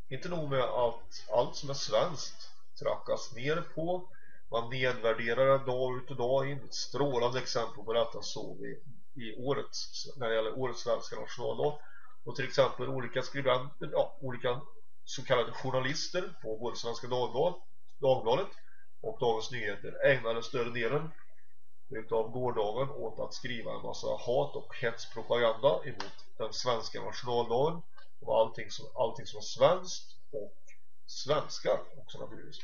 S9: Inte nog med att allt som är svenskt trackas ner på. Man nedvärderar dag ut och dag in. Ett strålande exempel på detta såg vi i årets, när det gäller årets svenska nationaldag. Och till exempel olika skribenter, ja, olika så kallade journalister på både Svenska Dagbladet, Dagbladet och Dagens Nyheter ägnade större delen utav gårdagen åt att skriva en massa hat och hetspropaganda emot den svenska nationaldagen och allting som, allting som var svenskt och svenskar också naturligtvis.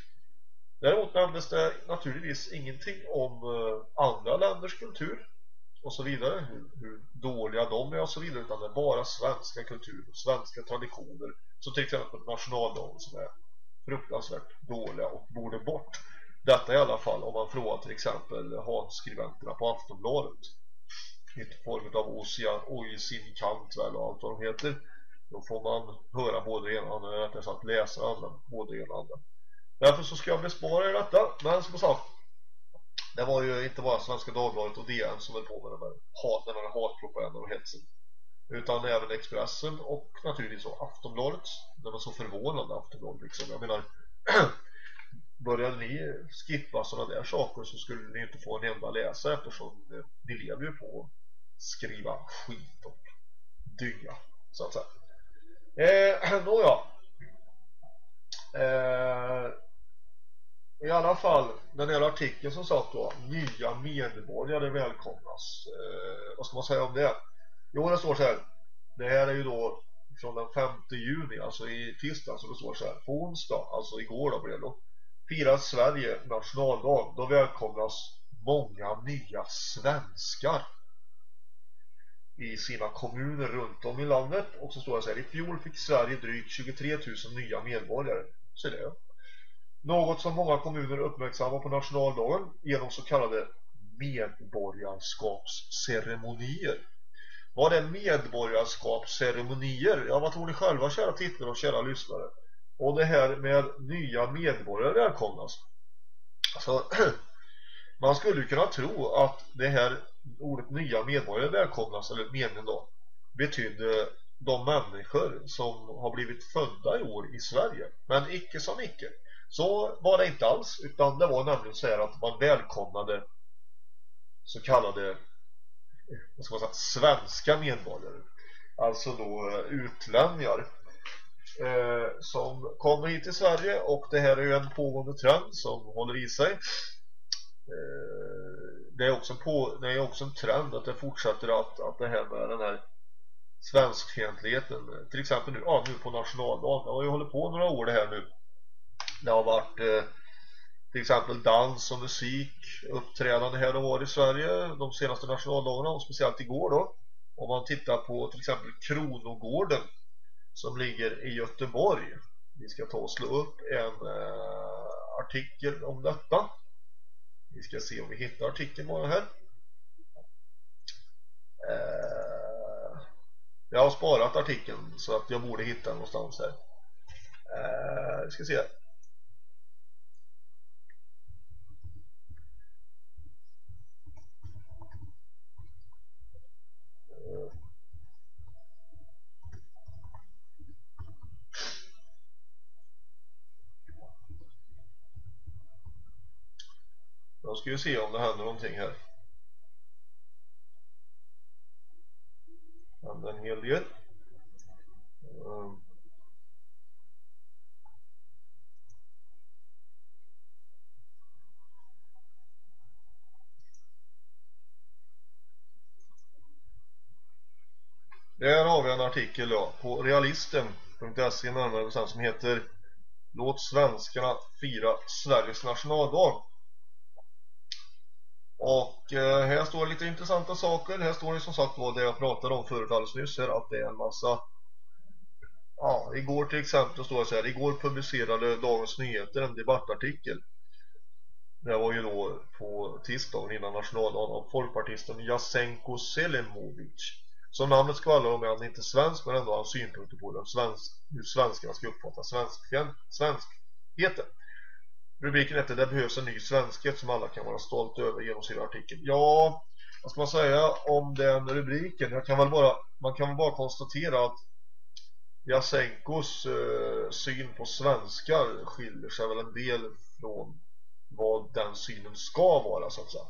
S9: Däremot nämndes det naturligtvis ingenting om eh, andra länders kultur och så vidare, hur, hur, dåliga de är och så vidare, utan det är bara svenska kultur och svenska traditioner, så till exempel nationaldagen som är fruktansvärt dåliga och borde bort. Detta i alla fall om man frågar till exempel hatskriventerna på Aftonbladet. I form av Oisin Kantväl och allt vad de heter. Då får man höra både det ena och andra rättare sagt läsa andra, både det ena och andra. Därför så ska jag bespara er detta. Men som sagt det var ju inte bara Svenska Dagbladet och DN som höll på med den här, hat, den här hatpropagandan och hetsen utan även Expressen och naturligtvis så Aftonbladet det var så förvånande Aftonbladet liksom, jag menar började ni skippa sådana där saker så skulle ni inte få en enda läsare eftersom eh, ni lever ju på att skriva skit och dynga så att säga. Eh, då ja. Eh, i alla fall den här artikeln som satt då nya medborgare välkomnas. Eh, vad ska man säga om det? Jo det står så här. Det här är ju då från den 5 juni alltså i tisdag så det står så här. På onsdag, alltså igår då blev det då firar Sverige nationaldag. Då välkomnas många nya svenskar i sina kommuner runt om i landet. Och så står det så här, i fjol fick Sverige drygt 23 000 nya medborgare. Så det. Något som många kommuner uppmärksammar på nationaldagen genom så kallade medborgarskapsceremonier. Vad är medborgarskapsceremonier? Ja, vad tror ni själva, kära tittare och kära lyssnare? Och det här med nya medborgare välkomnas. Alltså, man skulle kunna tro att det här ordet nya medborgare välkomnas, eller meningen då, betydde de människor som har blivit födda i år i Sverige. Men icke som icke. Så var det inte alls, utan det var nämligen så här att man välkomnade så kallade vad ska man säga, svenska medborgare. Alltså då eh, utlänningar eh, som kommer hit till Sverige och det här är ju en pågående trend som håller i sig. Eh, det, är också en på, det är också en trend att det fortsätter att, att det här med den här svenskfientligheten till exempel nu, ja, nu på nationaldagen. Det har ju hållit på några år det här nu. Det har varit eh, till exempel dans och musik uppträdande här och var i Sverige de senaste nationaldagarna och speciellt igår då. Om man tittar på till exempel Kronogården som ligger i Göteborg. Vi ska ta och slå upp en eh, artikel om detta. Vi ska se om vi hittar artikeln bara här. Eh, jag har sparat artikeln så att jag borde hitta den någonstans här. Eh, vi ska se. Då ska vi se om det händer någonting här. Det händer en hel del. Ehm. Där har vi en artikel då, på realisten.se närmare bestämt som heter Låt svenskarna fira Sveriges nationaldag. Och eh, här står lite intressanta saker. Här står det som sagt vad det jag pratade om förut alldeles nyss här, att det är en massa Ja, igår till exempel står det så här Igår publicerade Dagens Nyheter en debattartikel. Det var ju då på tisdagen innan nationaldagen av folkpartisten Jasenko Selimovic. Som namnet skvallrar om är han inte svensk men ändå har han synpunkter på den svensk, hur svenskarna ska uppfatta svensk, svenskheten Rubriken heter Det behövs en ny svenskhet som alla kan vara stolta över genom sin artikel. Ja, vad ska man säga om den rubriken? Jag kan väl bara, man kan väl bara konstatera att Jasenkos eh, syn på svenskar skiljer sig väl en del från vad den synen ska vara så att säga.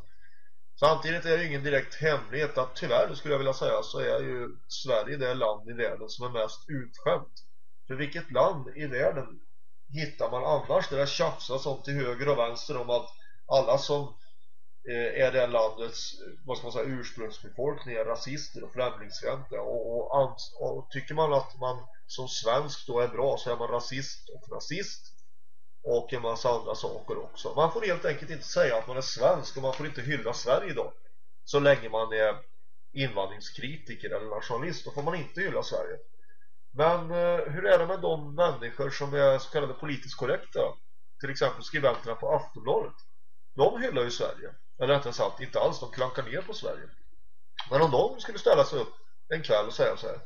S9: Samtidigt är det ingen direkt hemlighet att tyvärr skulle jag vilja säga så är ju Sverige det land i världen som är mest utskämt. För vilket land i världen hittar man annars där det tjafsas om till höger och vänster om att alla som eh, är det landets vad ska man säga, ursprungsbefolkning är rasister och främlingsfientliga och, och, och, tycker man att man som svensk då är bra så är man rasist och nazist och en massa andra saker också. Man får helt enkelt inte säga att man är svensk och man får inte hylla Sverige då så länge man är invandringskritiker eller nationalist då får man inte hylla Sverige. Men eh, hur är det med de människor som är så kallade politiskt korrekta? Till exempel skribenterna på Aftonbladet. De hyllar ju Sverige. Eller rättare sagt, inte alls, de klankar ner på Sverige. Men om de skulle ställa sig upp en kväll och säga så här.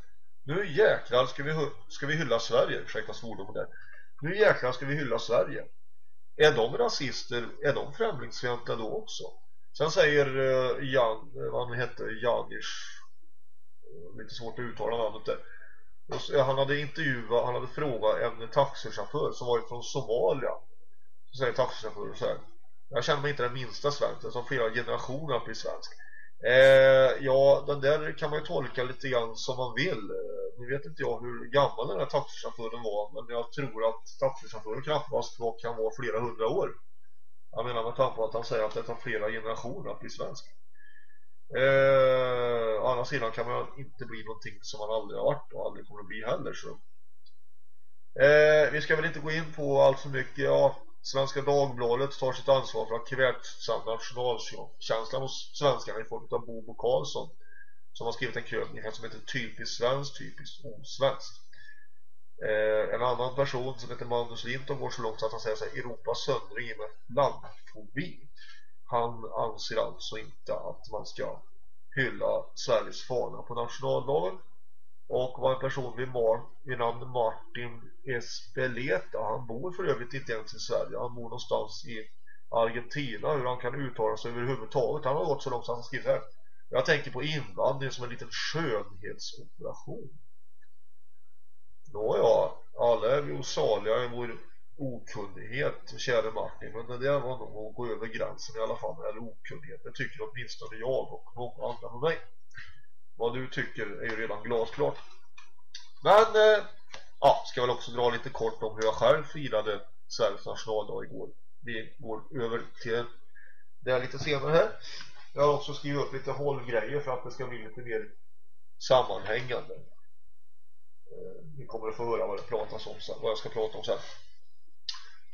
S9: Nu jäklar ska vi, ska vi hylla Sverige. Ursäkta svordomen där. Nu jäklar ska vi hylla Sverige. Är de rasister, är de främlingsfientliga då också? Sen säger eh, Jan, eh, vad han heter, Janish. Eh, lite svårt att uttala namnet där han hade intervjuat, han hade frågat en taxichaufför som var från Somalia. Så säger taxichauffören så här. Jag känner mig inte den minsta svensk, som flera generationer att bli svensk. Eh, ja, den där kan man ju tolka lite grann som man vill. Eh, nu vet inte jag hur gammal den här taxichauffören var, men jag tror att taxichauffören knappast var, kan vara flera hundra år. Jag menar med tanke på att han säger att det tar flera generationer att bli svensk. Eh, å andra sidan kan man inte bli någonting som man aldrig har varit och aldrig kommer att bli heller så. Eh, vi ska väl inte gå in på allt för mycket. Ja, Svenska Dagbladet tar sitt ansvar för att kvävsa nationalkänslan hos svenskarna i form av Bobo Karlsson som har skrivit en krönika som heter Typiskt svenskt, typiskt osvenskt. Eh, en annan person som heter Magnus Linton går så långt att han säger så här, Europas söndring med landfobi. Han anser alltså inte att man ska hylla Sveriges fana på nationaldagen och var en person vid, Mar vid namn Martin Espeleta. Han bor för övrigt inte ens i Sverige. Han bor någonstans i Argentina. Hur han kan uttala sig överhuvudtaget. Han har gått så långt så han skriver här. Jag tänker på invandring som en liten skönhetsoperation. Nåja, alla är vi osaliga i vår okunnighet, käre Martin. Men det där var nog att gå över gränsen i alla fall. Eller okunnighet, det tycker åtminstone jag och många andra med mig. Vad du tycker är ju redan glasklart. Men, eh, ja, ska väl också dra lite kort om hur jag själv firade Sveriges nationaldag igår. Vi går över till det lite senare här. Jag har också skrivit upp lite hållgrejer för att det ska bli lite mer sammanhängande. Eh, ni kommer att få höra vad det pratas om sen, vad jag ska prata om sen.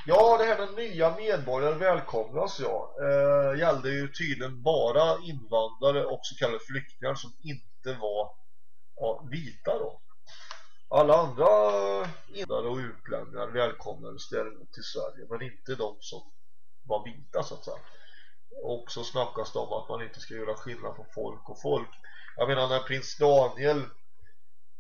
S9: Ja, det här med nya medborgare välkomnas ja. Eh, gällde ju tydligen bara invandrare och så kallade flyktingar som inte var ja, vita då. Alla andra eh, invandrare och utlänningar välkomnades däremot till Sverige men inte de som var vita så att säga. Och så snackas det om att man inte ska göra skillnad på folk och folk. Jag menar när prins Daniel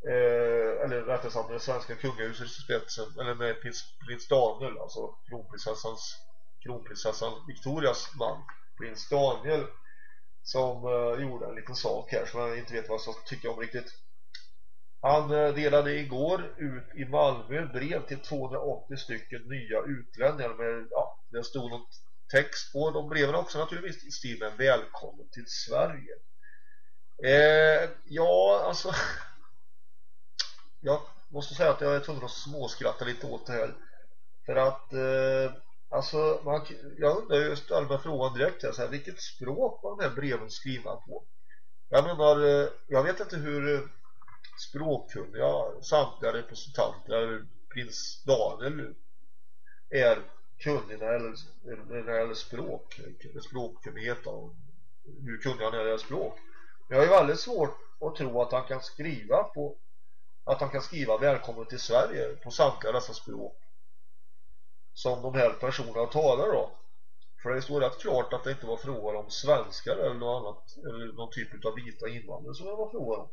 S9: eh, eller rättare sagt med det svenska kungahuset i spetsen eller med prins, prins Daniel alltså kronprinsessans kronprinsessan Victorias man prins Daniel som eh, gjorde en liten sak här som jag inte vet vad jag ska tycka om riktigt. Han eh, delade igår ut i Malmö brev till 280 stycken nya utlänningar med, ja, det stod något text på de breven också naturligtvis i stil med välkommen till Sverige eh, ja alltså jag måste säga att jag är tvungen att småskratta lite åt det här. För att eh, alltså man, jag undrar ju allmän mig frågan direkt här, så här, vilket språk var de här breven skrivna på? Jag menar, eh, jag vet inte hur eh, språkkunniga samtliga representanter eller prins Daniel är kunniga när det gäller språk, eh, språkkunnighet och hur kunnig han är i språk. Men jag har ju väldigt svårt att tro att han kan skriva på att han kan skriva välkommen till Sverige på samtliga dessa språk som de här personerna talar då. För det står rätt klart att det inte var frågan om svenskar eller något annat eller någon typ av vita invandrare som det var frågan om.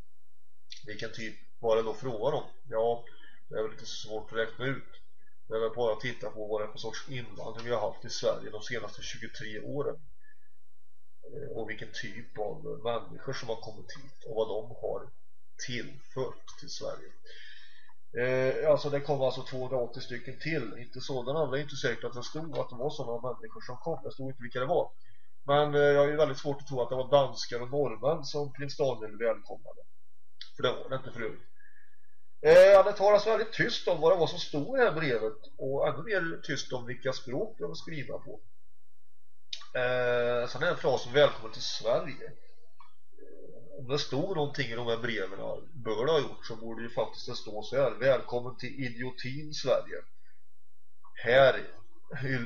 S9: Vilken typ var det då frågan om? Ja, det är väl lite svårt att räkna ut. Det är väl bara att titta på vad det är för sorts invandring vi har haft i Sverige de senaste 23 åren. Eh, och vilken typ av människor som har kommit hit och vad de har tillfört till Sverige. Eh, alltså det kom alltså 280 stycken till, inte sådana, det är inte säkert att det stod att det var sådana människor som kom, det stod inte vilka det var. Men eh, jag är väldigt svårt att tro att det var danskar och norrmän som prins Daniel välkomnade. För det var det inte förut. Eh, det talas väldigt tyst om vad det var som stod i det här brevet och ännu mer tyst om vilka språk det var skrivna på. Eh, sen är det en fras som välkommen till Sverige om det stod någonting i de här breven bör det ha gjort så borde ju faktiskt det stå så här. Välkommen till idiotin Sverige. Här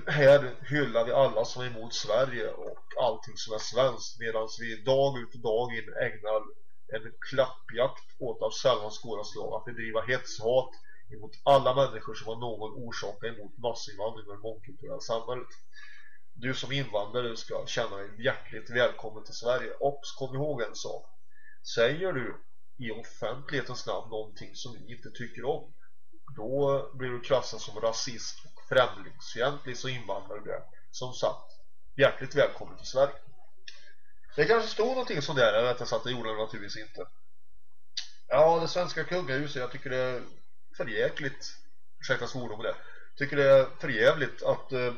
S9: här hyllar vi alla som är emot Sverige och allting som är svenskt medan vi dag ut och dag in ägnar en klappjakt åt av sällan skåda slag att bedriva hetshat emot alla människor som har någon orsak emot massinvandring och mångkulturella samhället. Du som invandrare ska känna dig hjärtligt välkommen till Sverige. Och kom ihåg en sak. Säger du i offentlighetens namn någonting som vi inte tycker om då blir du klassad som rasist och främlingsfientlig så invandrar du. Som sagt, hjärtligt välkommen till Sverige. Det kanske stod någonting sånt där, eller rättare sagt det gjorde det naturligtvis inte. Ja, det svenska kungahuset, jag tycker det är förjäkligt, ursäkta svordom det, tycker det är förjävligt att, eh,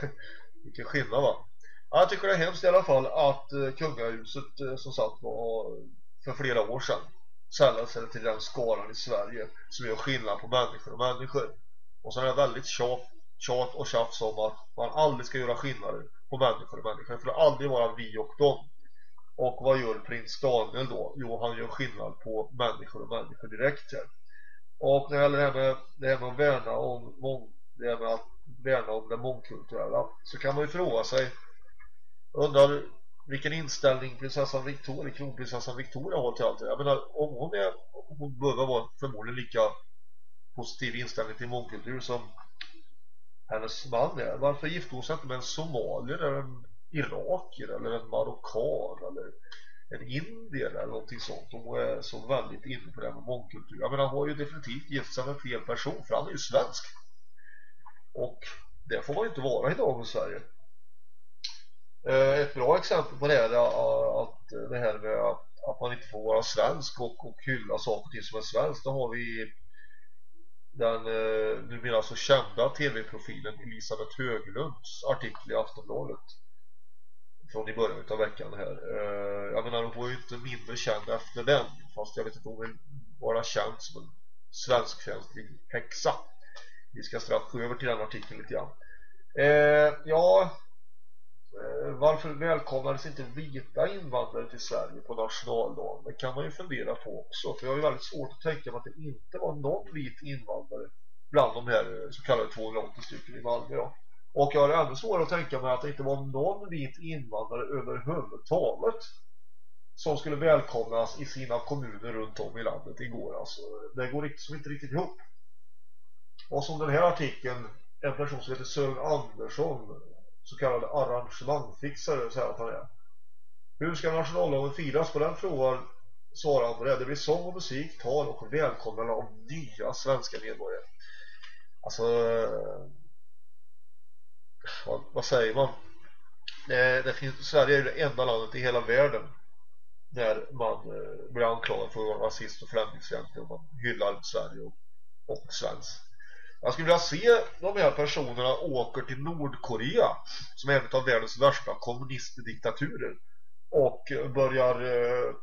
S9: vilken skillnad va? Ja, jag tycker det är hemskt i alla fall att eh, kungahuset eh, som sagt var för flera år sedan sälla sig till den skalan i Sverige som gör skillnad på människor och människor. Och så är det väldigt tjat, tjat och tjafs om att man aldrig ska göra skillnader på människor och människor. För det aldrig vara vi och dem. Och vad gör prins Daniel då? Jo, han gör skillnad på människor och människor direkt här. Och när det gäller det här med, det här med att värna om det här med att värna om det mångkulturella så kan man ju fråga sig undrar vilken inställning prinsessan Victoria, kronprinsessan Victoria har till allt det. Jag menar, om hon är hon behöver vara förmodligen lika positiv inställning till mångkultur som hennes man är. Varför gifte hon sig inte med en somalier eller en irakier eller en marockan eller en indier eller någonting sånt. Hon är så väldigt inne på det här med mångkultur. Jag menar, hon har ju definitivt gift sig med fel person för han är ju svensk. Och det får man ju inte vara i dagens Sverige. Eh, ett bra exempel på det är eh, att det här med att man inte får vara svensk och, och hylla saker och ting som är svenskt. Då har vi den eh, numera så alltså kända tv-profilen Elisabeth Höglunds artikel i Aftonbladet från i början av veckan här. Jag menar, hon var ju inte mindre känd efter den fast jag vet inte om hon vill vara känd som en svenskfientlig häxa. Vi ska strax gå över till den artikeln lite grann. Eh, ja, Eh, varför välkomnades inte vita invandrare till Sverige på nationaldagen? Det kan man ju fundera på också. För jag har ju väldigt svårt att tänka mig att det inte var någon vit invandrare bland de här eh, så kallade 280 stycken i Malmö. Ja. Och jag har ännu svårare att tänka mig att det inte var någon vit invandrare överhuvudtaget som skulle välkomnas i sina kommuner runt om i landet igår. Alltså, det går liksom inte riktigt ihop. Och som den här artikeln, en person som heter Sören Andersson så kallade arrangemangfixare säger att han är. Hur ska nationaldagen firas? På den frågan svarar han på det. Det blir sång och musik, tal och välkomnande av nya svenska medborgare. Alltså, vad, vad säger man? Det, det finns, Sverige är det enda landet i hela världen där man eh, blir anklagad för att vara rasist och främlingsfientlig och man hyllar Sverige och, och svensk. Jag skulle vilja se de här personerna åker till Nordkorea som är en av världens värsta kommunistdiktaturer och börjar eh,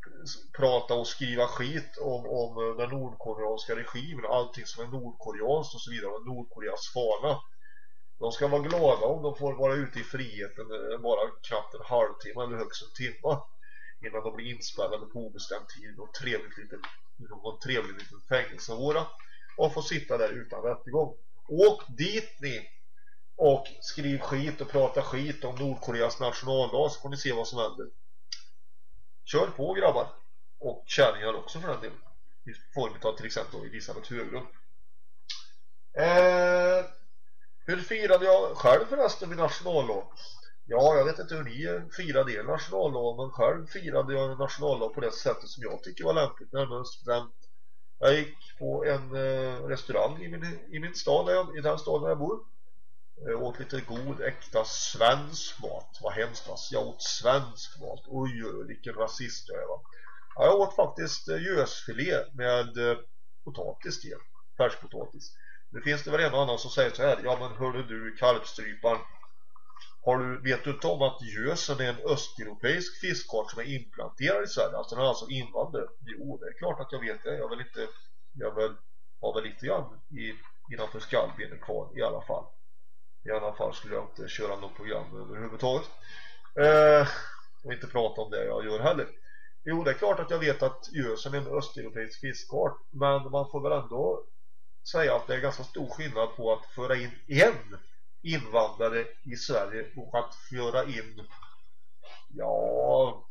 S9: prata och skriva skit om, om den nordkoreanska regimen allting som är nordkoreanskt och så vidare och Nordkoreas fana de ska vara glada om de får vara ute i friheten eh, bara knappt en halvtimme eller högst en timme innan de blir inspärrade på obestämd tid och trevligt liten, någon trevlig liten fängelsevåra och få sitta där utan rättegång. Åk dit ni och skriv skit och prata skit om Nordkoreas nationaldag så får ni se vad som händer. Kör på grabbar och kärringar också för den delen. I form av till exempel Elisabeth Höglund. Eh, hur firade jag själv förresten min nationaldag? Ja, jag vet inte hur ni firade er nationaldag men själv firade jag nationaldag på det sättet som jag tycker var lämpligt. Närmare bestämt jag gick på en eh, restaurang i min, i min stad, där jag, i den staden där jag bor. Jag åt lite god, äkta svensk mat. Vad hemskt alltså. Jag åt svensk mat. Oj, oj, vilken rasist jag är va. Ja, jag åt faktiskt eh, gösfilé med eh, potatis till. Färskpotatis. Nu finns det väl en annan som säger så här. Ja men hörde du kalvstryparen har du, vet du inte om att gösen är en östeuropeisk fiskart som är implanterad i Sverige? Alltså den alltså är alltså invandrare. Jo, det är klart att jag vet det. Jag vill inte, jag vill, har väl lite grann i, innanför skallbenet kvar i alla fall. I alla fall skulle jag inte köra något program överhuvudtaget. Eh, och inte prata om det jag gör heller. Jo, det är klart att jag vet att gösen är en östeuropeisk fiskart. Men man får väl ändå säga att det är ganska stor skillnad på att föra in en invandrare i Sverige och att föra in ja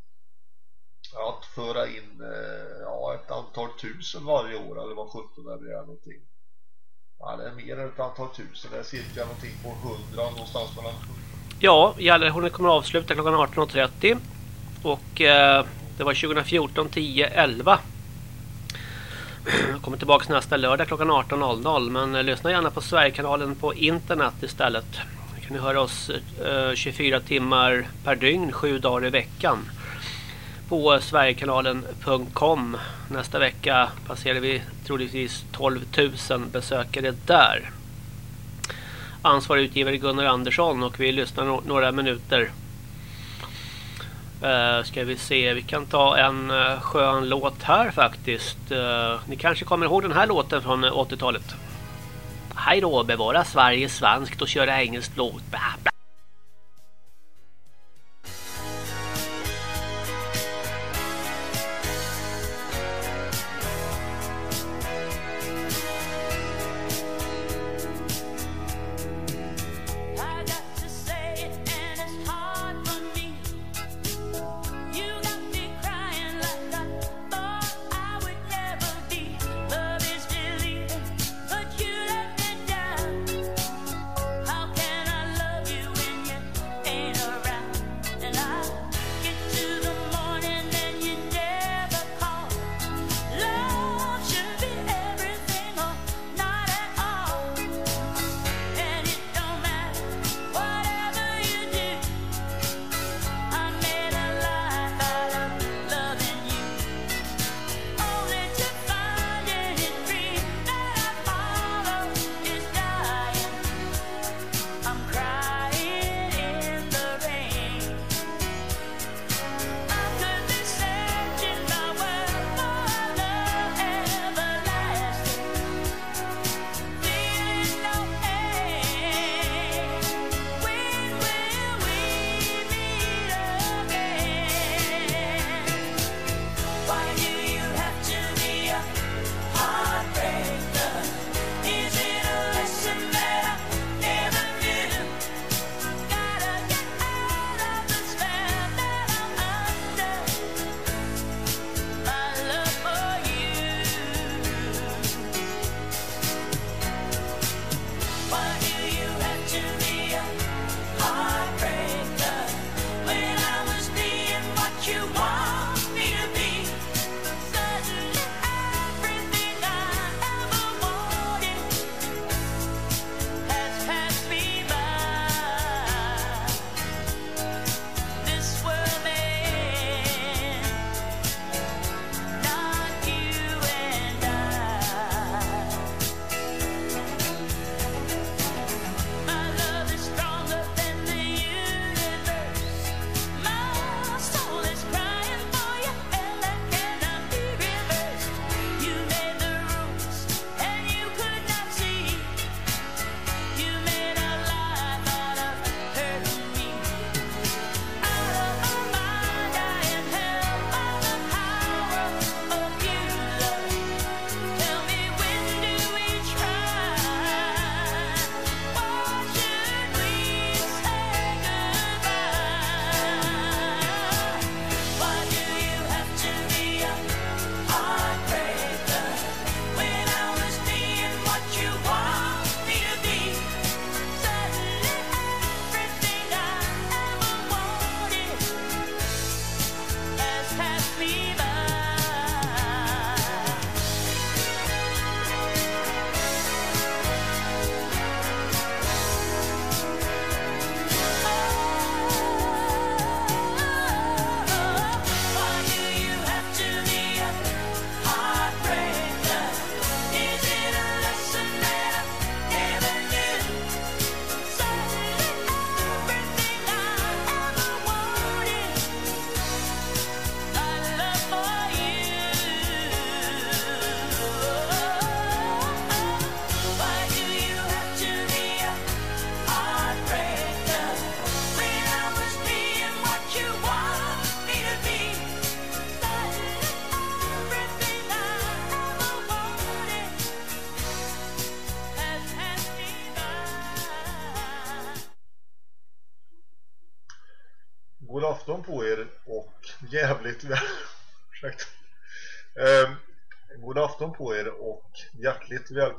S9: att föra in eh, ja, ett antal tusen varje år eller vad 17 eller det är någonting. Ja, det är mer än ett antal tusen. Det är cirka någonting på 100 någonstans mellan
S1: Ja, Gällarhornet kommer att avsluta klockan 18.30 och eh, det var 2014 10 11 jag kommer tillbaka nästa lördag klockan 18.00 men eh, lyssna gärna på Sverigekanalen på internet istället. Då kan ni höra oss eh, 24 timmar per dygn, 7 dagar i veckan på eh, sverigekanalen.com. Nästa vecka passerar vi troligtvis 12 000 besökare där. Ansvarig utgivare Gunnar Andersson och vi lyssnar några minuter Uh, ska vi se, vi kan ta en uh, skön låt här faktiskt. Uh, ni kanske kommer ihåg den här låten från 80-talet. Hej då, bevara Sverige svenskt och köra engelskt låt. Bla, bla.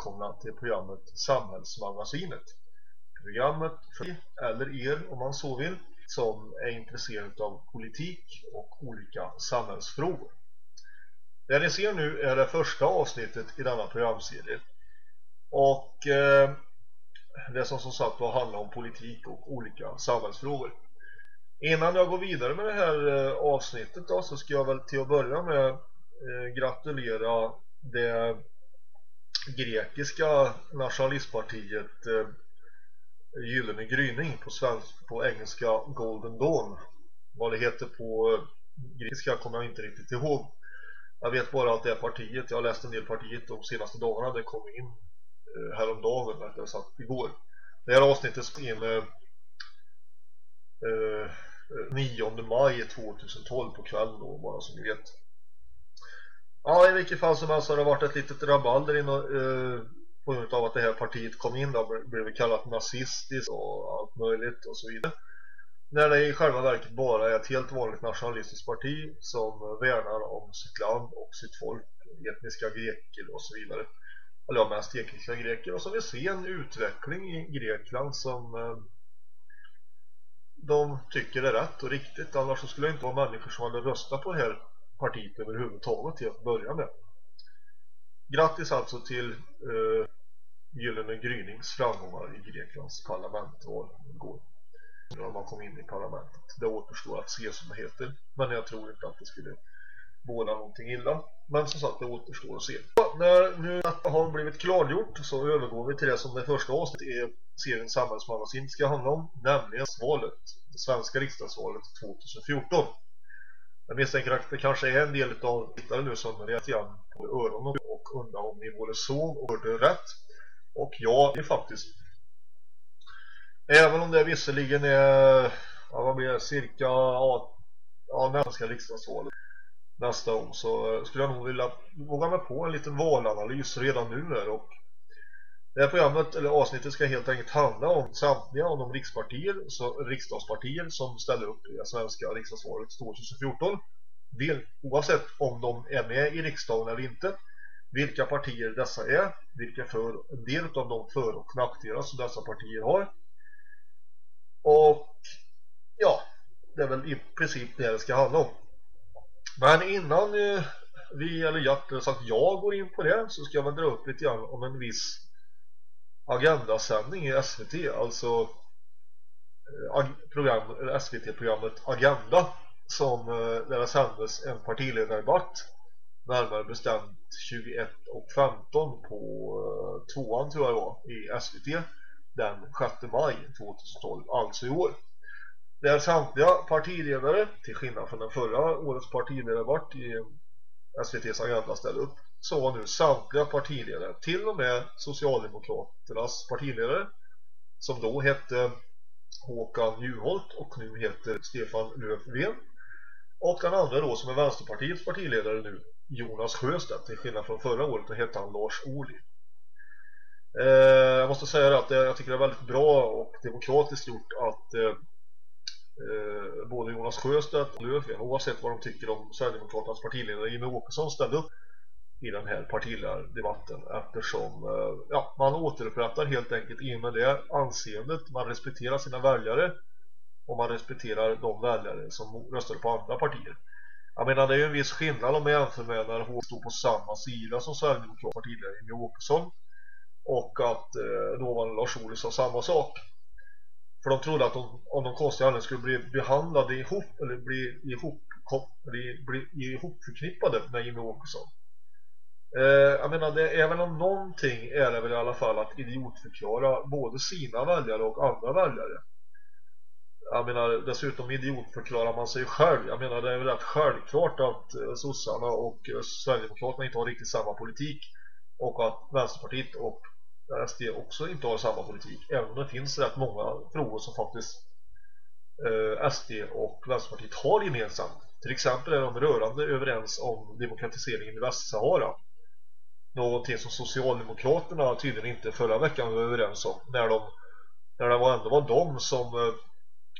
S9: Välkomna till programmet Samhällsmagasinet. Programmet för eller er om man så vill som är intresserad av politik och olika samhällsfrågor. Det ni ser nu är det första avsnittet i denna programserie. Och eh, det som som sagt var handlar om politik och olika samhällsfrågor. Innan jag går vidare med det här eh, avsnittet då, så ska jag väl till att börja med eh, gratulera det grekiska nationalistpartiet eh, Gyllene gryning på, svensk, på engelska Golden Dawn. Vad det heter på eh, grekiska kommer jag inte riktigt ihåg. Jag vet bara att det är partiet, jag har läst en del partiet de senaste dagarna, det kom in eh, häromdagen, rättare sagt igår. Det här avsnittet spelades in eh, eh 9 maj 2012 på kvällen då, bara som ni vet. Ja, i vilket fall som helst har det varit ett litet rabalder innan, eh, på grund av att det här partiet kom in då blev kallat nazistiskt och allt möjligt och så vidare. När det i själva verket bara är ett helt vanligt nationalistiskt parti som värnar om sitt land och sitt folk, etniska greker och så vidare. Eller ja, mest etniska greker. Och så vi ser en utveckling i Grekland som eh, de tycker är rätt och riktigt. Annars så skulle det inte vara människor som hade röstat på det här partiet överhuvudtaget till att börja med. Grattis alltså till eh, Gyllene Grynings framgångar i Greklands parlamentval igår. När man kom in i parlamentet. Det återstår att se som det heter. Men jag tror inte att det skulle båda någonting illa. Men som sagt, det återstår att se. När nu detta har blivit klargjort så övergår vi till det som det första avsnittet i serien Samhällsmagasin ska handla om. Nämligen valet. Det svenska riksdagsvalet 2014. Jag misstänker att det kanske är en del av tittare nu som reagerar på öronen och undrar om ni både såg och hörde rätt. Och ja, det är faktiskt Även om det visserligen är ja, vad blir det, cirka ja, ja, nästa riksdagsvalet liksom nästa år så skulle jag nog vilja våga mig på en liten valanalys redan nu där och det här programmet eller avsnittet ska helt enkelt handla om samtliga av de rikspartier, så, riksdagspartier som ställer upp i det svenska riksdagsvalet 2014 del, oavsett om de är med i riksdagen eller inte vilka partier dessa är vilka för, en del av de för- och nackdelar som dessa partier har och ja, det är väl i princip det det ska handla om. Men innan eh, vi, eller jag, sagt jag går in på det så ska jag väl dra upp lite grann om en viss agendasändning i SVT, alltså eh, program, SVT-programmet Agenda som eh, där det sändes en partiledardebatt närmare bestämt 21 och 15 på eh, tvåan tror jag det var i SVT den 6 maj 2012, alltså i år. Där samtliga partiledare, till skillnad från den förra årets partiledardebatt i SVTs agenda ställde upp, så var nu samtliga partiledare, till och med Socialdemokraternas partiledare, som då hette Håkan Juholt och nu heter Stefan Löfven, och den andra då som är Vänsterpartiets partiledare nu, Jonas Sjöstedt, till skillnad från förra året, då hette han Lars Ohly. Eh, jag måste säga att eh, jag tycker det är väldigt bra och demokratiskt gjort att eh, eh, både Jonas Sjöstedt och Löfven, oavsett vad de tycker om Sverigedemokraternas partiledare Jimmie Åkesson ställde upp i den här partiledardebatten eftersom eh, ja, man återupprättar helt enkelt i med det anseendet, man respekterar sina väljare och man respekterar de väljare som röstar på andra partier. Jag menar det är ju en viss skillnad om man jämför med när hon stod på samma sida som Sverigedemokraterna partiledare Jimmie Åkesson och att eh, dåvarande Lars Ohly sa samma sak. För de trodde att de, om de konstiga anledningar skulle bli behandlade ihop eller bli ihop bli, bli ihopförknippade med Jimmie Åkesson. Eh, jag menar det är väl om någonting är det väl i alla fall att idiotförklara både sina väljare och andra väljare. Jag menar dessutom idiotförklarar man sig själv. Jag menar det är väl rätt självklart att eh, sossarna och eh, Sverigedemokraterna inte har riktigt samma politik och att Vänsterpartiet och SD också inte har samma politik även om det finns rätt många frågor som faktiskt eh, SD och Vänsterpartiet har gemensamt till exempel är de rörande överens om demokratiseringen i Västsahara någonting som Socialdemokraterna tydligen inte förra veckan var överens om när de när det var ändå var de som eh,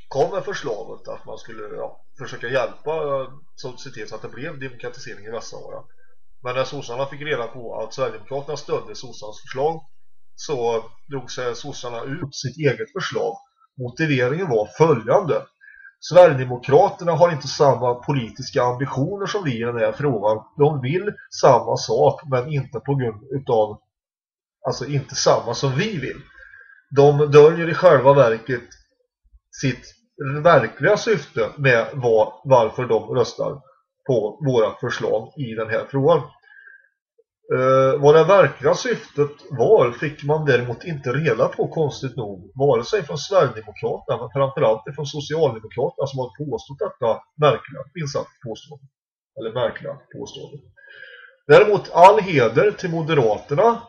S9: kom med förslaget att man skulle ja, försöka hjälpa eh, så se till så att det blev demokratisering i Västsahara. Men när sossarna fick reda på att Sverigedemokraterna stödde sossarnas förslag så eh, drog sig sossarna ut sitt eget förslag. Motiveringen var följande. Sverigedemokraterna har inte samma politiska ambitioner som vi i den här frågan. De vill samma sak men inte på grund utav alltså inte samma som vi vill. De döljer i själva verket sitt verkliga syfte med var, varför de röstar på våra förslag i den här frågan. Eh, vad det verkliga syftet var fick man däremot inte reda på konstigt nog vare sig från Sverigedemokraterna men framförallt från Socialdemokraterna som har påstått detta märkliga, minst påstående. Eller märkliga påstående. Däremot all heder till Moderaterna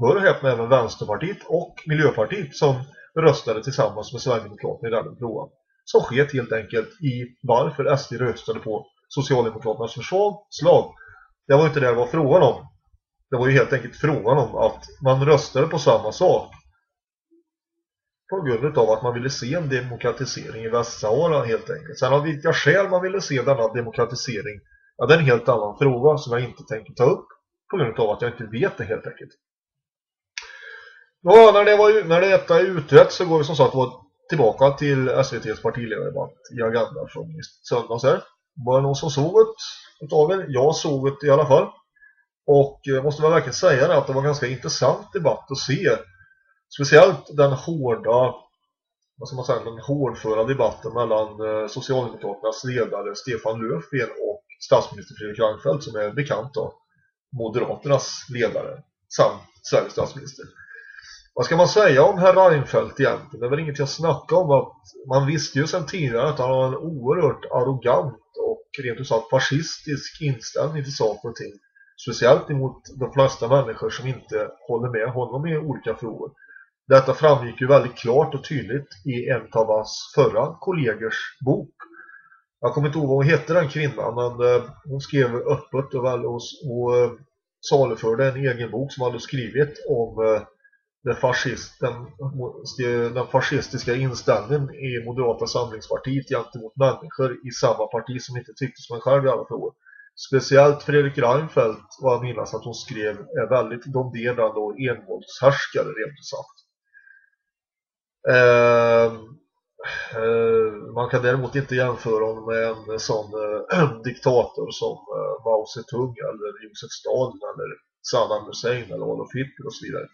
S9: hör häpna även Vänsterpartiet och Miljöpartiet som röstade tillsammans med Sverigedemokraterna i den frågan. Som sket helt enkelt i varför SD röstade på Socialdemokraternas förslag. Det var inte det det var frågan om. Det var ju helt enkelt frågan om att man röstade på samma sak. På grund av att man ville se en demokratisering i Västsahara helt enkelt. Sen av vilka skäl man ville se denna demokratisering, ja det är en helt annan fråga som jag inte tänker ta upp. På grund av att jag inte vet det helt enkelt. Ja, när, det var, när detta är utrett så går vi som sagt tillbaka till SVTs partiledardebatt i Agenda från söndags här. Var det någon som såg det er? Jag såg det i alla fall. Och eh, jag måste väl verkligen säga det att det var en ganska intressant debatt att se. Speciellt den hårda, vad ska man säga, den hårdföra debatten mellan eh, Socialdemokraternas ledare Stefan Löfven och statsminister Fredrik Reinfeldt som är bekant då. Moderaternas ledare samt Sveriges statsminister. Vad ska man säga om herr Reinfeldt egentligen? Det är väl inget jag snackar om att man visste ju sedan tidigare att han har en oerhört arrogant och rent ut sagt fascistisk inställning till saker och ting. Speciellt emot de flesta människor som inte håller med honom i olika frågor. Detta framgick ju väldigt klart och tydligt i en av hans förra kollegers bok. Jag kommer inte ihåg vad hon hette den kvinnan men eh, hon skrev öppet och, väl, och, och eh, saluförde en egen bok som hade skrivit om eh, den, fascist, den, den fascistiska inställningen i Moderata samlingspartiet gentemot människor i samma parti som inte tyckte som en själv i alla frågor. Speciellt Fredrik Reinfeldt, vad jag minns att hon skrev, är väldigt domderande och envåldshärskare rent ut sagt. Eh, eh, man kan däremot inte jämföra honom med en sån eh, diktator som eh, Mao Zedong eller Josef Stalin eller Saddam Hussein eller Adolf Hitler och så vidare.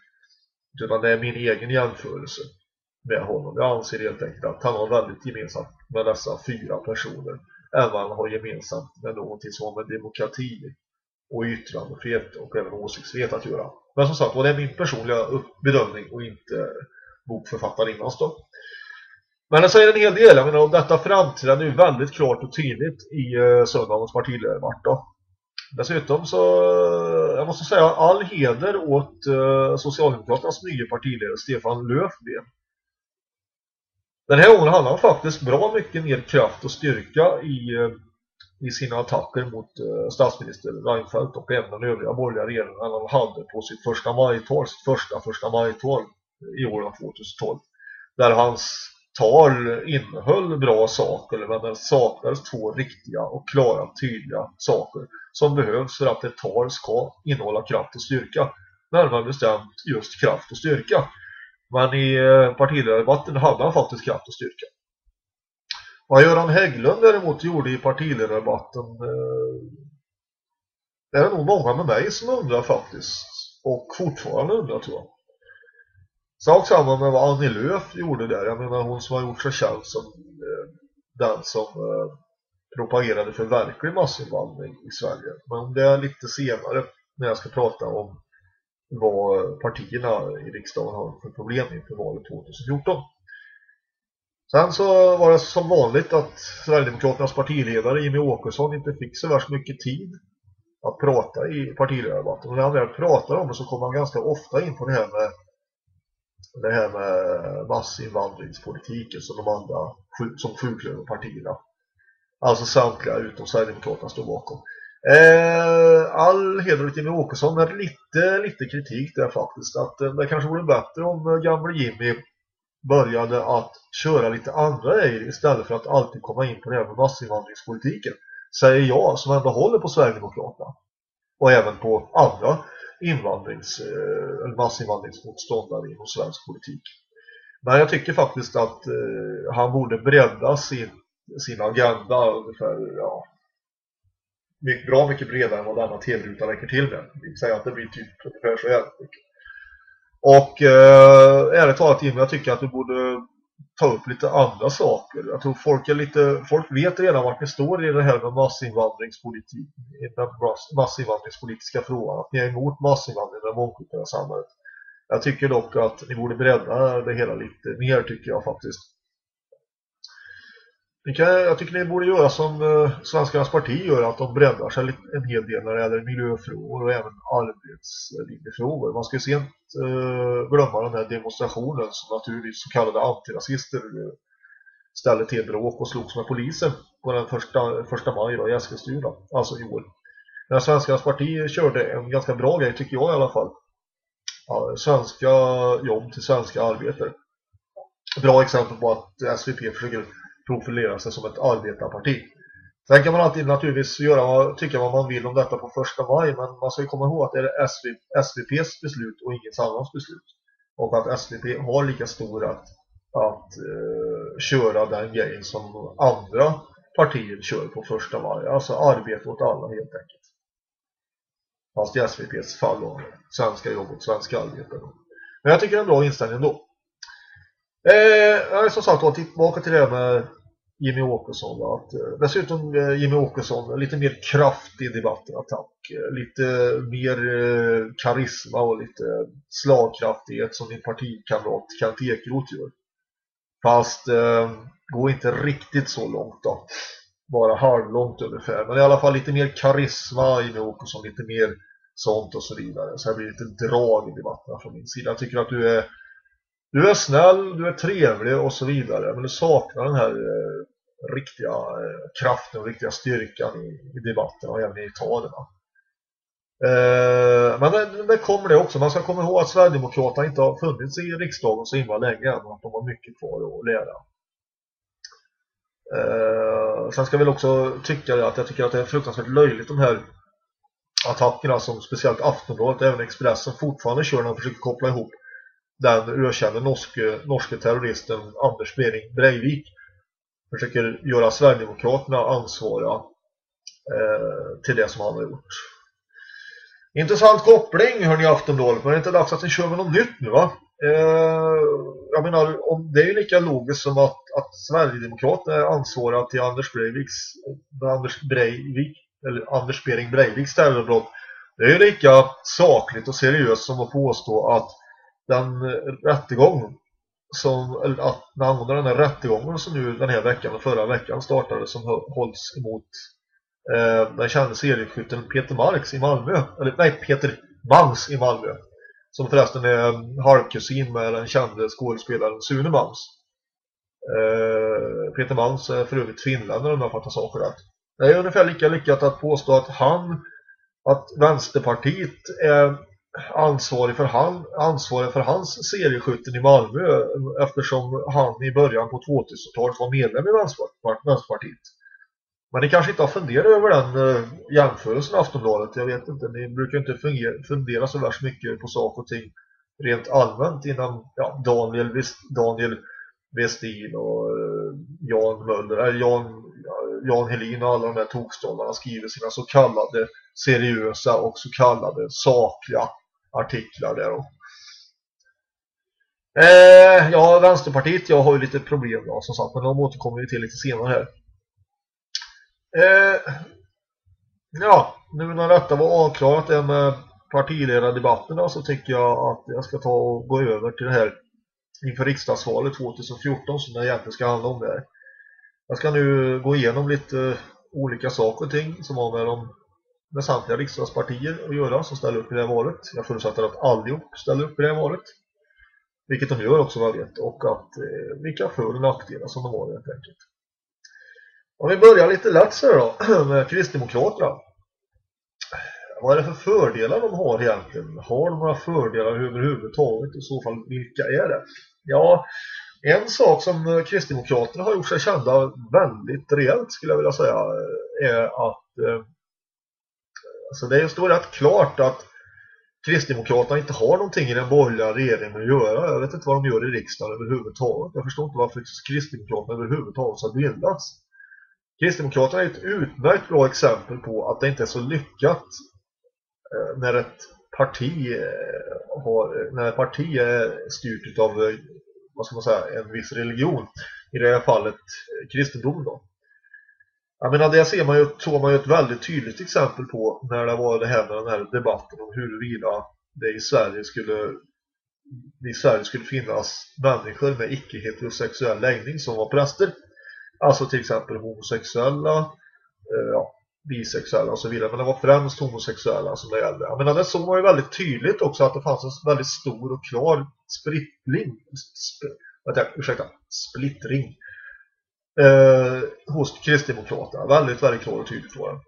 S9: Utan det är min egen jämförelse med honom. Jag anser helt enkelt att han har väldigt gemensamt med dessa fyra personer än vad han har gemensamt med någonting som har med demokrati och yttrandefrihet och även åsiktsfrihet att göra. Men som sagt, det är min personliga bedömning och inte bokförfattarinnans då. Men det säger en hel del, jag menar, detta framträdde ju väldigt klart och tydligt i eh, söndagens partiledarvart då. Dessutom så, eh, jag måste säga all heder åt eh, Socialdemokraternas nya partiledare Stefan Löfven. Den här gången hade han faktiskt bra mycket mer kraft och styrka i, eh, i sina attacker mot eh, statsminister Reinfeldt och även den övriga borgerliga regeringen än han hade på sitt första majtal, sitt första första majtal i år 2012. Där hans tal innehöll bra saker men det saknades två riktiga och klara, tydliga saker som behövs för att ett tal ska innehålla kraft och styrka. Närmare bestämt just kraft och styrka. Men i eh, partiledardebatten hade han faktiskt kraft och styrka. Vad Göran Hägglund däremot gjorde i partiledardebatten eh, det är nog många med mig som undrar faktiskt. Och fortfarande undrar tror jag. Sak samma med vad Annie Lööf gjorde där. Jag menar hon som har gjort sig själv som eh, den som eh, propagerade för verklig massinvandring i Sverige. Men det är lite senare när jag ska prata om vad partierna i riksdagen har för problem inför valet 2014. Sen så var det som vanligt att Sverigedemokraternas partiledare Jimmy Åkesson inte fick så värst mycket tid att prata i partiledardebatten. Och när han väl pratar om det så kommer han ganska ofta in på det här med det här med massinvandringspolitiken som de andra som sjuklöverpartierna alltså samtliga utom Sverigedemokraterna står bakom. Eh, all heder till Jimmy Åkesson men lite, lite kritik där faktiskt att eh, det kanske vore bättre om eh, gamle Jimmy började att köra lite andra grejer istället för att alltid komma in på det här med massinvandringspolitiken. Säger jag som ändå håller på Sverigedemokraterna. Och även på andra invandrings, eh, eller massinvandringsmotståndare inom svensk politik. Men jag tycker faktiskt att eh, han borde bredda sin, sin agenda ungefär, ja, mycket, bra mycket bredare än vad denna tv-ruta räcker till med. Det vill säga att det blir typ ungefär så här mycket. Och eh, ärligt talat Jimmy, jag tycker att du borde ta upp lite andra saker. Jag tror folk är lite, folk vet redan vart ni står i det här med massinvandringspolitik, den massinvandringspolitiska frågan. Att ni är emot massinvandring i det mångkulturella samhället. Jag tycker dock att ni borde bredda det hela lite mer tycker jag faktiskt. Jag tycker ni borde göra som eh, Svenskarnas parti gör, att de breddar sig en hel del när det gäller miljöfrågor och även arbetslinjefrågor. Man ska ju sent eh, glömma den här demonstrationen som naturligtvis så kallade antirasister eh, ställde till bråk och slogs med polisen på den första, första maj då, i Eskilstuna, alltså i år. När Svenskarnas parti körde en ganska bra grej tycker jag i alla fall. Ja, svenska jobb till svenska arbetare. Bra exempel på att SVP försöker profilera sig som ett arbetarparti. Sen kan man alltid naturligtvis göra, tycka vad man vill om detta på första maj men man ska komma ihåg att det är SV, SVPs beslut och inget annans beslut. Och att SVP har lika stor att, att eh, köra den grejen som andra partier kör på första maj. Alltså arbete åt alla helt enkelt. Fast i SVPs fall då, svenska jobb och svenska arbetare. Men jag tycker det är en bra inställning då. Eh, som sagt var, tillbaka till det här med Jimmy Åkesson. Att, eh, dessutom eh, Jimmy Åkesson lite mer kraft i debatten attack. Eh, lite mer eh, karisma och lite slagkraftighet som din partikamrat Kent Ekeroth gör. Fast eh, gå inte riktigt så långt då. Bara halvlångt ungefär. Men i alla fall lite mer karisma Jimmy Åkesson, lite mer sånt och så vidare. Så det blir lite drag i debatterna från min sida. Jag tycker att du är du är snäll, du är trevlig och så vidare. Men du saknar den här eh, riktiga eh, kraften och riktiga styrkan i, i debatten och även i talen. Eh, men det, det, kommer det också. Man ska komma ihåg att Sverigedemokraterna inte har funnits i riksdagen så himla länge än och att de har mycket kvar att lära. Eh, sen ska jag väl också tycka att jag tycker att det är fruktansvärt löjligt de här attackerna som speciellt Aftonbladet och även Expressen fortfarande kör när de försöker koppla ihop den ökände norske, norske terroristen Anders Bering Breivik försöker göra Sverigedemokraterna ansvariga eh, till det som han har gjort. Intressant koppling hör ni i Aftonbladet, men det är inte dags att ni kör med något nytt nu va? Eh, jag menar, om det är ju lika logiskt som att, att Sverigedemokraterna är ansvariga till Anders Breiviks Anders Breivik eller Anders Bering Breiviks terrorbrott. Det är ju lika sakligt och seriöst som att påstå att den rättegång som, eller att angående den här rättegången som nu den här veckan och förra veckan startade som hålls emot eh, den kände serieskytten Peter Marx i Malmö eller nej, Peter Mans i Malmö som förresten är halvkusin med den kände skådespelaren Sune Mans. eh, Peter Mans är för övrigt finländare om jag fattar saker rätt det är ungefär lika lyckat att påstå att han att Vänsterpartiet är ansvarig för, han, ansvarig för hans serieskytten i Malmö eftersom han i början på 2000-talet var medlem i Vänsterpartiet. Men ni kanske inte har funderat över den eh, jämförelsen jämförelsen Aftonbladet. Jag vet inte, ni brukar inte fungera, fundera så värst mycket på saker och ting rent allmänt innan ja, Daniel, Daniel Westin och eh, Jan Möller, eller Jan, Jan Helin och alla de där tokstollarna skriver sina så kallade seriösa och så kallade sakliga artiklar där då. Eh, ja, Vänsterpartiet, jag har ju lite problem då, som sagt, men de återkommer vi till lite senare här. Eh, ja, nu när detta var avklarat det med partiledardebatterna så tycker jag att jag ska ta och gå över till det här inför riksdagsvalet 2014 som det egentligen ska handla om där. Jag ska nu gå igenom lite olika saker och ting som har med de med samtliga riksdagspartier att göra som ställer upp i det här valet. Jag förutsätter att allihop ställer upp i det här valet. Vilket de gör också vad jag vet. Och att eh, vilka för- och nackdelar som de har helt enkelt. Om vi börjar lite lätt så då med Kristdemokraterna. Vad är det för fördelar de har egentligen? Har de några fördelar överhuvudtaget? I så fall, vilka är det? Ja, En sak som Kristdemokraterna har gjort sig kända väldigt rejält skulle jag vilja säga är att eh, alltså det står rätt klart att Kristdemokraterna inte har någonting i den borgerliga regeringen att göra. Jag vet inte vad de gör i riksdagen överhuvudtaget. Jag förstår inte varför liksom Kristdemokraterna överhuvudtaget har bildats. Kristdemokraterna är ett utmärkt bra exempel på att det inte är så lyckat eh, när ett parti eh, har, när ett parti är styrt av eh, vad ska man säga, en viss religion. I det här fallet kristendom då. Jag menar, det ser man ju, såg man ju ett väldigt tydligt exempel på när det var det här med den här debatten om huruvida det i Sverige skulle i Sverige skulle finnas människor med icke-heterosexuell läggning som var präster. Alltså till exempel homosexuella, eh, ja, bisexuella och så vidare. Men det var främst homosexuella som det gällde. Jag menar, det såg man ju väldigt tydligt också att det fanns en väldigt stor och klar splittring, sp vänta, ursäkta, splittring eh, hos Kristdemokraterna. Väldigt, väldigt klar och tydlig var den.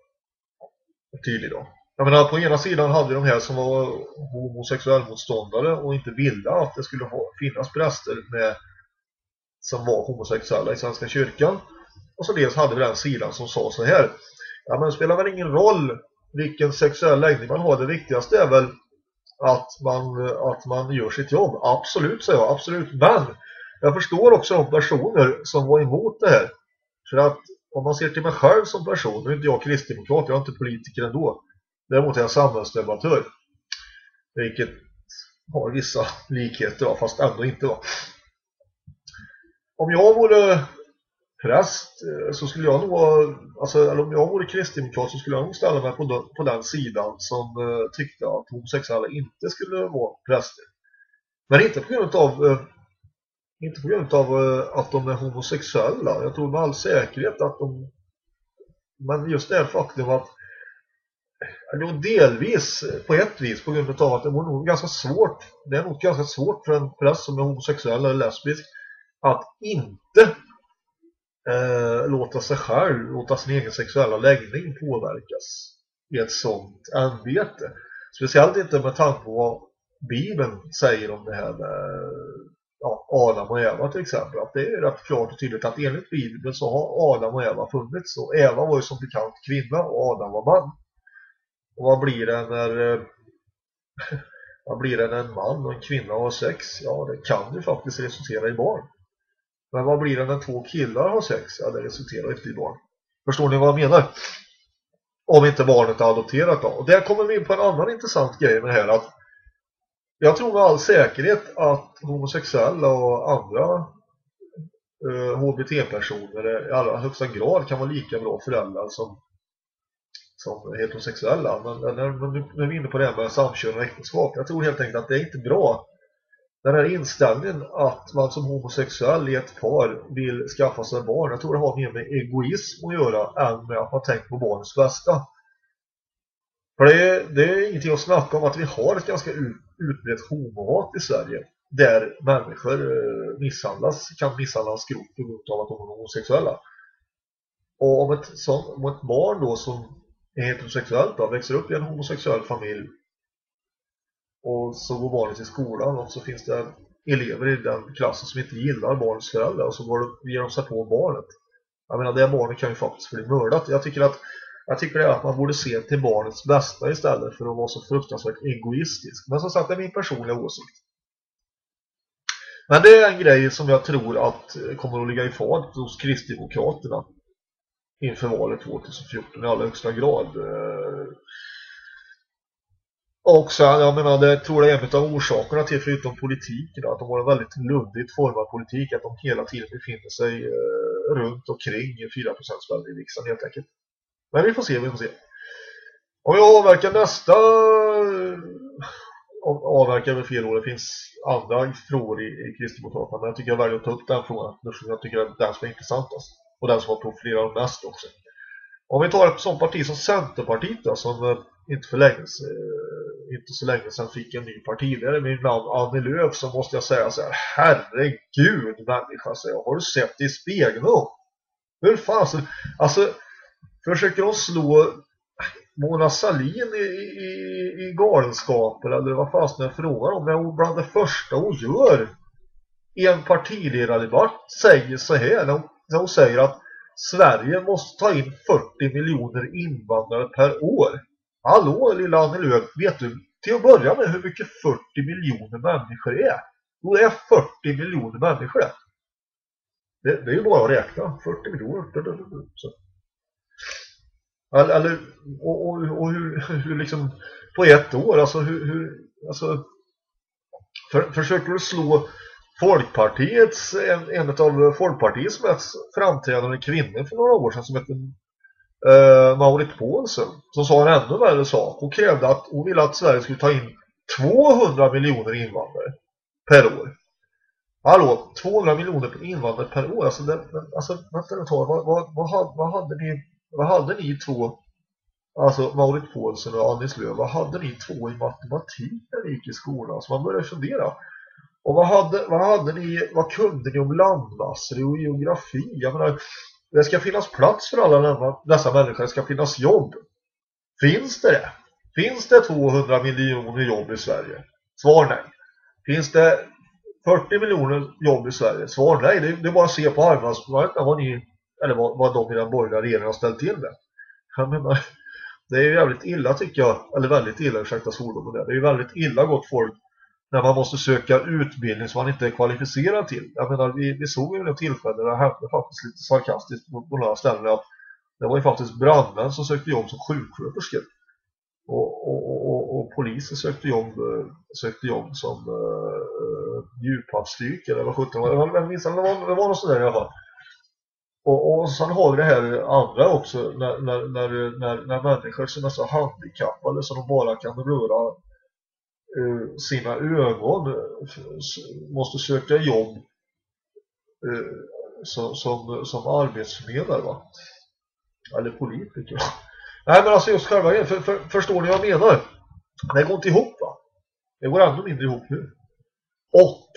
S9: Tydlig då. Jag menar, på ena sidan hade de här som var homosexuell motståndare och inte ville att det skulle ha, finnas präster med, som var homosexuella i Svenska kyrkan. Och så dels hade vi den sidan som sa så här. Ja, men det spelar väl ingen roll vilken sexuell läggning man har. Det viktigaste är väl att man, att man gör sitt jobb. Absolut, säger jag. Absolut. Men jag förstår också de personer som var emot det här. För att om man ser till mig själv som person, nu är inte jag kristdemokrat, jag är inte politiker ändå. Däremot är jag samhällsdebattör. Vilket har vissa likheter, fast ändå inte. Om jag vore präst eh, så skulle jag nog, alltså, eller om jag vore kristdemokrat så skulle jag nog ställa mig på den, på den sidan som eh, tyckte att homosexuella inte skulle vara präster. Men inte på grund av eh, inte på grund av eh, att de är homosexuella. Jag tror med all säkerhet att de men just det här faktum att eller delvis eh, på ett vis på grund av att det är nog ganska svårt det är nog ganska svårt för en präst som är homosexuell eller lesbisk att inte eh, låta sig själv, låta sin egen sexuella läggning påverkas i ett sånt ämbete. Speciellt inte med tanke på vad Bibeln säger om det här med ja, Adam och Eva till exempel. Att det är rätt klart och tydligt att enligt Bibeln så har Adam och Eva funnits. Och Eva var ju som bekant kvinna och Adam var man. Och vad blir det när eh, vad blir det när en man och en kvinna har sex? Ja, det kan ju faktiskt resultera i barn. Men vad blir det när två killar har sex? Ja, det resulterar inte i barn. Förstår ni vad jag menar? Om inte barnet är adopterat då. Och där kommer vi in på en annan intressant grej med det här att jag tror med all säkerhet att homosexuella och andra eh, HBT-personer i allra högsta grad kan vara lika bra föräldrar som, som heterosexuella. Men, men, men nu är vi inne på det här med samkön och äktenskap. Jag tror helt enkelt att det är inte bra den här inställningen att man som homosexuell i ett par vill skaffa sig barn, jag tror det har mer med egoism att göra än med att man tänker på barnets bästa. För det är, det är ingenting att snacka om att vi har ett ganska utbrett homohat i Sverige där människor eh, misshandlas, kan misshandlas grovt på grund av att de är homosexuella. Och om ett, som, om ett barn då som är heterosexuellt då, växer upp i en homosexuell familj och så går barnet till skolan och så finns det elever i den klassen som inte gillar barnets föräldrar och så går de, ger de sig på barnet. Jag menar, det barnet kan ju faktiskt bli mördat. Jag tycker att jag tycker det är att man borde se till barnets bästa istället för att vara så fruktansvärt egoistisk. Men som sagt, det är min personliga åsikt. Men det är en grej som jag tror att eh, kommer att ligga i fart hos Kristdemokraterna inför valet 2014 i allra högsta grad. Eh, och sen, jag menar, det tror jag är en av orsakerna till, förutom politiken, att de har en väldigt luddigt formad politik, att de hela tiden befinner sig eh, runt runt kring 4% spänn i riksdagen helt enkelt. Men vi får se, vi får se. Om jag avverkar nästa avverkar med fel år, det finns andra frågor i, i Kristdemokraterna, men jag tycker jag väljer att ta upp den frågan, eftersom jag tycker att den som är intressantast. Alltså. Och den som har profilerat mest också. Om vi tar ett sånt parti som Centerpartiet då, som eh, inte för länge eh, inte så länge sedan fick en ny partiledare med namn Annie Lööf så måste jag säga så här herregud människa jag har du sett i spegeln hur fan så, alltså försöker de slå Mona Salin i, i, i galenskaper eller vad fasen jag frågar om det hon bland det första hon gör i en partiledardebatt säger så här när hon, när hon säger att Sverige måste ta in 40 miljoner invandrare per år. Hallå lilla Annie Lööf, vet du till att börja med hur mycket 40 miljoner människor är? Jo, det är 40 miljoner människor det. Det, det är ju bara att räkna. 40 miljoner. Så. Eller, och, och, och hur, hur liksom på ett år, alltså hur, hur alltså för, försöker du slå Folkpartiets, en, en av Folkpartiets mest framträdande kvinnor för några år sedan som hette eh, Maurit Paulsen som sa en ännu värre sak. Hon krävde att hon ville att Sverige skulle ta in 200 miljoner invandrare per år. Hallå, 200 miljoner invandrare per år. Alltså, det, alltså vänta ett tag, vad, vad, vad, hade, vad, hade ni, vad hade ni två, alltså Maurit Paulsen och Anis Lööf, vad hade ni två i matematik när ni gick i skolan? Så man började fundera. Och vad hade, vad hade ni, vad kunde ni om landmassor och geografi? Jag menar, det ska finnas plats för alla dessa människor, det ska finnas jobb. Finns det det? Finns det 200 miljoner jobb i Sverige? Svar nej. Finns det 40 miljoner jobb i Sverige? Svar nej. Det, det är bara att se på arbetsmarknaden vad ni, eller vad, vad de i den borgerliga regeringen har ställt till med. Jag menar, det är ju jävligt illa tycker jag, eller väldigt illa, ursäkta svordomen det. Det är ju väldigt illa gott folk när man måste söka utbildning som man inte är kvalificerad till. Jag menar, vi, vi såg ju en tillfälle där det hände faktiskt lite sarkastiskt på, på några ställen att det var ju faktiskt brandmän som sökte jobb som sjuksköterskor. Och, och, och, och polisen sökte jobb, eh, sökte jobb som eh, eh, uh, djuphavsdykare eller vad sjutton var det? Minns, det, var, det var något sådär i alla fall. Och, och sen har vi det här andra också när, när, när, när, när människor som är så handikappade så de bara kan röra uh, sina ögon måste söka jobb uh, som, som, som arbetsförmedlare va? Eller politiker Nej men alltså just själva för, för, förstår ni vad jag menar? Det går inte ihop va? Det går ändå mindre ihop nu. Och,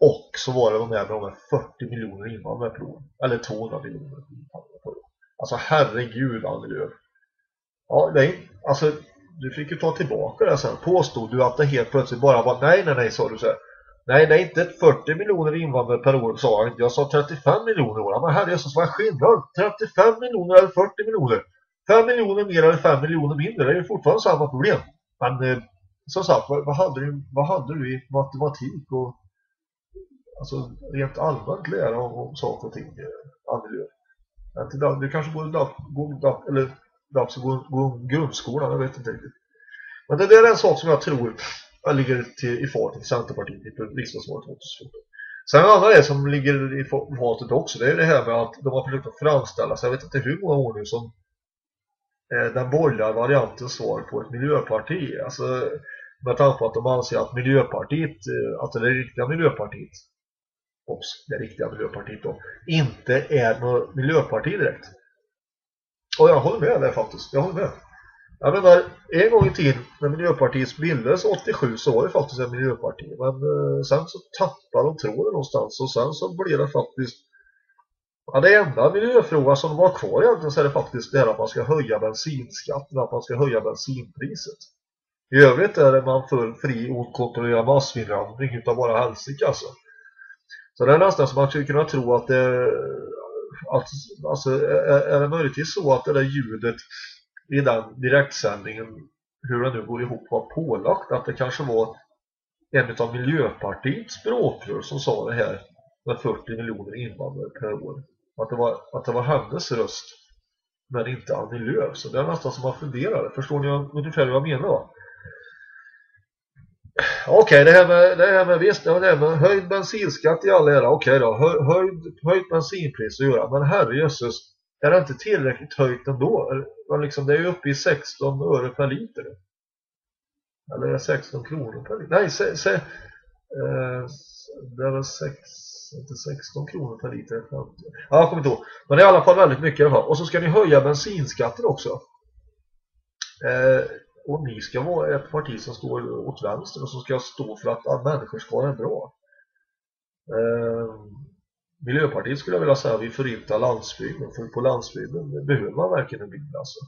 S9: och så var det de här med de 40 miljoner invandrare per år. Eller 200 miljoner invandrare per år. Alltså herregud Annie Lööf. Ja, nej, alltså du fick ju ta tillbaka det sen. Påstod du att det helt plötsligt bara var nej, nej, nej, sa du så här. Nej, nej, inte 40 miljoner invandrare per år sa jag inte. Jag sa 35 miljoner år. Men herrejösses, vad är skillnad? 35 miljoner eller 40 miljoner? 5 miljoner mer eller 5 miljoner mindre, det är ju fortfarande samma problem. Men eh, som sagt, vad, vad, hade du, vad hade du i matematik och alltså rent allmänt lära om, om saker och ting, eh, Du kanske borde gå, eller dags att gå, gå grundskolan, jag vet inte riktigt. Men det där är en sak som jag tror ligger till, i farten till Centerpartiet i riksdagsvalet 2014. Sen en annan är som ligger i fatet också, det är det här med att de har försökt att framställa sig, jag vet inte hur många år nu som Eh, den borgerliga variantens svar på ett miljöparti. Alltså med tanke på att de anser att miljöpartiet, eh, att det riktiga miljöpartiet, ops, det riktiga miljöpartiet då, inte är något miljöparti direkt. Och jag håller med där faktiskt, jag håller med. Jag menar, en gång i tiden när Miljöpartiet bildades 87 så var det faktiskt en miljöparti. Men eh, sen så tappade de tråden någonstans och sen så blev det faktiskt Ja, det enda miljöfrågan som var kvar egentligen så är det faktiskt det att man ska höja bensinskatten, att man ska höja bensinpriset. I övrigt är det man full fri och kontrollerad massinvandring utav bara helsike alltså. Så det är nästan som man skulle kunna tro att det att, alltså, är, är det möjligtvis så att det där ljudet i den direktsändningen hur det nu går ihop var pålagt att det kanske var en av Miljöpartiets språkrör som sa det här med 40 miljoner invandrare per år att det var, att det var hennes röst men inte Annie Lööf. Så det är nästan som man funderar. Förstår ni ungefär vad jag menar då? Okej, okay, det här med, det här med visst, det här med höjd bensinskatt i all era. Okej okay då, Hö, höjd, höjd bensinpris att göra. Men herrejösses, är det inte tillräckligt höjt ändå? Liksom, det är ju uppe i 16 öre per liter. Eller är det 16 kronor per liter? Nej, se, se, eh, det är väl 6 inte 16 kronor per liter. Ja, jag kommer inte ihåg. Men det är i alla fall väldigt mycket i alla fall. Och så ska ni höja bensinskatten också. Eh, och ni ska vara ett parti som står åt vänster och som ska stå för att människor ska ha det bra. Eh, Miljöpartiet skulle jag vilja säga vi förintar landsbygden. För på landsbygden behöver man verkligen en bygd alltså.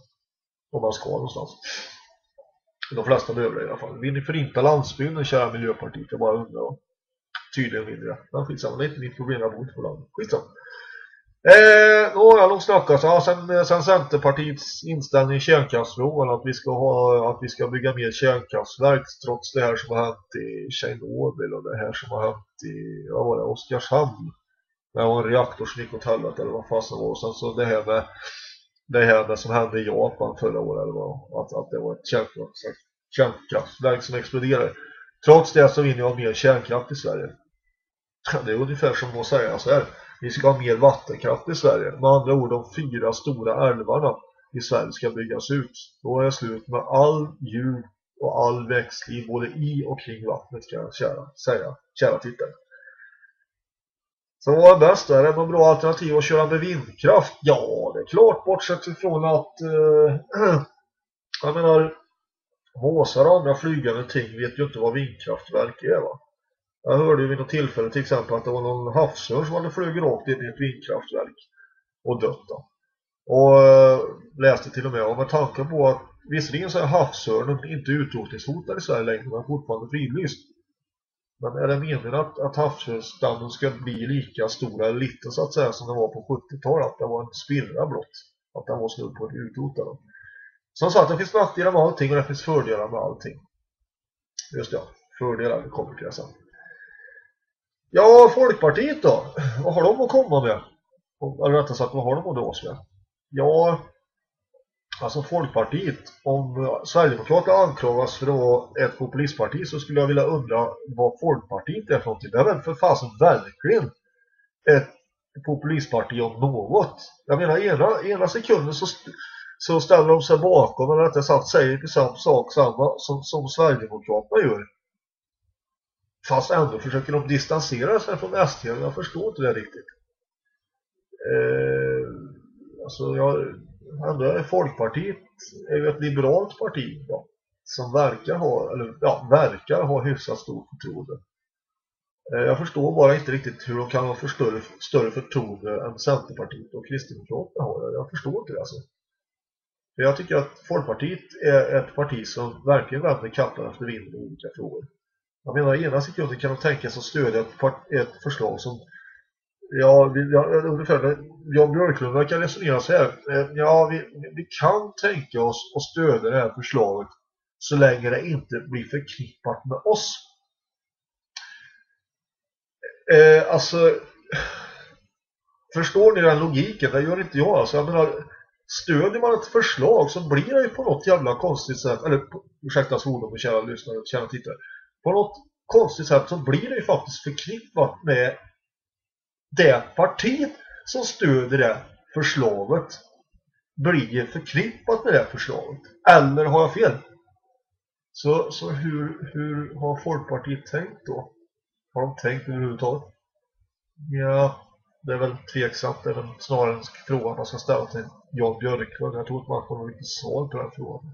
S9: Om man ska någonstans. De flesta behöver det i alla fall. Vill ni förinta landsbygden, kära Miljöpartiet? Jag bara undrar. tydligen vill vi det. Men skitsamma, det är inte mitt problem, jag bor inte på landet. Skitsamma. Eh, då har jag nog snackat ja, sen, sen Centerpartiets inställning i kärnkraftsfrågan att vi ska ha att vi ska bygga mer kärnkraftverk trots det här som har hänt i Tjernobyl och det här som har hänt i vad var det, Oskarshamn. Det var en reaktor som gick åt helvete eller vad fasen var och sen så det här med det här med som hände i Japan förra året eller vad, att, att det var ett kärnkraftverk, kärnkraftverk som exploderade. Trots det så vill jag ha mer kärnkraft i Sverige. Det är ungefär som att säga så här. Vi ska ha mer vattenkraft i Sverige. Med andra ord, de fyra stora älvarna i Sverige ska byggas ut. Då är det slut med all djur och all växtliv både i och kring vattnet kan jag kära, säga, kära tittare. Så vad är bäst? Är det någon bra alternativ att köra med vindkraft? Ja, det är klart bortsett ifrån att eh, jag menar måsar och andra flygande ting vet ju inte vad vindkraftverk är va? Jag hörde vid något tillfälle till exempel att det var någon havsörn som hade flugit rakt in i ett vindkraftverk och dött då. Och eh, läste till och med och med tanke på att visserligen så är havsörnen inte utrotningshotad i Sverige längre men fortfarande fridlyst. Men är det meningen att, att havsörnstammen ska bli lika stor eller liten så att säga som den var på 70-talet? Att det var en spillra blott. Att den var snudd på att utrota dem. Som sagt, det finns nackdelar med allting och det finns fördelar med allting. Just det, fördelar, Vi kommer till det sen. Ja, Folkpartiet då? Vad har de att komma med? Eller rättare sagt, vad har de att dras med? Ja, alltså Folkpartiet, om Sverigedemokraterna anklagas för att vara ett populistparti så skulle jag vilja undra vad Folkpartiet är för någonting. Det är väl för fasen verkligen ett populistparti om något. Jag menar, ena, ena sekunden så, så ställer de sig bakom, eller rättare sagt säger samma sak samma som, som Sverigedemokraterna gör. Fast ändå försöker de distansera sig från SD. Jag förstår inte det riktigt. Eh, alltså jag, ändå är Folkpartiet är ju ett liberalt parti ja, som verkar ha, eller ja, verkar ha hyfsat stort förtroende. Eh, jag förstår bara inte riktigt hur de kan ha för större, större förtroende än Centerpartiet och Kristdemokraterna har. Jag förstår inte det alltså. För jag tycker att Folkpartiet är ett parti som verkligen vänder kappan efter vinden i olika frågor. Jag menar, i ena sekunden kan de tänka sig att stödja ett, ett förslag som Ja, vi, ja, ungefär Jan Björklund verkar resonera så här. Eh, ja, vi, vi kan tänka oss att stödja det här förslaget så länge det inte blir förknippat med oss. Eh, alltså, förstår ni den logiken? Det gör inte jag. Alltså, jag menar, stödjer man ett förslag så blir det ju på något jävla konstigt sätt, eller ursäkta svordomen kära lyssnare och kära tittare, på något konstigt sätt så blir det ju faktiskt förknippat med det partiet som stöder det förslaget blir förknippat med det förslaget. Eller har jag fel? Så, så hur, hur har Folkpartiet tänkt då? Har de tänkt överhuvudtaget? Ja, det är väl tveksamt. Det är väl snarare en fråga man ska ställa till Jan Björklund. Jag tror inte man får något riktigt svar på den frågan.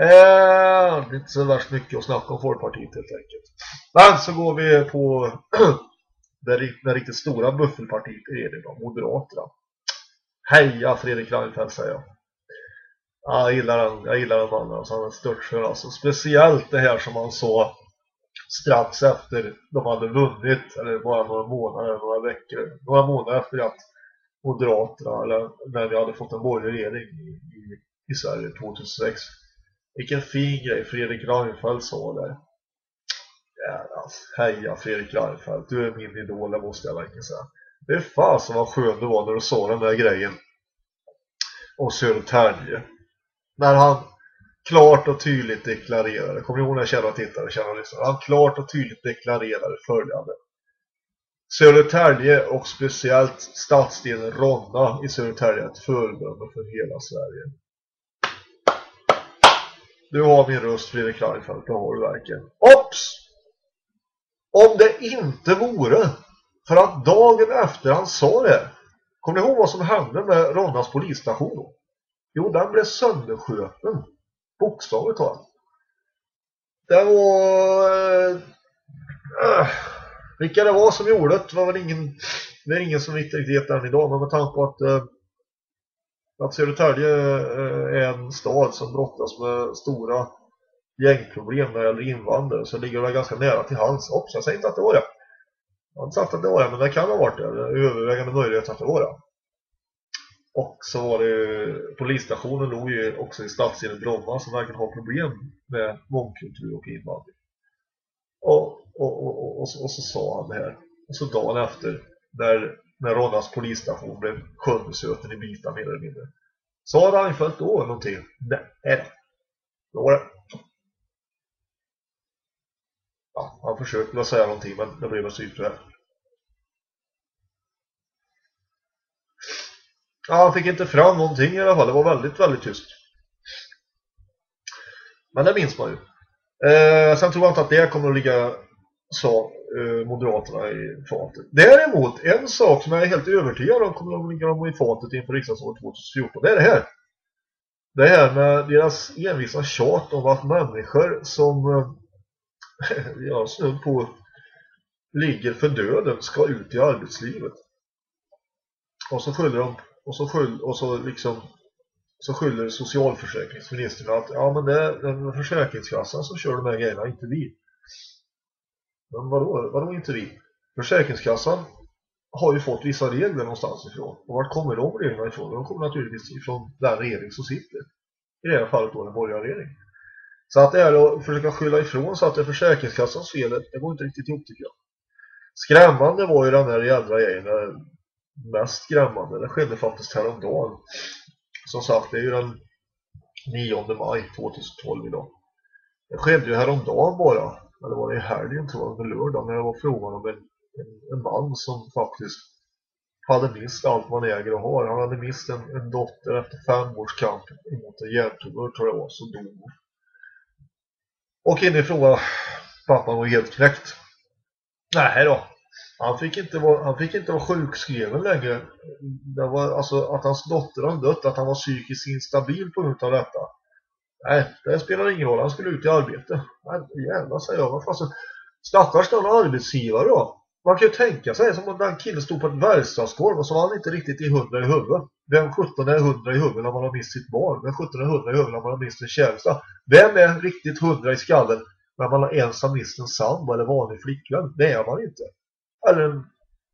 S9: Eh, det är inte så värst mycket att snacka om Folkpartiet helt enkelt. Men så går vi på det, det riktigt stora buffelpartiet är det då, Moderaterna. Heja Fredrik Reinfeldt säger jag. jag gillar den, jag gillar den mannen, alltså, han är störtskör alltså. Speciellt det här som han sa strax efter de hade vunnit, eller bara några månader, några veckor, några månader efter att Moderaterna, eller när vi hade fått en borgerlig regering i, i, i Sverige 2006. Vilken fin grej Fredrik Reinfeldt sa där. Jävlar, heja Fredrik Reinfeldt, du är min idol, det måste jag verkligen säga. Det är fasen vad skön det var när du sa den där grejen om Södertälje. När han klart och tydligt deklarerade, kommer ni ihåg när kära tittare, kära lyssnare, han klart och tydligt deklarerade följande. Södertälje och speciellt stadsdelen Ronna i Södertälje är ett föredöme för hela Sverige. Du har min röst Fredrik Reinfeldt, det har du verkligen. Ops! Om det inte vore för att dagen efter han sa det Kommer ni ihåg vad som hände med Ronnas polisstation då? Jo, den blev sönderskjuten Bokstavligt talat Det var äh, Vilka det var som gjorde det var väl ingen Det är ingen som riktigt vet än idag Men med tanke på att äh, att Södertälje eh, är en stad som brottas med stora gängproblem när det gäller invandrare så ligger det ganska nära till hands. Också, jag säger inte att det var det. Jag har inte sagt att det var det, men det kan ha varit det. Det övervägande möjlighet att det var det. Och så var det ju... polisstationen låg ju också i stadsdelen Bromma som verkligen har problem med mångkultur och invandring. Och, och, och, och, och, så, och så sa han det här. Och så dagen efter, när, när Ronnas polisstation blev söndersöten i bitar mer eller mindre. Sa Reinfeldt då någonting? Nej, det var det. Ja, han försökte väl säga någonting men det blev väl syrt. Ja, han fick inte fram någonting i alla fall. Det var väldigt, väldigt tyst. Men det minns man ju. Eh, sen tror jag inte att det kommer att ligga sa eh, Moderaterna i fatet. Däremot, en sak som jag är helt övertygad om kommer att ligga dem i fatet inför riksdagsåret 2014. Det är det här. Det här med deras envisa tjat om att människor som eh, ja, snudd på ligger för döden ska ut i arbetslivet. Och så skyller de och så skyll, och så liksom så skyller socialförsäkringsministern att ja men det är försäkringskassan som kör de här grejerna, inte vi. Men vadå, vadå inte vi? Försäkringskassan har ju fått vissa regler någonstans ifrån. Och vart kommer de reglerna ifrån? De kommer naturligtvis ifrån den regering som sitter. I det här fallet då den borgerliga regeringen. Så att det är att försöka skylla ifrån så att det är Försäkringskassans fel, det går inte riktigt ihop tycker jag. Skrämmande var ju den här jävla grejen, mest skrämmande. Det skedde faktiskt häromdagen. Som sagt, det är ju den 9 maj 2012 idag. Det skedde ju häromdagen bara. Eller var det i helgen tror jag, eller lördag. När det var frågan om en, en, en man som faktiskt hade mist allt man äger och har. Han hade mist en, en dotter efter fem års kamp emot en hjärntumör tror jag var, så dog Och inifrån pappan var helt knäckt. Nej då, han fick inte vara, han fick inte vara sjukskriven längre. Det var alltså att hans dotter hade dött, att han var psykiskt instabil på grund av detta. Nej, det spelar ingen roll. Han skulle ut i arbete. Men jävlar säger jag. Vad fan Stackars någon arbetsgivare då. Man kan ju tänka sig som om den killen stod på ett verkstadsgolv och så var han inte riktigt i hundra i huvudet. Vem 17 är hundra i huvudet när man har mist sitt barn? Vem 17 är hundra i huvudet när man har mist en kärlsta? Vem är riktigt hundra i skallen när man har ens har mist en sambo eller vanlig flickvän? Det är man inte. Eller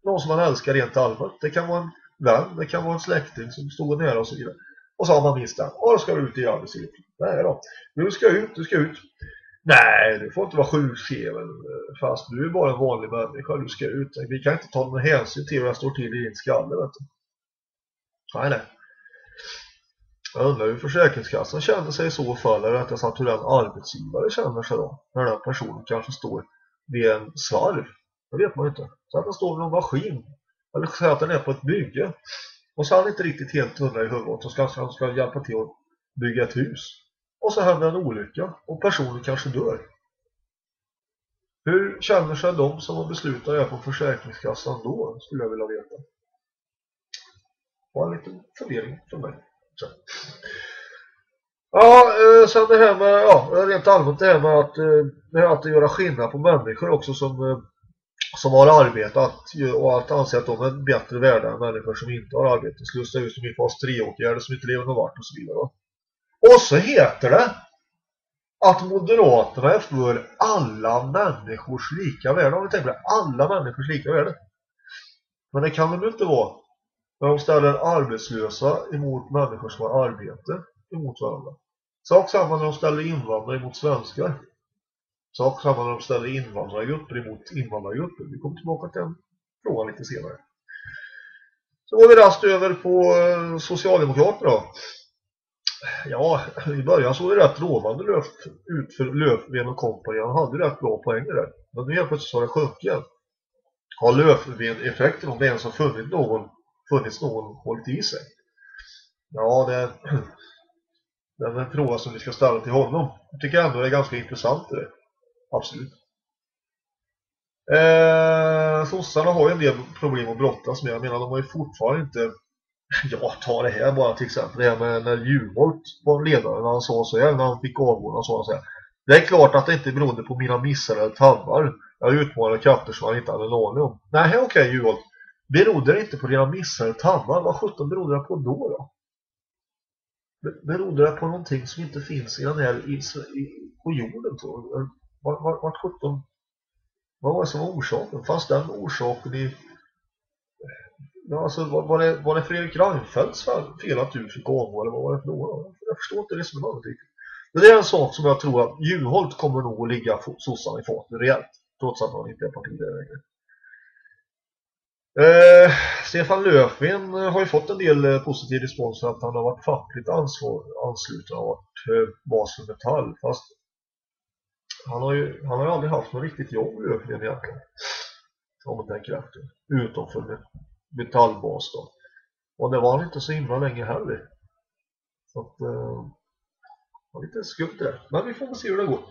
S9: någon som man älskar rent allmänt. Det kan vara en vän, det kan vara en släkting som står nära och så vidare. Och så har man mist den. Och då ska du ut i arbetslivet. Nej då. Du ska ut, du ska ut. Nej, du får inte vara sjukskriven eh, fast du är bara en vanlig människa. Du ska ut. Vi kan inte ta någon hänsyn till hur jag står till i din skalle, vet du. Nej, nej. Jag undrar hur Försäkringskassan känner sig i så fall, eller rättare sagt hur den arbetsgivare känner sig då. När den personen kanske står vid en svarv. Det vet man inte. Så att den står vid någon maskin. Eller så att den är på ett bygge. Och så är han inte riktigt helt hundra i huvudet. Och ska, han ska hjälpa till att bygga ett hus. Och så händer en olycka. Och personen kanske dör. Hur känner sig de som har beslutat det på Försäkringskassan då? Skulle jag vilja veta. Det var en liten fundering för mig. Så. Ja, eh, sen det här med, ja, rent allmänt det här med att, eh, här att göra skillnad på människor också som eh, som har arbetat och att anse att de är bättre värda än människor som inte har arbetat. Slussa ut som i fas 3-åtgärder som inte lever någon vart och så vidare. Och så heter det att Moderaterna är för alla människors lika värde. Om vi tänker på det, alla människors lika värde. Men det kan de inte vara när de ställer arbetslösa emot människor som har arbete emot varandra. Sak samma när de ställer invandrare emot svenskar. Sak samma när de ställer invandrargrupper emot invandrargrupper. Vi kommer tillbaka till den frågan lite senare. Så går vi rast över på eh, Socialdemokraterna då. Ja, i början såg det rätt lovande löft ut för Löfven och kompani. Han hade rätt bra poänger där. Men nu helt plötsligt så har det sjunkit. Har Löfven-effekten, om det ens har funnits någon, funnits någon hållit i sig? Ja, det, det är en fråga som vi ska ställa till honom. Jag tycker ändå det är ganska intressant det. Absolut. Eh, sossarna har ju en del problem att brottas med. Jag menar, de har ju fortfarande inte... Ja, ta det här bara till exempel. Det här med när Juholt var ledare, när han sa så här, när han fick avgå, han sa så här. Det är klart att det inte berodde på mina missar eller tabbar. Jag utmanade krafter som jag inte hade en aning om. Nej, okej okay, Juholt. Berodde det inte på dina missar eller tabbar? Vad sjutton berodde det på då då? Berodde det på någonting som inte finns i den här i, i, på jorden tror jag? Vart var, var sjutton vad var det som var orsaken? Fanns den orsaken i Ja, alltså, var, var, det, var det Fredrik Reinfeldts fel att du fick avgå eller vad var det för något? Jag förstår inte resonemanget riktigt. Typ. Men det är en sak som jag tror att Juholt kommer nog att ligga sossarna i faten rejält. Trots att han inte är partiledare längre. Eh, Stefan Löfven har ju fått en del eh, positiv respons för att han har varit fackligt ansvar, ansluten och varit eh, bas för Metall. Fast han har ju han har ju aldrig haft något riktigt jobb Löfven egentligen. Om man tänker efter. Utom för metallbas då. Och det var han inte så himla länge heller. Så att eh, det var lite skumt det där. Men vi får väl se hur det går.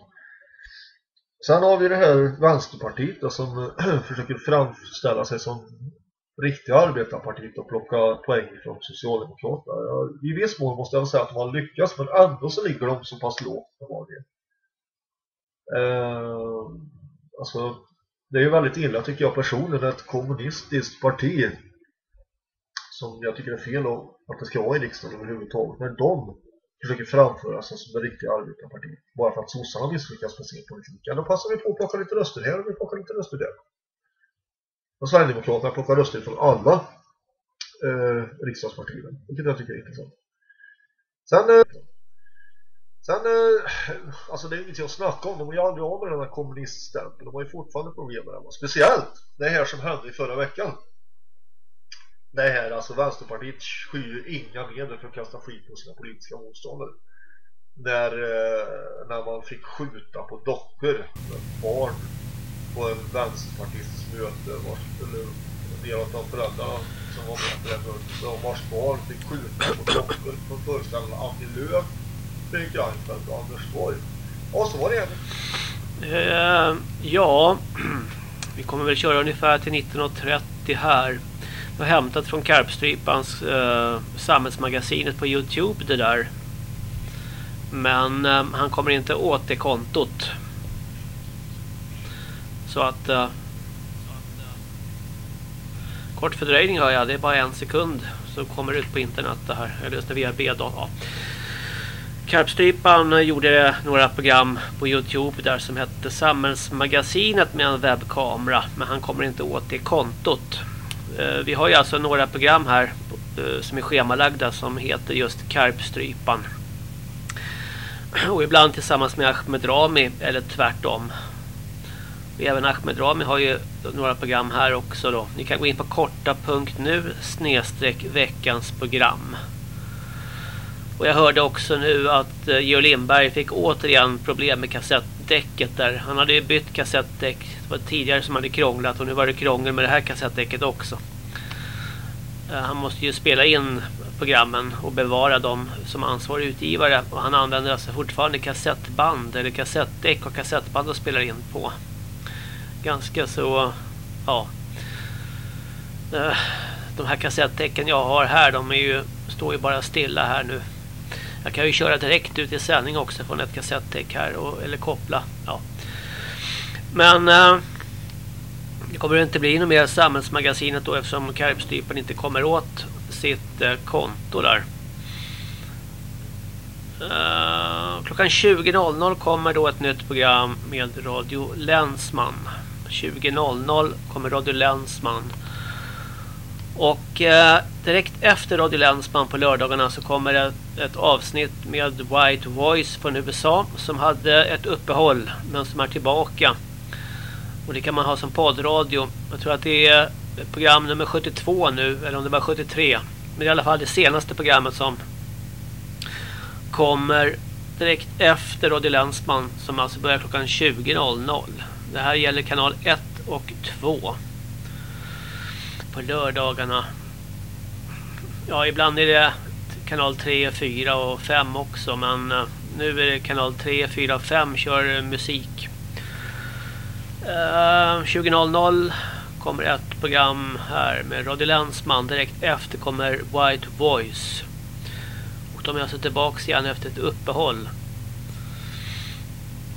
S9: Sen har vi det här Vänsterpartiet då, som försöker framställa sig som riktiga arbetarpartiet och plocka poäng från Socialdemokraterna. Ja, I viss mån måste jag säga att de har lyckats men ändå så ligger de så pass lågt var det. Eh, alltså det är ju väldigt illa tycker jag personligen ett kommunistiskt parti som jag tycker är fel att det ska vara i riksdagen överhuvudtaget när de försöker framföra sig som det riktiga arbetarpartiet bara för att sossarna misslyckas med sin politik. Ja, då passar vi på att plocka lite röster här och vi plockar lite röster där. Och Sverigedemokraterna plockar röster från alla eh, riksdagspartier, vilket jag tycker är intressant. Sen, eh, sen eh, alltså det är ingenting att snacka om, de har ju aldrig av med den här kommuniststämpeln, de har ju fortfarande problem med den. Speciellt det här som hände i förra veckan. Det här, alltså Vänsterpartiet skyr inga medel för att kasta skit på sina politiska motståndare. När, eh, när man fick skjuta på dockor med barn på en vänsterpartistisk möte vars, eller en del av de föräldrarna som var med på det mötet och vars barn fick skjuta på dockor från föreställningen Annie Lööf, Fredrik Reinfeldt och Anders Borg. Och så var det även.
S1: Ehm, ja, vi kommer väl köra ungefär till 19.30 här. Jag har hämtat från Karpstrypans uh, samhällsmagasinet på Youtube det där. Men uh, han kommer inte åt det kontot. Så att... Uh, kort fördröjning har jag. Det är bara en sekund. Så kommer ut på internet det här. Jag lyssnar via B-data. Karpstrypan eh, gjorde några program på Youtube där som hette Samhällsmagasinet med en webbkamera. Men han kommer inte åt det kontot. Eh, vi har ju alltså några program här eh, som är schemalagda som heter just Karpstrypan. Och ibland tillsammans med Ahmed Rami eller tvärtom. Och även Ahmed Rami har ju några program här också då. Ni kan gå in på korta.nu snedstreck veckans program. Och jag hörde också nu att eh, Georg Lindberg fick återigen problem med kassettdäcket där. Han hade ju bytt kassettdäck. Det var tidigare som hade krånglat och nu var det krångel med det här kassettdäcket också. Eh, han måste ju spela in programmen och bevara dem som ansvarig utgivare. Och han använder alltså fortfarande kassettband eller kassettdäck och kassettband och spelar in på. Ganska så, ja. Eh, de här kassettdäcken jag har här, de är ju, står ju bara stilla här nu. Jag kan ju köra direkt ut i sändning också från ett kassettdäck här och, eller koppla. Ja. Men eh, det kommer inte bli något mer samhällsmagasinet då eftersom Karpstypen inte kommer åt sitt eh, konto där. Uh, klockan 20.00 kommer då ett nytt program med Radio Länsman. 20.00 kommer Radio Länsman. Och eh, direkt efter Radio Länsman på lördagarna så kommer ett, ett avsnitt med White Voice från USA som hade ett uppehåll men som är tillbaka. Och det kan man ha som poddradio. Jag tror att det är program nummer 72 nu, eller om det var 73. Men det är i alla fall det senaste programmet som kommer direkt efter Radio Länsman som alltså börjar klockan 20.00. Det här gäller kanal 1 och 2 på lördagarna. Ja, ibland är det kanal 3, 4 och 5 också. Men eh, nu är det kanal 3, 4 och 5 kör musik. Eh, 20.00 kommer ett program här med Radio Länsman. Direkt efter kommer White Voice. Och de är alltså tillbaka igen efter ett uppehåll.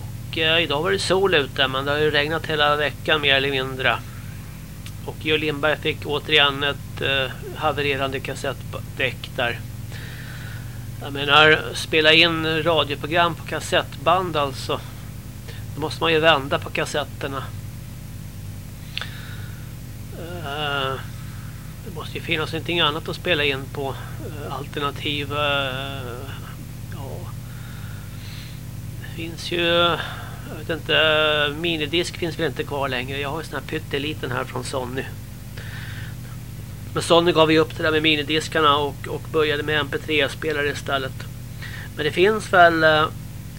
S1: Och eh, idag var det sol ute men det har ju regnat hela veckan mer eller mindre. Och Georg Lindberg fick återigen ett eh, havererande kassettdäck där. Jag menar, spela in radioprogram på kassettband alltså. Då måste man ju vända på kassetterna. Eh, det måste ju finnas någonting annat att spela in på. Eh, alternativ... eh, Ja. Det finns ju... Jag vet inte, minidisk finns väl inte kvar längre. Jag har ju sån här pytteliten här från Sony. Men Sony gav ju upp det där med minidiskarna och, och började med MP3-spelare istället. Men det finns väl eh,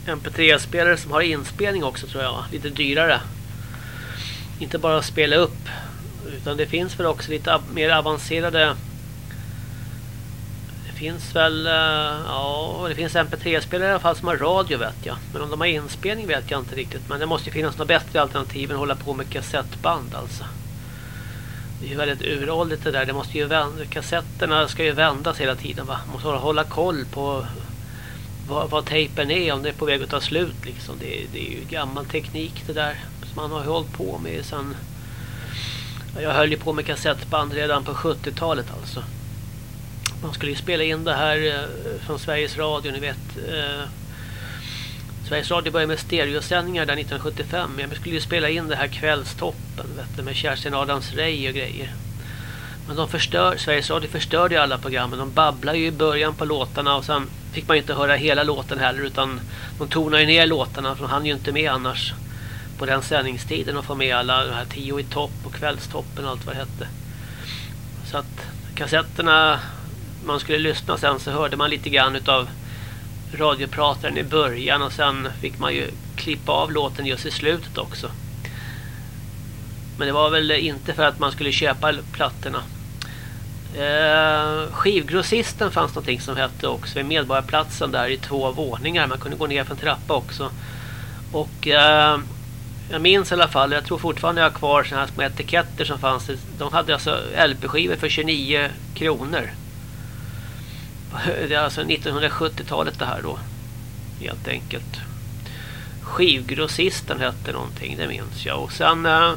S1: MP3-spelare som har inspelning också tror jag. Lite dyrare. Inte bara att spela upp. Utan det finns väl också lite mer avancerade finns väl, eh, ja det finns MP3-spelare i alla fall som har radio vet jag. Men om de har inspelning vet jag inte riktigt. Men det måste ju finnas något bättre alternativ än att hålla på med kassettband alltså. Det är ju väldigt uråldrigt det där. Det måste ju vända, kassetterna ska ju vändas hela tiden va. Man måste hålla koll på vad, vad tejpen är, om det är på väg att ta slut liksom. Det, är- det är ju gammal teknik det där. Som man har hållit på med sen... Jag höll ju på med kassettband redan på 70-talet alltså. Man skulle ju spela in det här eh, från Sveriges Radio, ni vet. Eh, Sveriges Radio började med stereosändningar där 1975. Men jag skulle ju spela in det här kvällstoppen vet du, med Kerstin Adams Rey och grejer. Men de förstör, Sveriges Radio förstörde ju alla programmen. De babblar ju i början på låtarna och sen fick man ju inte höra hela låten heller utan de tonar ju ner låtarna för de hann ju inte med annars på den sändningstiden och få med alla de här tio i topp och kvällstoppen och allt vad det hette. Så att kassetterna man skulle lyssna sen så hörde man lite grann utav radioprataren i början och sen fick man ju klippa av låten just i slutet också. Men det var väl inte för att man skulle köpa plattorna. Eh, skivgrossisten fanns någonting som hette också vid Medborgarplatsen där i två våningar. Man kunde gå ner för en trappa också. Och eh, jag minns i alla fall, jag tror fortfarande jag har kvar sådana här små etiketter som fanns. De hade alltså LP-skivor för 29 kronor. Det är alltså 1970-talet det här då. Helt enkelt. Skivgrossisten hette någonting, det minns jag. Och sen eh,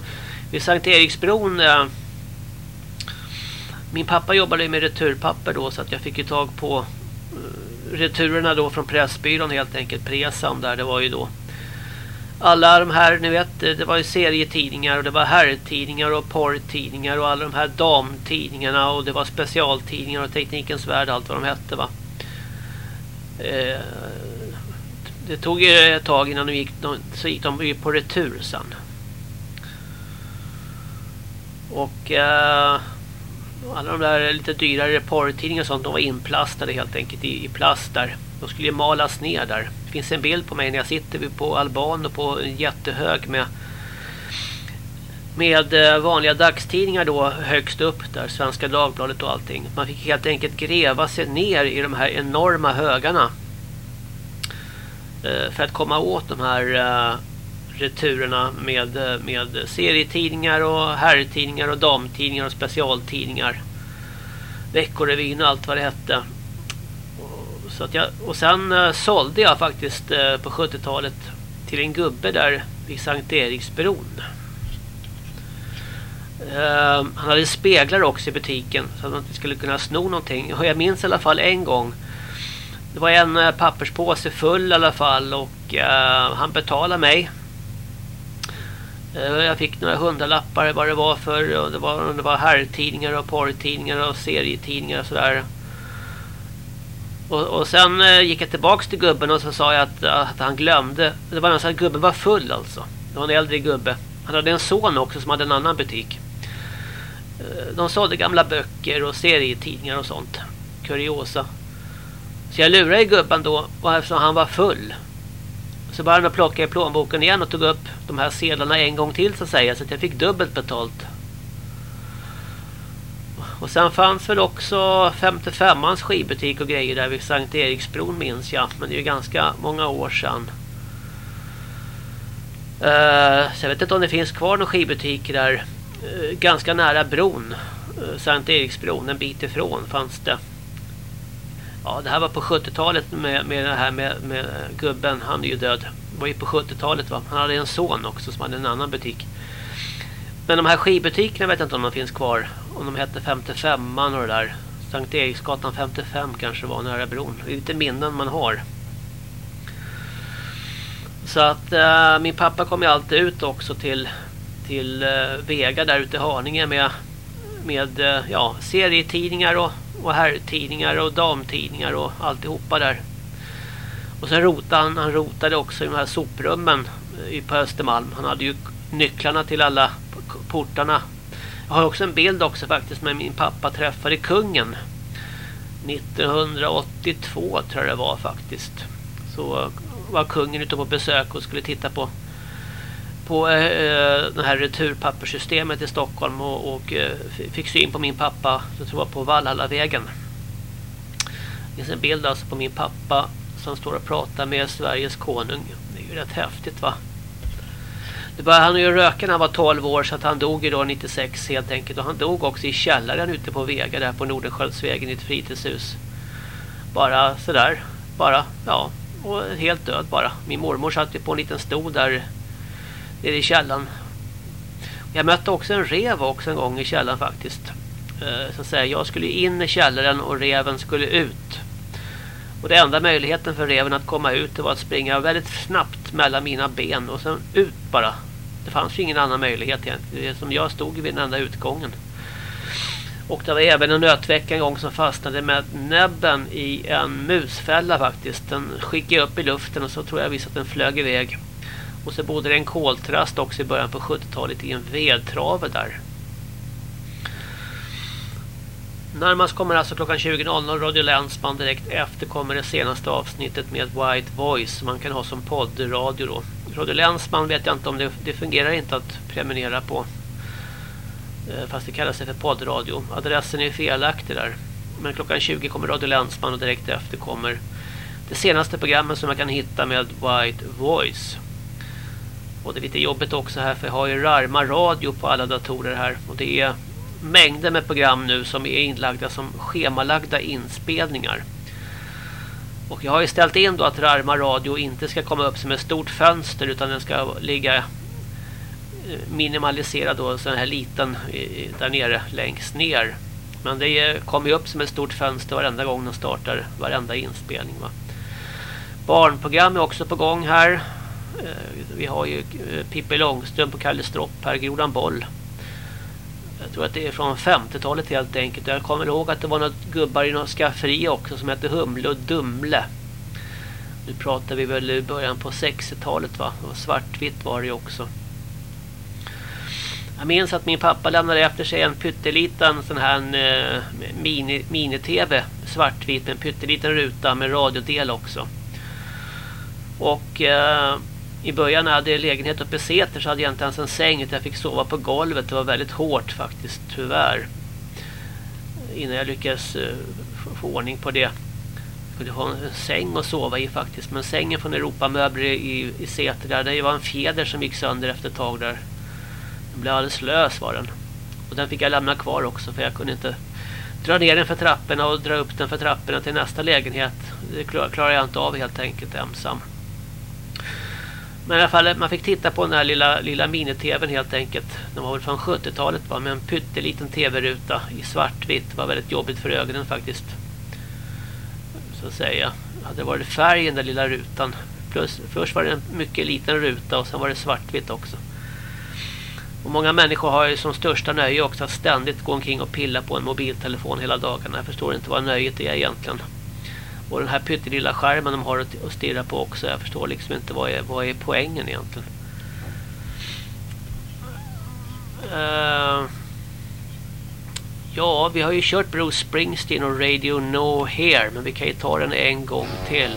S1: vid Sankt Eriksbron eh, min pappa jobbade med returpapper då så att jag fick ju tag på eh, returerna då från Pressbyrån helt enkelt. Presam där, det var ju då alla de här, ni vet, det var ju serietidningar och det var herrtidningar och porrtidningar och alla de här damtidningarna och det var specialtidningar och Teknikens Värld, allt vad de hette va. Eh, det tog ju ett tag innan de gick, de, så gick de ju på retur sen. Och eh, alla de där lite dyrare porrtidningar och sånt, de var inplastade helt enkelt i, i plast där. De skulle ju malas ner där. Det finns en bild på mig när jag sitter på Alban och på en jättehög med med eh, vanliga dagstidningar då högst upp där, Svenska Dagbladet och allting. Man fick helt enkelt gräva sig ner i de här enorma högarna eh, för att komma åt de här eh, returerna med, eh, med serietidningar och herrtidningar och damtidningar och specialtidningar. Veckorevyn och allt vad det hette. Och, så att jag, och sen eh, sålde jag faktiskt eh, på 70-talet till en gubbe där vid Sankt Eriksbron. Eh, han hade speglar också i butiken så att man inte skulle kunna sno någonting. Och jag minns i alla fall en gång. Det var en eh, papperspåse full i alla fall och eh, han betalade mig. Eh, jag fick några hundralappar vad det var för och det var, det var herrtidningar och porrtidningar och serietidningar och sådär. Och, och sen eh, gick jag tillbaks till gubben och så sa jag att, eh, att han glömde. Det var nästan att gubben var full alltså. Det var en äldre gubbe. Han hade en son också som hade en annan butik. Eh, de sålde gamla böcker och serietidningar och sånt. Kuriosa. Så jag lurade gubben då och eftersom han var full. Så började han plocka i plånboken igen och tog upp de här sedlarna en gång till så att säga. Så att jag fick dubbelt betalt. Och sen fanns väl också 55ans skivbutik och grejer där vid Sankt Eriksbron minns jag. Men det är ju ganska många år sedan. Uh, så jag vet inte om det finns kvar någon skivbutik där. Uh, ganska nära bron. Uh, Sankt Eriksbron, en bit ifrån fanns det. Ja, det här var på 70-talet med, med det här med, med gubben. Han är ju död. Det var ju på 70-talet va. Han hade en son också som hade en annan butik. Men de här skivbutikerna vet jag inte om de finns kvar. Om de hette 55an och det där. Sankt Eriksgatan 55 kanske var nära bron. Det är lite minnen man har. Så att äh, min pappa kom ju alltid ut också till till äh, Vega där ute i Haninge med med äh, ja, serietidningar och, och herrtidningar och damtidningar och alltihopa där. Och sen rotade han, han rotade också i de här soprummen på Östermalm. Han hade ju nycklarna till alla portarna. Jag har också en bild också faktiskt med min pappa träffade kungen 1982 tror jag det var faktiskt. Så var kungen ute på besök och skulle titta på på eh, det här returpapperssystemet i Stockholm och, och eh, fick syn på min pappa, jag tror jag på Valhallavägen. Det finns en bild alltså på min pappa som står och pratar med Sveriges konung. Det är ju rätt häftigt va? Det började han ju röka när han var 12 år så att han dog ju då 96 helt enkelt. Och han dog också i källaren ute på Vega där på Nordensköldsvägen i ett fritidshus. Bara sådär. Bara, ja. Och helt död bara. Min mormor satt ju på en liten stol där nere i källaren. Jag mötte också en rev också en gång i källaren faktiskt. Eh, så att säga, jag skulle in i källaren och reven skulle ut. Och det enda möjligheten för reven att komma ut var att springa väldigt snabbt mellan mina ben och sen ut bara. Det fanns ju ingen annan möjlighet egentligen. Som jag stod vid den enda utgången. Och det var även en nötvecka en gång som fastnade med näbben i en musfälla faktiskt. Den skickade upp i luften och så tror jag visst att den flög iväg. Och så bodde det en koltrast också i början på 70-talet i en vedtrave där. Närmast kommer alltså klockan 20.00 Radio Länsman direkt efter kommer det senaste avsnittet med White Voice man kan ha som poddradio då. Radio Länsman vet jag inte om det, det fungerar inte att prenumerera på. Eh, fast det kallas för poddradio. Adressen är felaktig där. Men klockan 20 kommer Radio Länsman och direkt efter kommer det senaste programmet som man kan hitta med White Voice. Och det är lite jobbigt också här för jag har ju Rarma radio på alla datorer här. Och det är mängder med program nu som är inlagda som schemalagda inspelningar. Och jag har ju ställt in då att Rarma radio inte ska komma upp som ett stort fönster utan den ska ligga eh, minimaliserad då så här liten där nere längst ner. Men det kommer ju upp som ett stort fönster varenda gång den startar varenda inspelning va. Barnprogram är också på gång här. Eh, vi har ju eh, Pippi Långstrump och Kalle Stropp här, Grodan Boll. Jag tror att det är från 50-talet helt enkelt. Jag kommer ihåg att det var något gubbar i något skafferi också som hette Humle och Dumle. Nu pratar vi väl i början på 60-talet va? Och svartvitt var det också. Jag minns att min pappa lämnade efter sig en pytteliten sån här eh, mini-tv svartvit med en pytteliten ruta med radiodel också. Och eh, i början när jag hade lägenhet uppe i Säter så hade jag inte ens en säng utan jag fick sova på golvet. Det var väldigt hårt faktiskt, tyvärr. Innan jag lyckades eh, få ordning på det. Jag kunde ha en säng att sova i faktiskt. Men sängen från Europamöbler i, i Säter där, det var en fjäder som gick sönder efter ett tag där. Den blev alldeles lös var den. Och den fick jag lämna kvar också för jag kunde inte dra ner den för trapporna och dra upp den för trapporna till nästa lägenhet. Det klarar jag inte av helt enkelt ensam. Men i alla fall, man fick titta på den här lilla, lilla mini-tvn helt enkelt. Den var väl från 70-talet va, med en pytteliten tv-ruta i svartvitt. Det var väldigt jobbigt för ögonen faktiskt. Så att säga. Hade det varit färg i den där lilla rutan. Plus, först var det en mycket liten ruta och sen var det svartvitt också. Och många människor har ju som största nöje också att ständigt gå omkring och pilla på en mobiltelefon hela dagarna. Jag förstår inte vad nöjet är egentligen. Och den här pyttelilla skärmen de har att stirra på också. Jag förstår liksom inte vad är, vad är poängen egentligen. Uh, ja, vi har ju kört Bruce Springsteen och Radio No Here. Men vi kan ju ta den en gång till.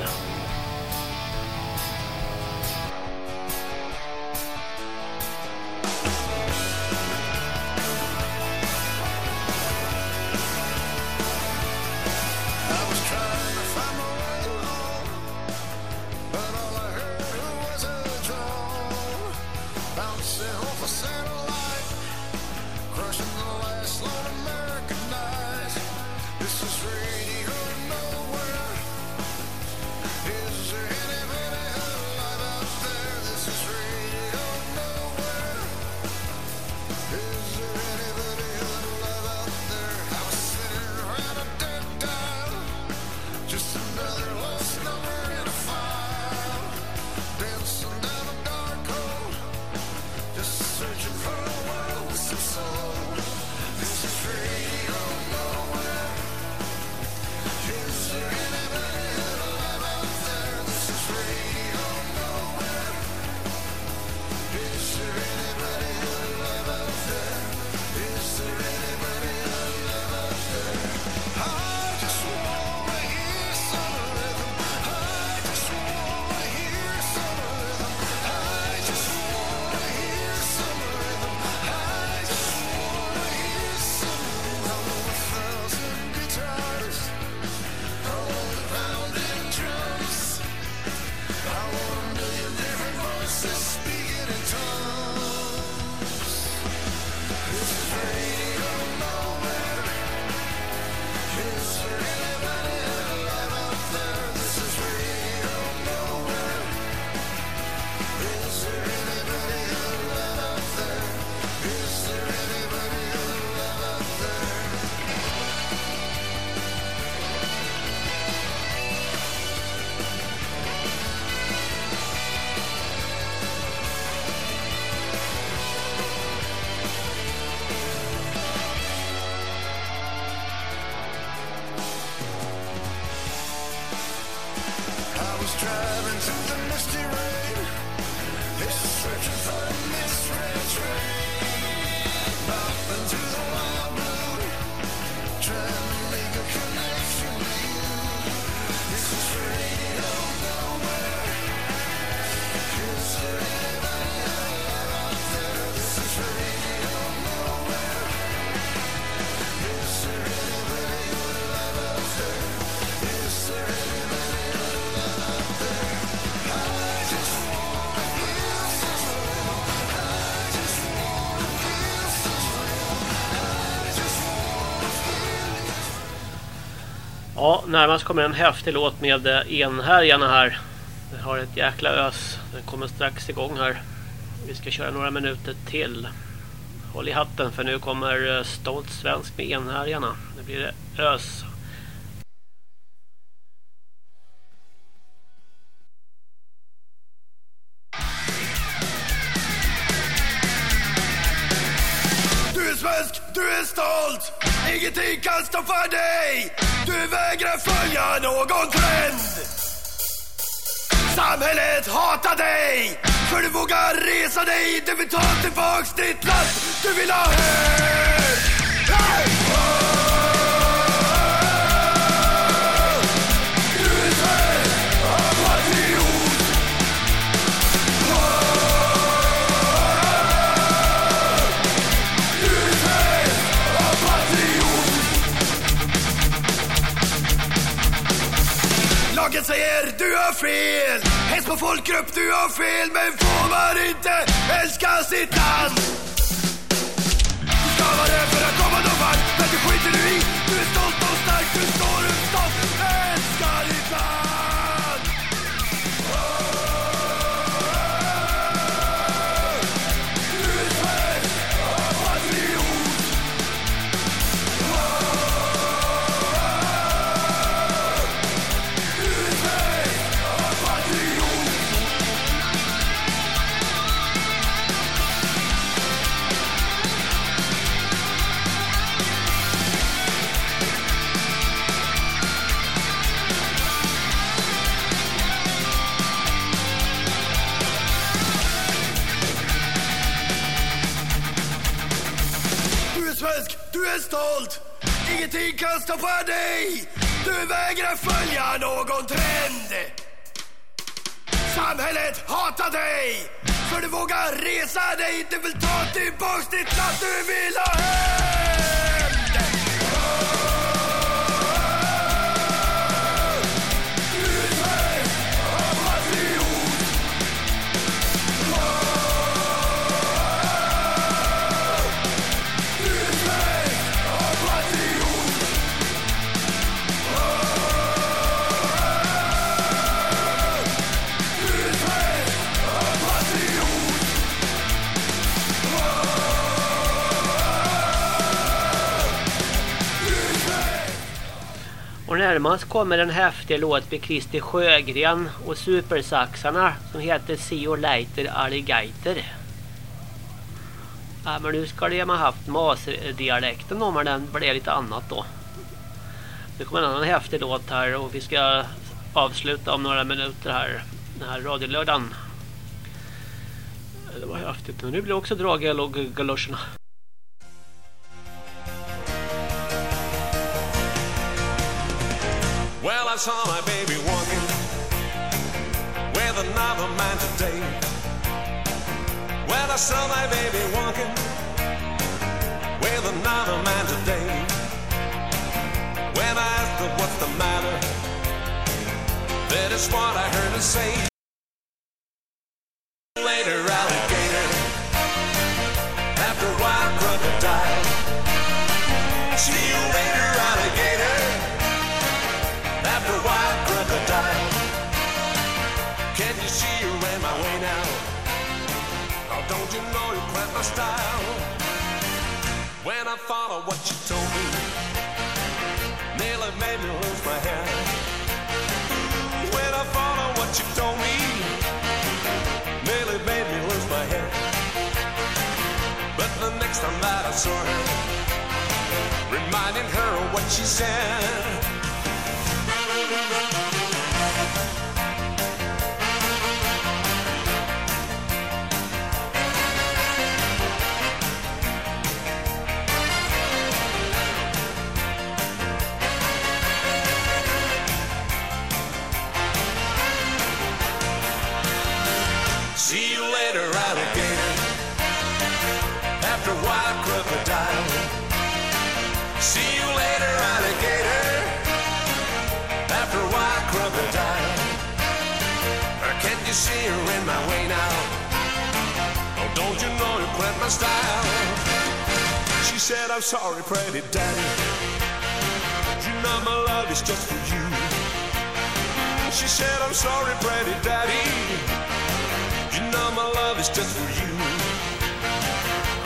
S1: Närmast kommer en häftig låt med eh, enhärjarna här. Vi har ett jäkla ös. Den kommer strax igång här. Vi ska köra några minuter till. Håll i hatten för nu kommer eh, Stolt Svensk med enhärjarna. Nu blir det ös.
S13: Ingenting kan stoppa dig. Du vägrar följa någon trend. Samhället hatar dig För du vågar resa dig. Du vill ta tillbaks ditt land. Du vill ha hög. Hey! Säger du har fel Hets på folkgrupp, du har fel Men får man inte älska sitt land? Stolt. Ingenting kan stoppa dig. Du vägrar följa någon trend. Samhället hatar dig. För du vågar resa dig. Du vill ta tillbaks ditt land. Du vill ha hem. Och
S1: närmast kommer en häftig låt med Christer Sjögren och Supersaxarna som heter See you later alligator. Ja, men nu ska de ha haft masdialekten då men den blev lite annat då. Nu kommer en annan häftig låt här och vi ska avsluta om några minuter här. Den här radiolördagen. Det var häftigt. Men nu blir det också drag i galoscherna.
S13: Well, I saw my baby walking with another man today. Well, I saw my baby walking with another man today. When I asked her what's the matter, that is what I heard her say. Later, alligator, my style? When I of what you told me, nearly made me lose my hair. When I of what you told me, nearly made me lose my hair. But the next time that I saw her, reminding her of what she said. Can see her in my way now. Oh, don't you know you quit my style? She said, I'm sorry, pretty daddy. You know my love is just for you. She said, I'm sorry, pretty daddy. You know my love is just for you.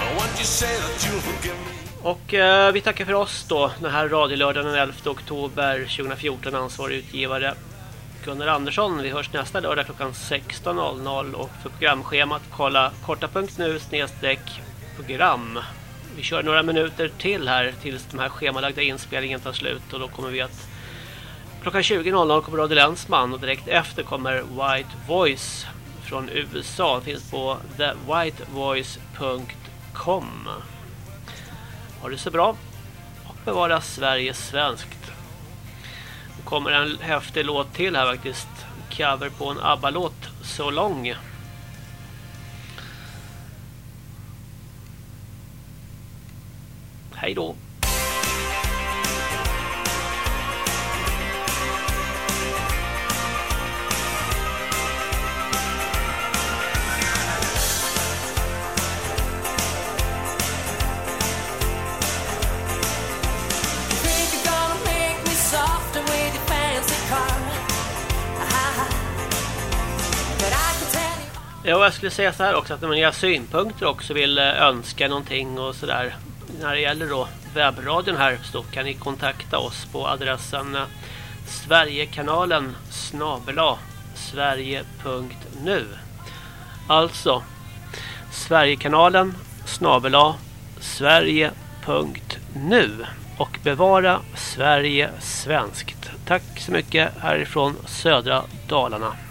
S13: Oh, I want you say that you'll forgive me.
S1: Och eh, vi tackar för oss då. Den här radiolördagen den 11 oktober 2014. Ansvarig utgivare Gunnar Andersson. Vi hörs nästa lördag klockan 16.00. Och för programschemat kolla korta.nu snedstreck program. Vi kör några minuter till här tills de här schemalagda inspelningen tar slut. Och då kommer vi att klockan 20.00 kommer Radio Länsman. Och direkt efter kommer White Voice från USA. Det finns på thewhitevoice.com. Ha det så bra och bevara Sverige svenskt. Det kommer en häftig låt till här faktiskt. Cover på en ABBA-låt, Så lång. Hej då! Ja, jag skulle säga så här också att när ni har synpunkter också vill eh, önska någonting och sådär när det gäller då webbradion här så kan ni kontakta oss på adressen eh, Sverigekanalen snabela sverige.nu Alltså Sverigekanalen snabela sverige.nu och bevara Sverige svenskt. Tack så mycket härifrån södra Dalarna.